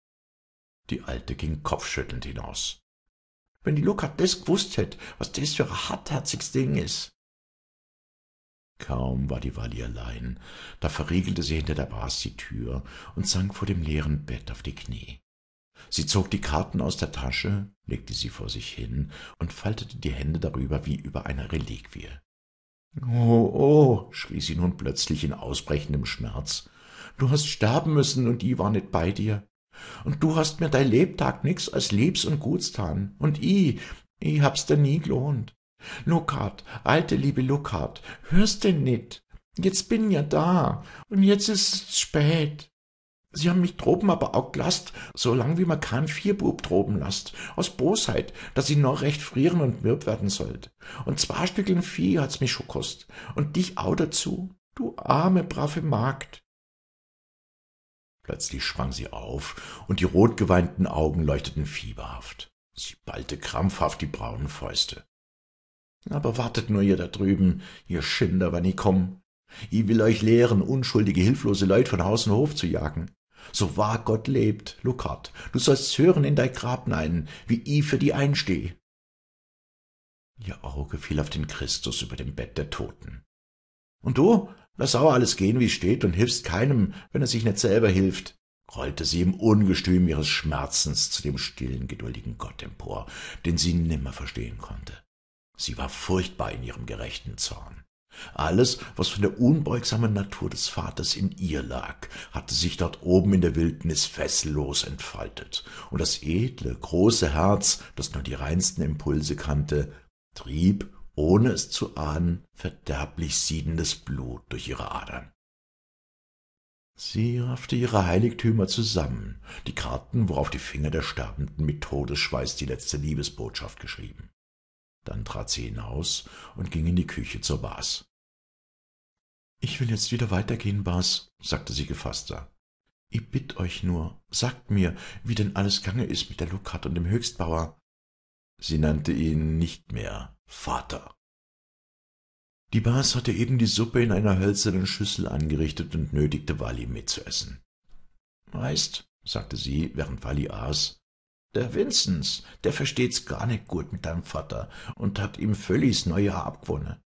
Die Alte ging kopfschüttelnd hinaus. Wenn die Luca das gewusst hätt, was das für ein hartherziges Ding ist. Kaum war die Walli allein, da verriegelte sie hinter der Bas die Tür und sank vor dem leeren Bett auf die Knie. Sie zog die Karten aus der Tasche, legte sie vor sich hin und faltete die Hände darüber wie über eine Reliquie. Oh, oh, schrie sie nun plötzlich in ausbrechendem Schmerz. Du hast sterben müssen und ich war nicht bei dir. Und du hast mir dein Lebtag nix als Liebs und Guts tan. Und i, i hab's dir nie gelohnt. Luckhardt, alte liebe Luckhardt, hörst denn nit? Jetzt bin ja da. Und jetzt ist's spät. Sie haben mich droben aber auch gelast, so lang wie man keinen Vierbub droben lasst, aus Bosheit, dass ich noch recht frieren und mürb werden sollt. Und zwei Stückeln Vieh hat's mich schon kost. Und dich auch dazu, du arme, brave Magd. Plötzlich sprang sie auf, und die rotgeweinten Augen leuchteten fieberhaft. Sie ballte krampfhaft die braunen Fäuste. Aber wartet nur ihr da drüben, ihr Schinder, wann ich komm. Ich will euch lehren, unschuldige, hilflose Leut von Haus und Hof zu jagen. So wahr Gott lebt, Luckhardt, du sollst hören in dein Grab nein, wie ich für die einsteh. Ihr Auge fiel auf den Christus über dem Bett der Toten. Und du, Lass auch alles gehen, wie steht, und hilfst keinem, wenn er sich nicht selber hilft, rollte sie im Ungestüm ihres Schmerzens zu dem stillen, geduldigen Gott empor, den sie nimmer verstehen konnte. Sie war furchtbar in ihrem gerechten Zorn. Alles, was von der unbeugsamen Natur des Vaters in ihr lag, hatte sich dort oben in der Wildnis fessellos entfaltet, und das edle, große Herz, das nur die reinsten Impulse kannte, trieb ohne es zu ahnen, verderblich siedendes Blut durch ihre Adern. Sie raffte ihre Heiligtümer zusammen, die Karten, worauf die Finger der Sterbenden mit Todesschweiß die letzte Liebesbotschaft geschrieben. Dann trat sie hinaus und ging in die Küche zur Bas. Ich will jetzt wieder weitergehen, Bas, sagte sie gefasster. Ich bitt euch nur, sagt mir, wie denn alles gange ist mit der Lukat und dem Höchstbauer. Sie nannte ihn nicht mehr Vater. Die Bas hatte eben die Suppe in einer hölzernen Schüssel angerichtet und nötigte Wally mitzuessen. Weißt, sagte sie, während Wally aß, der Vinzenz, der versteht's gar nicht gut mit deinem Vater und hat ihm völlig's Neujahr abgewonnen.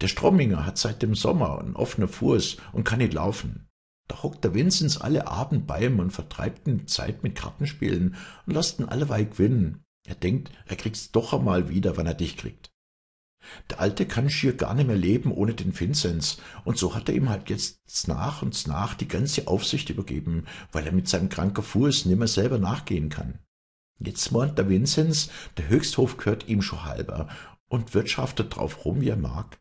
Der Stromminger hat seit dem Sommer einen offenen Fuß und kann nicht laufen. Da hockt der Vinzenz alle Abend bei ihm und vertreibt ihn Zeit mit Kartenspielen und lässt ihn alleweil gewinnen. Er denkt, er kriegt's doch einmal wieder, wenn er dich kriegt. Der Alte kann schier gar nicht mehr leben ohne den Vinzenz, und so hat er ihm halt jetzt nach und nach die ganze Aufsicht übergeben, weil er mit seinem kranken Fuß nimmer selber nachgehen kann. Jetzt meint der Vinzenz, der Höchsthof gehört ihm schon halber und wirtschaftet drauf rum, wie er mag.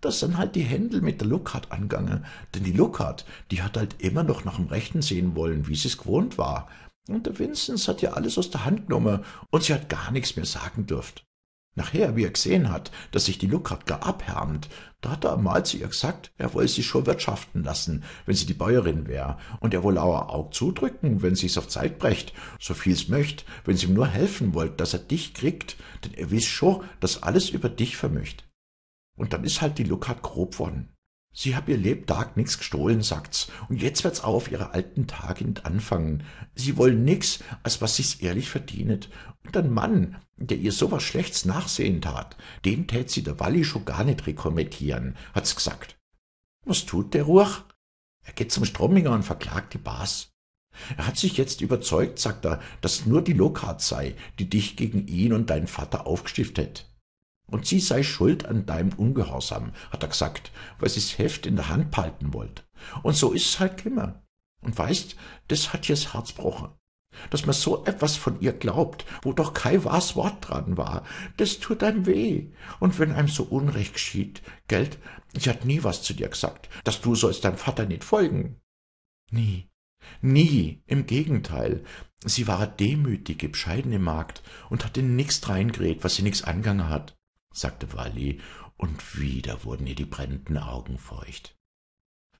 das sind halt die Händel mit der Luckhardt angange, denn die Luckhardt, die hat halt immer noch nach dem Rechten sehen wollen, wie sie's gewohnt war. Und der Vinzenz hat ja alles aus der Hand genommen und sie hat gar nichts mehr sagen dürft. Nachher, wie er gesehen hat, dass sich die Luckhardt gar abhärmt, da hat er einmal zu ihr gesagt, er wolle sie schon wirtschaften lassen, wenn sie die Bäuerin wär, und er wolle auch Aug zudrücken, wenn sie's auf Zeit brecht, so viel's möcht, wenn sie ihm nur helfen wollt, dass er dich kriegt, denn er wiss schon, dass alles über dich vermöcht. Und dann ist halt die Luckhardt grob worden. Sie hab ihr Lebtag nix gestohlen, sagt's, und jetzt wird's auch auf ihre alten Tage nicht anfangen. Sie wollen nix, als was sie's ehrlich verdienet. Und ein Mann, der ihr so was Schlechts nachsehen tat, den tät sie der Walli schon gar nicht rekommendieren, hat's gesagt. Was tut der Ruch? Er geht zum Strominger und verklagt die Bas. Er hat sich jetzt überzeugt, sagt er, dass nur die Lokart sei, die dich gegen ihn und deinen Vater aufgestiftet. Und sie sei schuld an deinem Ungehorsam, hat er gesagt, weil sie's Heft in der Hand behalten wollt. Und so ist's halt immer. Und weißt, das hat ihr's Herz gebrochen. Dass man so etwas von ihr glaubt, wo doch kein wahres Wort dran war, das tut einem weh. Und wenn einem so Unrecht geschieht, gelt, sie hat nie was zu dir gesagt, dass du sollst deinem Vater nicht folgen. Nie, nie, im Gegenteil. Sie war eine demütige, bescheidene Magd und hat in nix reingeredet, was sie nix angangen hat sagte Walli, und wieder wurden ihr die brennenden Augen feucht.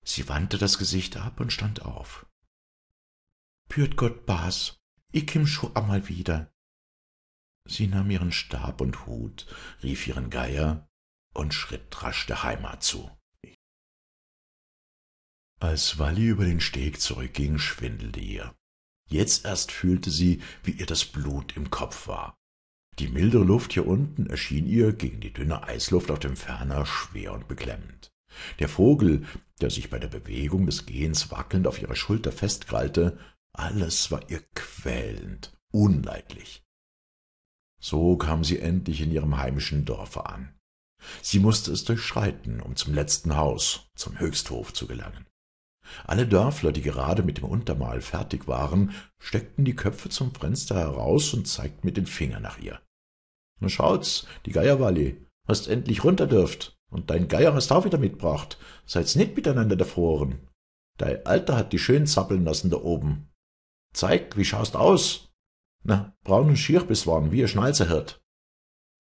Sie wandte das Gesicht ab und stand auf. Pürt Gott, Bas, ich kim scho einmal wieder. Sie nahm ihren Stab und Hut, rief ihren Geier und schritt rasch der Heimat zu. Als Walli über den Steg zurückging, schwindelte ihr. Jetzt erst fühlte sie, wie ihr das Blut im Kopf war. Die mildere Luft hier unten erschien ihr gegen die dünne Eisluft auf dem Ferner schwer und beklemmend. Der Vogel, der sich bei der Bewegung des Gehens wackelnd auf ihrer Schulter festkrallte, alles war ihr quälend, unleidlich. So kam sie endlich in ihrem heimischen Dorfe an. Sie musste es durchschreiten, um zum letzten Haus, zum Höchsthof zu gelangen. Alle Dörfler, die gerade mit dem Untermahl fertig waren, steckten die Köpfe zum Fenster heraus und zeigten mit den Fingern nach ihr. Na schaut's, die Geierwalli, hast endlich runter dürft, und dein Geier hast auch wieder mitbracht, seid's nit miteinander erfroren. Dein Alter hat die schön zappeln lassen da oben. Zeig, wie schaust aus? Na, braun und schier bist worden, wie ihr Schnalzerhirt.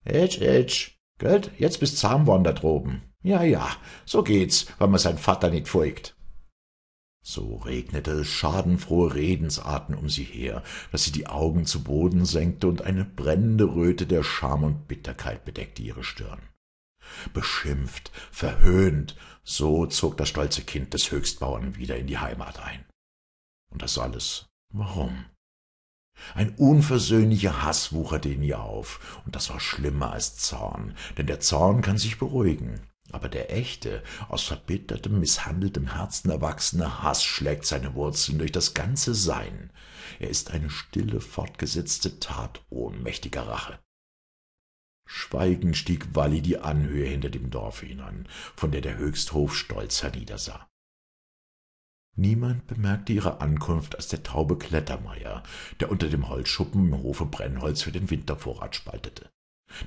Ätsch, ätsch, gelt, jetzt bist zahm worden da droben. Ja, ja, so geht's, wenn man sein Vater nicht folgt. So regnete schadenfrohe Redensarten um sie her, dass sie die Augen zu Boden senkte, und eine brennende Röte der Scham und Bitterkeit bedeckte ihre Stirn. Beschimpft, verhöhnt, so zog das stolze Kind des Höchstbauern wieder in die Heimat ein. Und das alles, warum? Ein unversöhnlicher Haß wucherte in ihr auf, und das war schlimmer als Zorn, denn der Zorn kann sich beruhigen, aber der echte, aus verbittertem, misshandeltem Herzen erwachsene Haß schlägt seine Wurzeln durch das ganze Sein. Er ist eine stille, fortgesetzte Tat ohnmächtiger Rache. Schweigend stieg Walli die Anhöhe hinter dem Dorfe hinan, von der der Höchsthof stolz herniedersah. Niemand bemerkte ihre Ankunft als der taube Klettermeier, der unter dem Holzschuppen im Hofe Brennholz für den Wintervorrat spaltete.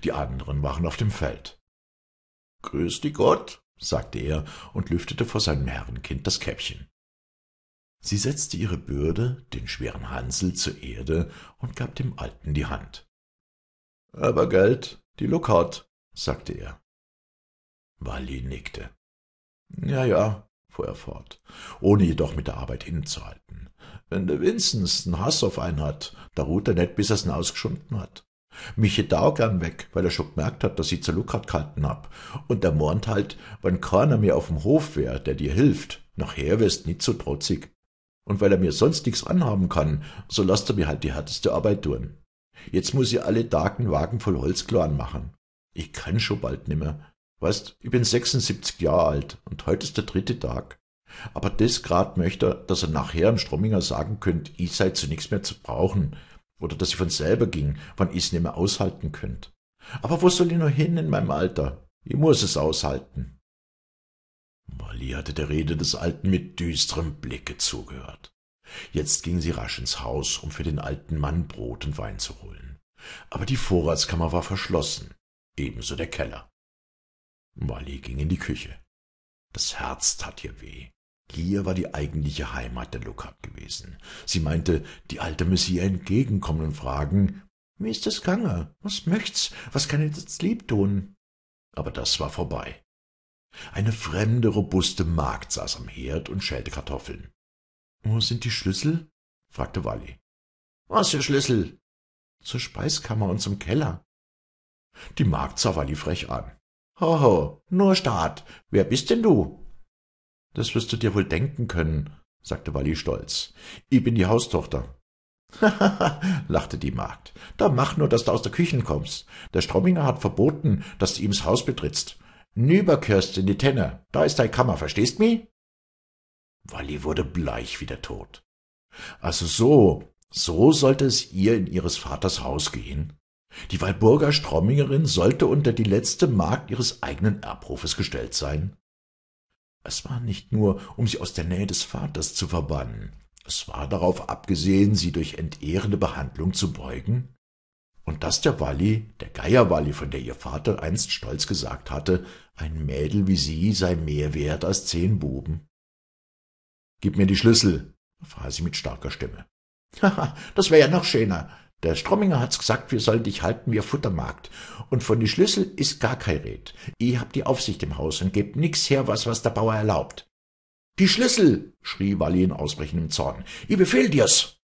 Die anderen waren auf dem Feld. Grüß dich Gott, sagte er und lüftete vor seinem Herrenkind das Käppchen. Sie setzte ihre Bürde, den schweren Hansel, zur Erde und gab dem Alten die Hand. Aber Geld, die Lookout, sagte er. Walli nickte. Ja, ja, fuhr er fort, ohne jedoch mit der Arbeit hinzuhalten. Wenn der Vinzenz einen Hass auf einen hat, da ruht er nicht, bis er's ausgeschunden hat. Mich hätt auch gern weg, weil er schon gemerkt hat, dass ich zur Luckert gehalten hab. Und er mornt halt, wenn keiner mehr auf dem Hof wär, der dir hilft, nachher wirst nit so trotzig. Und weil er mir sonst nix anhaben kann, so lasst er mir halt die härteste Arbeit tun. Jetzt muss ich alle Tagen Wagen voll Holz klar machen. Ich kann schon bald nimmer. Weißt, ich bin 76 Jahre alt und heute ist der dritte Tag. Aber das grad möchte er, dass er nachher im Strominger sagen könnt, ich sei zu nix mehr zu brauchen, oder dass ich von selber ging, wann ich's nimmer aushalten könnt. Aber wo soll ich nur hin in meinem Alter? Ich muss es aushalten. Molly hatte der Rede des Alten mit düsterem Blicke zugehört. Jetzt ging sie rasch ins Haus, um für den alten Mann Brot und Wein zu holen. Aber die Vorratskammer war verschlossen, ebenso der Keller. Walli ging in die Küche. Das Herz tat ihr weh. Hier war die eigentliche Heimat der Lukat gewesen. Sie meinte, die Alte müsse ihr entgegenkommen und fragen, wie ist es gange? Was möcht's? Was kann ich jetzt lieb tun? Aber das war vorbei. Eine fremde, robuste Magd saß am Herd und schälte Kartoffeln. Wo sind die Schlüssel? fragte Walli. Was für Schlüssel? Zur Speiskammer und zum Keller. Die Magd sah Walli frech an. Hoho, nur Staat. Wer bist denn du? Das wirst du dir wohl denken können, sagte Walli stolz. Ich bin die Haustochter. Hahaha, lachte die Magd. Da mach nur, dass du aus der Küchen kommst. Der Stromminger hat verboten, dass du ihm's Haus betrittst. Nüberkirst in die Tenne. Da ist deine Kammer, verstehst mi? Walli wurde bleich wie der Tod. Also so, so sollte es ihr in ihres Vaters Haus gehen. Die Walburger Strommingerin sollte unter die letzte Magd ihres eigenen Erbhofes gestellt sein. Es war nicht nur, um sie aus der Nähe des Vaters zu verbannen, es war darauf abgesehen, sie durch entehrende Behandlung zu beugen. Und dass der Walli, der Geierwalli, von der ihr Vater einst stolz gesagt hatte, ein Mädel wie sie sei mehr wert als zehn Buben. Gib mir die Schlüssel, befahl sie mit starker Stimme. Haha, das wär ja noch schöner. Der Stromminger hat's gesagt, wir sollen dich halten wie Futtermarkt. Und von die Schlüssel ist gar kein Red. Ihr habt die Aufsicht im Haus und gebt nix her, was, was der Bauer erlaubt. Die Schlüssel, schrie Walli in ausbrechendem Zorn. Ich befehl dir's.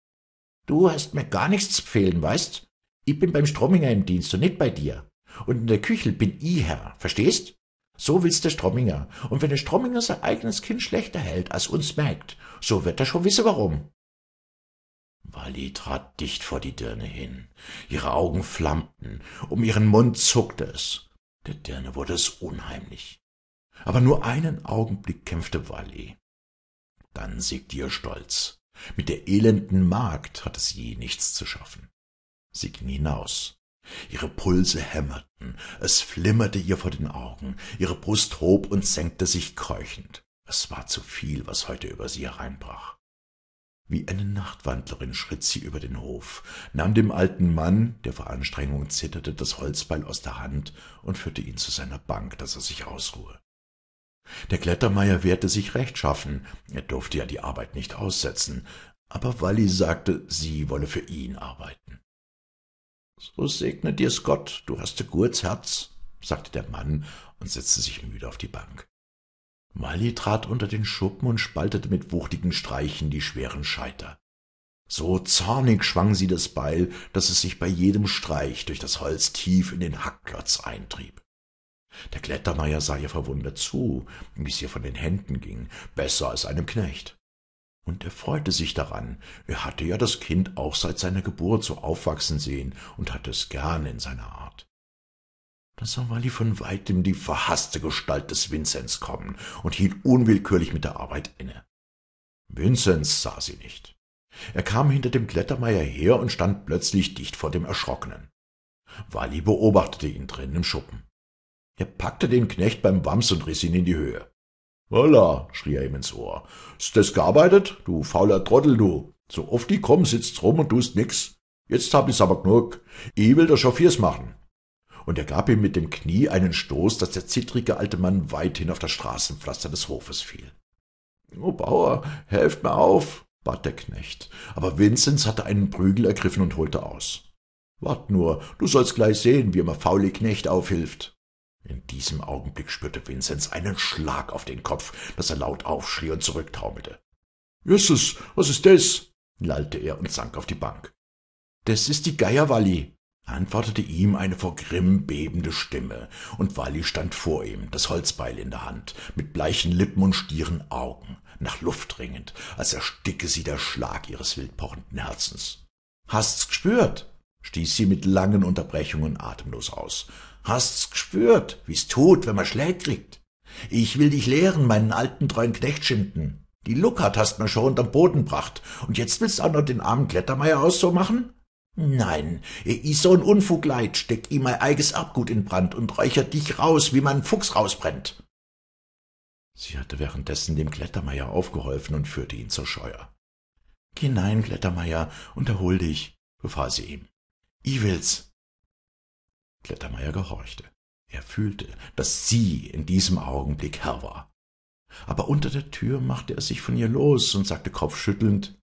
Du hast mir gar nichts zu befehlen, weißt? Ich bin beim Stromminger im Dienst und nicht bei dir. Und in der Küche bin ich Herr, verstehst? So will's der Stromminger. Und wenn der Stromminger sein eigenes Kind schlechter hält, als uns merkt, so wird er schon wissen, warum. Walli trat dicht vor die Dirne hin. Ihre Augen flammten, um ihren Mund zuckte es. Der Dirne wurde es unheimlich. Aber nur einen Augenblick kämpfte Walli. Dann siegte ihr Stolz. Mit der elenden Magd hatte sie nichts zu schaffen. Sie ging hinaus. Ihre Pulse hämmerten, es flimmerte ihr vor den Augen, ihre Brust hob und senkte sich keuchend. Es war zu viel, was heute über sie hereinbrach. Wie eine Nachtwandlerin schritt sie über den Hof, nahm dem alten Mann, der vor Anstrengung zitterte, das Holzbeil aus der Hand und führte ihn zu seiner Bank, dass er sich ausruhe. Der Klettermeier wehrte sich rechtschaffen, er durfte ja die Arbeit nicht aussetzen, aber Walli sagte, sie wolle für ihn arbeiten. So segne dir's Gott, du hast ein gutes Herz, sagte der Mann und setzte sich müde auf die Bank. Walli trat unter den Schuppen und spaltete mit wuchtigen Streichen die schweren Scheiter. So zornig schwang sie das Beil, dass es sich bei jedem Streich durch das Holz tief in den Hackklotz eintrieb. Der Klettermeier sah ihr verwundert zu, wie es ihr von den Händen ging, besser als einem Knecht. Und er freute sich daran, er hatte ja das Kind auch seit seiner Geburt so aufwachsen sehen und hatte es gern in seiner Art. Da sah Walli von weitem die verhaßte Gestalt des Vinzenz kommen und hielt unwillkürlich mit der Arbeit inne. Vinzenz sah sie nicht. Er kam hinter dem Klettermeier her und stand plötzlich dicht vor dem Erschrockenen. Walli beobachtete ihn drinnen im Schuppen. Er packte den Knecht beim Wams und riß ihn in die Höhe. Holla, schrie er ihm ins Ohr. Ist das gearbeitet? Du fauler Trottel, du. So oft die kommen, sitzt rum und tust nix. Jetzt hab ich's aber genug. Ich will der Chauffeurs machen. Und er gab ihm mit dem Knie einen Stoß, dass der zittrige alte Mann weithin auf das Straßenpflaster des Hofes fiel. Oh, Bauer, helft mir auf, bat der Knecht. Aber Vinzenz hatte einen Prügel ergriffen und holte aus. Wart nur, du sollst gleich sehen, wie mir faule Knecht aufhilft. In diesem Augenblick spürte Vinzenz einen Schlag auf den Kopf, dass er laut aufschrie und zurücktaumelte. »Justus, was ist das?« lallte er und sank auf die Bank. »Das ist die Geierwalli«, antwortete ihm eine vor Grimm bebende Stimme, und Walli stand vor ihm, das Holzbeil in der Hand, mit bleichen Lippen und stieren Augen, nach Luft ringend, als ersticke sie der Schlag ihres wildpochenden Herzens. »Hast's gespürt?« stieß sie mit langen Unterbrechungen atemlos aus. Hast's gespürt, wie's tut, wenn man Schläg kriegt? Ich will dich lehren, meinen alten treuen Knecht schinden. Die Luckert hast mir schon unterm Boden bracht, und jetzt willst auch noch den armen Klettermeier aus so machen? Nein, ich so ein Unfug leid, steck ihm mein eiges Abgut in Brand und räuchert dich raus, wie man Fuchs rausbrennt. Sie hatte währenddessen dem Klettermeier aufgeholfen und führte ihn zur Scheuer. Geh hinein, Klettermeier, und erhol dich, befahl sie ihm. Ich will's. Klettermeier gehorchte. Er fühlte, dass sie in diesem Augenblick Herr war. Aber unter der Tür machte er sich von ihr los und sagte kopfschüttelnd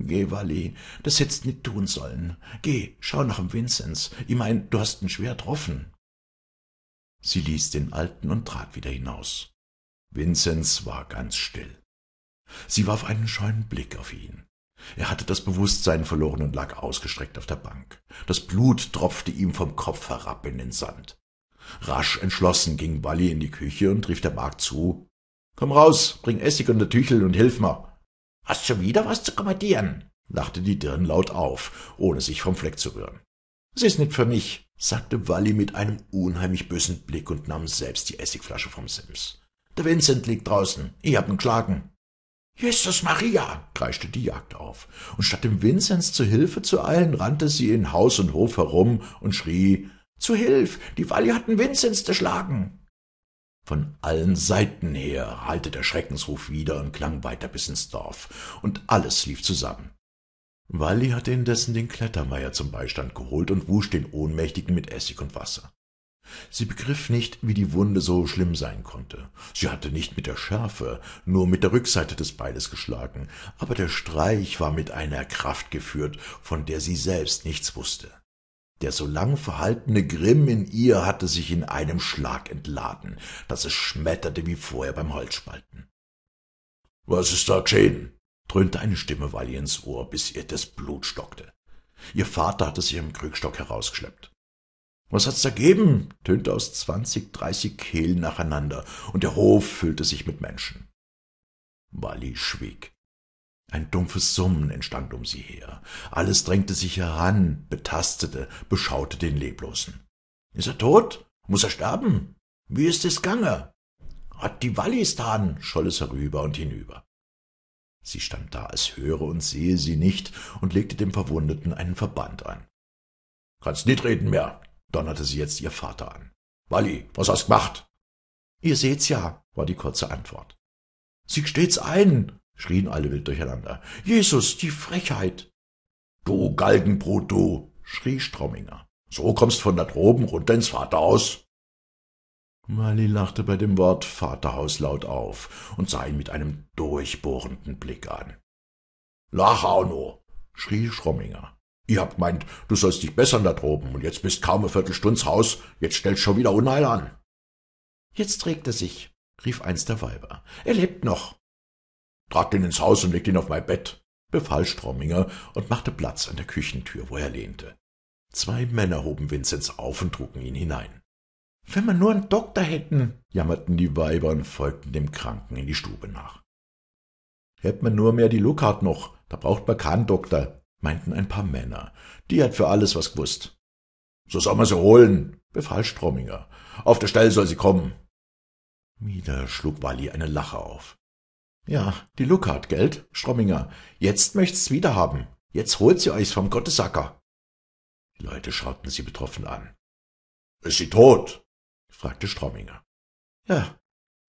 Geh, Walli, das hättst nit tun sollen. Geh, schau nach dem Vinzenz. Ich mein, du hast ihn schwer getroffen. Sie ließ den Alten und trat wieder hinaus. Vinzenz war ganz still. Sie warf einen scheuen Blick auf ihn. Er hatte das Bewusstsein verloren und lag ausgestreckt auf der Bank. Das Blut tropfte ihm vom Kopf herab in den Sand. Rasch entschlossen ging Walli in die Küche und rief der Magd zu. Komm raus, bring Essig und der Tüchel und hilf mir. Hast schon wieder was zu kommentieren? lachte die Dirn laut auf, ohne sich vom Fleck zu rühren. Es ist nicht für mich, sagte Walli mit einem unheimlich bösen Blick und nahm selbst die Essigflasche vom Sims. Der Vincent liegt draußen, ich hab ihn geschlagen. Jesus Maria, kreischte die Jagd auf, und statt dem Vinzenz zu Hilfe zu eilen, rannte sie in Haus und Hof herum und schrie Zu Hilf, die Walli hat den Vinzenz erschlagen. Von allen Seiten her hallte der Schreckensruf wieder und klang weiter bis ins Dorf, und alles lief zusammen. Walli hatte indessen den Klettermeier zum Beistand geholt und wusch den Ohnmächtigen mit Essig und Wasser. Sie begriff nicht, wie die Wunde so schlimm sein konnte. Sie hatte nicht mit der Schärfe, nur mit der Rückseite des Beiles geschlagen, aber der Streich war mit einer Kraft geführt, von der sie selbst nichts wusste. Der so lang verhaltene Grimm in ihr hatte sich in einem Schlag entladen, dass es schmetterte wie vorher beim Holzspalten. Was ist da geschehen? dröhnte eine Stimme Walli ins Ohr, bis ihr das Blut stockte. Ihr Vater hatte sich im Krückstock herausgeschleppt. Was hat's da geben? tönte aus zwanzig, dreißig Kehlen nacheinander, und der Hof füllte sich mit Menschen. Walli schwieg. Ein dumpfes Summen entstand um sie her. Alles drängte sich heran, betastete, beschaute den Leblosen. Ist er tot? Muss er sterben? Wie ist es gange? Hat die Wallis tan? scholl es herüber und hinüber. Sie stand da, als höre und sehe sie nicht und legte dem Verwundeten einen Verband an. Kannst nicht reden mehr, donnerte sie jetzt ihr Vater an. Walli, was hast gemacht? Ihr seht's ja, war die kurze Antwort. Sie gesteht's ein, schrien alle wild durcheinander. Jesus, die Frechheit! Du Galgenbrut, du, schrie Stromminger. So kommst von da droben runter ins Vaterhaus. Walli lachte bei dem Wort Vaterhaus laut auf und sah ihn mit einem durchbohrenden Blick an. Lach auch nur, schrie Schromminger. Ihr habt meint, du sollst dich bessern da droben, und jetzt bist kaum eine Viertelstunds Haus, jetzt stellst schon wieder Unheil an. Jetzt trägt er sich, rief eins der Weiber. Er lebt noch. Tragt ihn ins Haus und legt ihn auf mein Bett, befahl Stromminger und machte Platz an der Küchentür, wo er lehnte. Zwei Männer hoben Vinzenz auf und trugen ihn hinein. Wenn wir nur einen Doktor hätten, jammerten die Weiber und folgten dem Kranken in die Stube nach. Hätt man nur mehr die Luckart noch, da braucht man keinen Doktor, meinten ein paar Männer. Die hat für alles was gewusst. So soll man sie holen, befahl Stromminger. Auf der Stelle soll sie kommen. Wieder schlug Walli eine Lache auf. Ja, die Luckart, gelt, Stromminger. Jetzt möcht's wieder haben. Jetzt holt sie euch's vom Gottesacker. Die Leute schauten sie betroffen an. Ist sie tot? fragte Stromminger. Ja,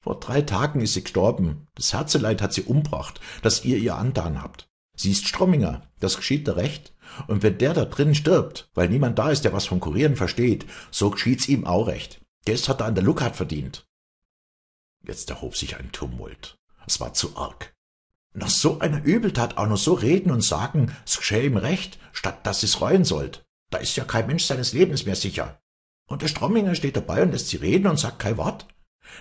vor drei Tagen ist sie gestorben. Das Herzeleid hat sie umbracht, das ihr ihr antan habt. Sie ist Stromminger, das geschieht der Recht. Und wenn der da drin stirbt, weil niemand da ist, der was vom Kurieren versteht, so geschieht's ihm auch recht. Das hat er an der Luckart verdient. Jetzt erhob sich ein Tumult. Es war zu arg. Nach so einer Übeltat auch noch so reden und sagen, es geschähe ihm recht, statt dass sie's reuen sollt. Da ist ja kein Mensch seines Lebens mehr sicher. Und der Stromminger steht dabei und lässt sie reden und sagt kein Wort.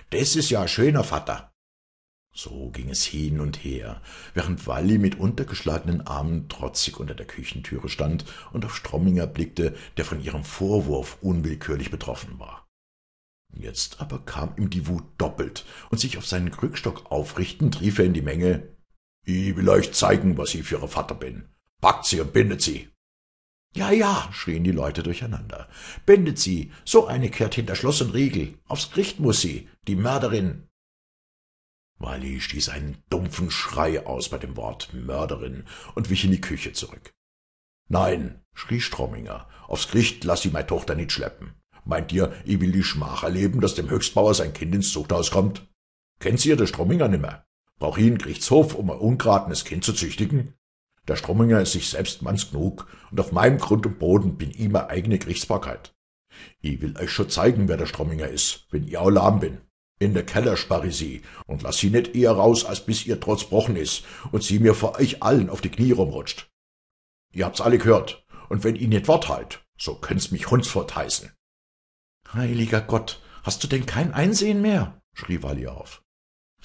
Das ist ja ein schöner Vater. So ging es hin und her, während Walli mit untergeschlagenen Armen trotzig unter der Küchentüre stand und auf Stromminger blickte, der von ihrem Vorwurf unwillkürlich betroffen war. Jetzt aber kam ihm die Wut doppelt, und sich auf seinen Krückstock aufrichtend rief er in die Menge Ich will euch zeigen, was ich für Ihre Vater bin. Packt sie und bindet sie. Ja, ja, schrien die Leute durcheinander. Bindet sie, so eine kehrt hinter Schloss und Riegel. Aufs Gericht muss sie, die Mörderin. Wally stieß einen dumpfen Schrei aus bei dem Wort Mörderin und wich in die Küche zurück. Nein, schrie Stromminger, aufs Gericht lass sie meine Tochter nicht schleppen. Meint ihr, ich will die Schmach erleben, dass dem Höchstbauer sein Kind ins Zuchthaus kommt? Kennt ihr der Stromminger nimmer? Brauch ihn Gerichtshof, um ein ungratenes Kind zu züchtigen? Der Stromminger ist sich selbst manns genug, und auf meinem Grund und Boden bin ihm meine eigene Gerichtsbarkeit. Ich will euch schon zeigen, wer der Stromminger is, wenn ihr auch lahm bin. In der Keller sparr ich sie und lass sie nicht eher raus, als bis ihr trotz brochen is und sie mir vor euch allen auf die Knie rumrutscht. Ihr habt's alle gehört, und wenn ihr nicht Wort halt, so könnt's mich Hundsfort heißen. Heiliger Gott, hast du denn kein Einsehen mehr? schrie Walli auf.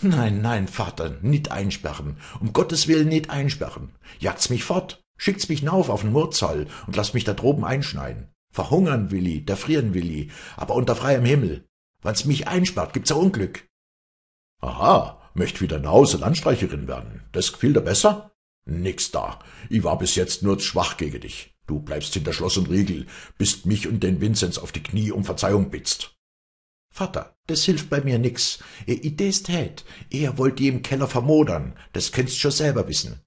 Nein, nein, Vater, nit einsperren, um Gottes Willen nit einsperren. Jagt's mich fort, schickt's mich nauf auf den Murzoll und lasst mich da droben einschneiden. Verhungern will i, da frieren will i, aber unter freiem Himmel. Wann's mich einsperrt, gibt's a Unglück. Aha, möcht wieder Nause Landstreicherin werden. Das gefiel dir besser? Nix da. Ich war bis jetzt nur schwach gegen dich. Du bleibst hinter Schloss und Riegel, bist mich und den Vinzenz auf die Knie um Verzeihung bittst. Vater, das hilft bei mir nix. Ihr Idees tät. Er wollt die im Keller vermodern. Das könnt's schon selber wissen.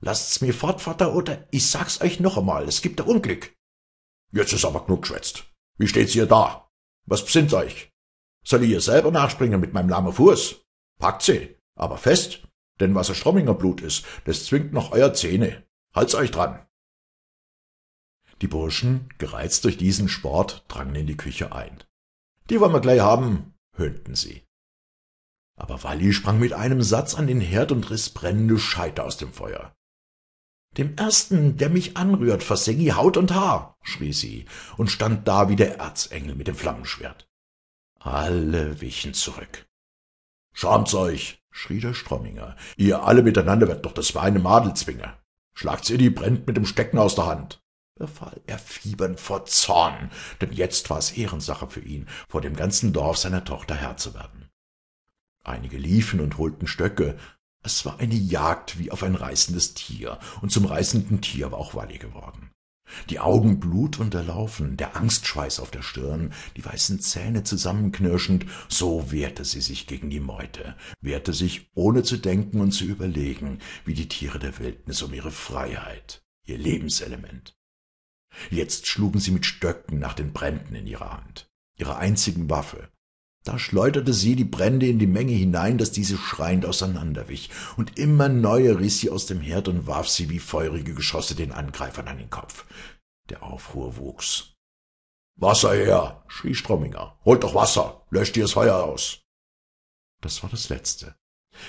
Lasst's mir fort, Vater, oder ich sag's euch noch einmal, es gibt ein Unglück. Jetzt ist aber genug geschwätzt. Wie steht's ihr da? Was besinnt euch? Soll ich ihr selber nachspringen mit meinem lahmen Fuß? Packt sie, aber fest, denn was ein Stromminger Blut ist, das zwingt noch euer Zähne. Halt's euch dran. Die Burschen, gereizt durch diesen Sport, drangen in die Küche ein. Die wollen wir gleich haben, höhnten sie. Aber Walli sprang mit einem Satz an den Herd und riß brennende Scheite aus dem Feuer. Dem Ersten, der mich anrührt, verseng ich Haut und Haar, schrie sie und stand da wie der Erzengel mit dem Flammenschwert. Alle wichen zurück. Schamt's euch, schrie der Stromminger. Ihr alle miteinander werdet doch das Weine Madel zwingen. Schlagt's ihr die brennt mit dem Stecken aus der Hand befahl er fiebernd vor Zorn, denn jetzt war es Ehrensache für ihn, vor dem ganzen Dorf seiner Tochter Herr zu werden. Einige liefen und holten Stöcke, es war eine Jagd wie auf ein reißendes Tier, und zum reißenden Tier war auch Walli geworden. Die Augen blutunterlaufen, der Angstschweiß auf der Stirn, die weißen Zähne zusammenknirschend, so wehrte sie sich gegen die Meute, wehrte sich, ohne zu denken und zu überlegen, wie die Tiere der Wildnis um ihre Freiheit, ihr Lebenselement. Jetzt schlugen sie mit Stöcken nach den Bränden in ihrer Hand, ihrer einzigen Waffe. Da schleuderte sie die Brände in die Menge hinein, dass diese schreiend auseinanderwich, und immer neue riß sie aus dem Herd und warf sie wie feurige Geschosse den Angreifern an den Kopf. Der Aufruhr wuchs. Wasser her, schrie Stromminger. Holt doch Wasser, löscht ihr das Feuer aus. Das war das Letzte.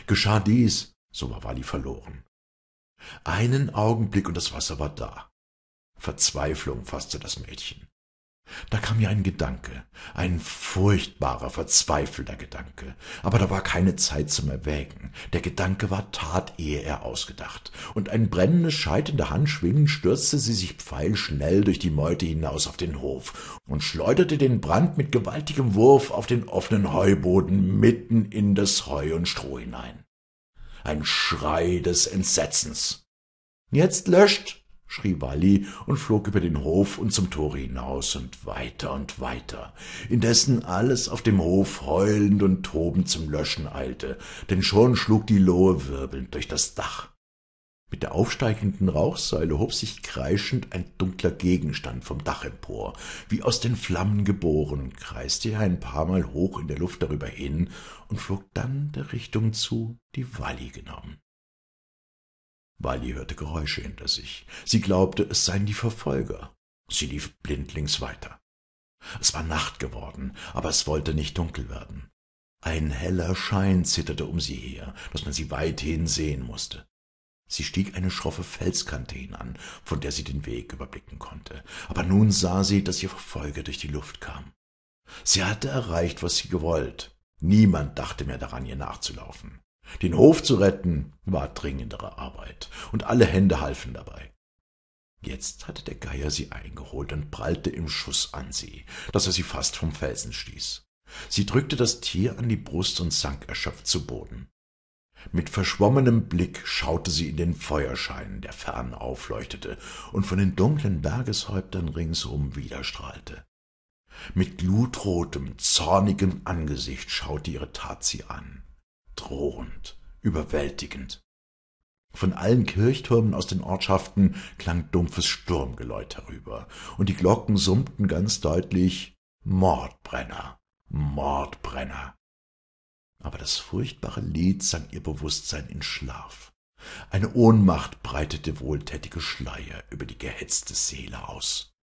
Geschah dies, so war Walli verloren. Einen Augenblick und das Wasser war da. Verzweiflung fasste das Mädchen. Da kam ihr ein Gedanke, ein furchtbarer, verzweifelter Gedanke, aber da war keine Zeit zum Erwägen. Der Gedanke war Tat, ehe er ausgedacht, und ein brennendes Scheit in der Hand schwingend stürzte sie sich pfeilschnell durch die Meute hinaus auf den Hof und schleuderte den Brand mit gewaltigem Wurf auf den offenen Heuboden mitten in das Heu und Stroh hinein. Ein Schrei des Entsetzens. Jetzt löscht, schrie Walli und flog über den Hof und zum Tore hinaus und weiter und weiter, indessen alles auf dem Hof heulend und tobend zum Löschen eilte, denn schon schlug die Lohe wirbelnd durch das Dach. Mit der aufsteigenden Rauchsäule hob sich kreischend ein dunkler Gegenstand vom Dach empor, wie aus den Flammen geboren, kreiste er ein paarmal hoch in der Luft darüber hin und flog dann der Richtung zu, die Walli genommen. Walli hörte Geräusche hinter sich. Sie glaubte, es seien die Verfolger. Sie lief blindlings weiter. Es war Nacht geworden, aber es wollte nicht dunkel werden. Ein heller Schein zitterte um sie her, dass man sie weithin sehen musste. Sie stieg eine schroffe Felskante hinan, von der sie den Weg überblicken konnte, aber nun sah sie, dass ihr Verfolger durch die Luft kam. Sie hatte erreicht, was sie gewollt. Niemand dachte mehr daran, ihr nachzulaufen. Den Hof zu retten war dringendere Arbeit, und alle Hände halfen dabei. Jetzt hatte der Geier sie eingeholt und prallte im Schuss an sie, dass er sie fast vom Felsen stieß. Sie drückte das Tier an die Brust und sank erschöpft zu Boden. Mit verschwommenem Blick schaute sie in den Feuerschein, der fern aufleuchtete und von den dunklen Bergeshäuptern ringsum widerstrahlte. Mit glutrotem, zornigem Angesicht schaute ihre Tat sie an drohend, überwältigend. Von allen Kirchtürmen aus den Ortschaften klang dumpfes Sturmgeläut herüber, und die Glocken summten ganz deutlich Mordbrenner, Mordbrenner. Aber das furchtbare Lied sang ihr Bewußtsein in Schlaf. Eine Ohnmacht breitete wohltätige Schleier über die gehetzte Seele aus.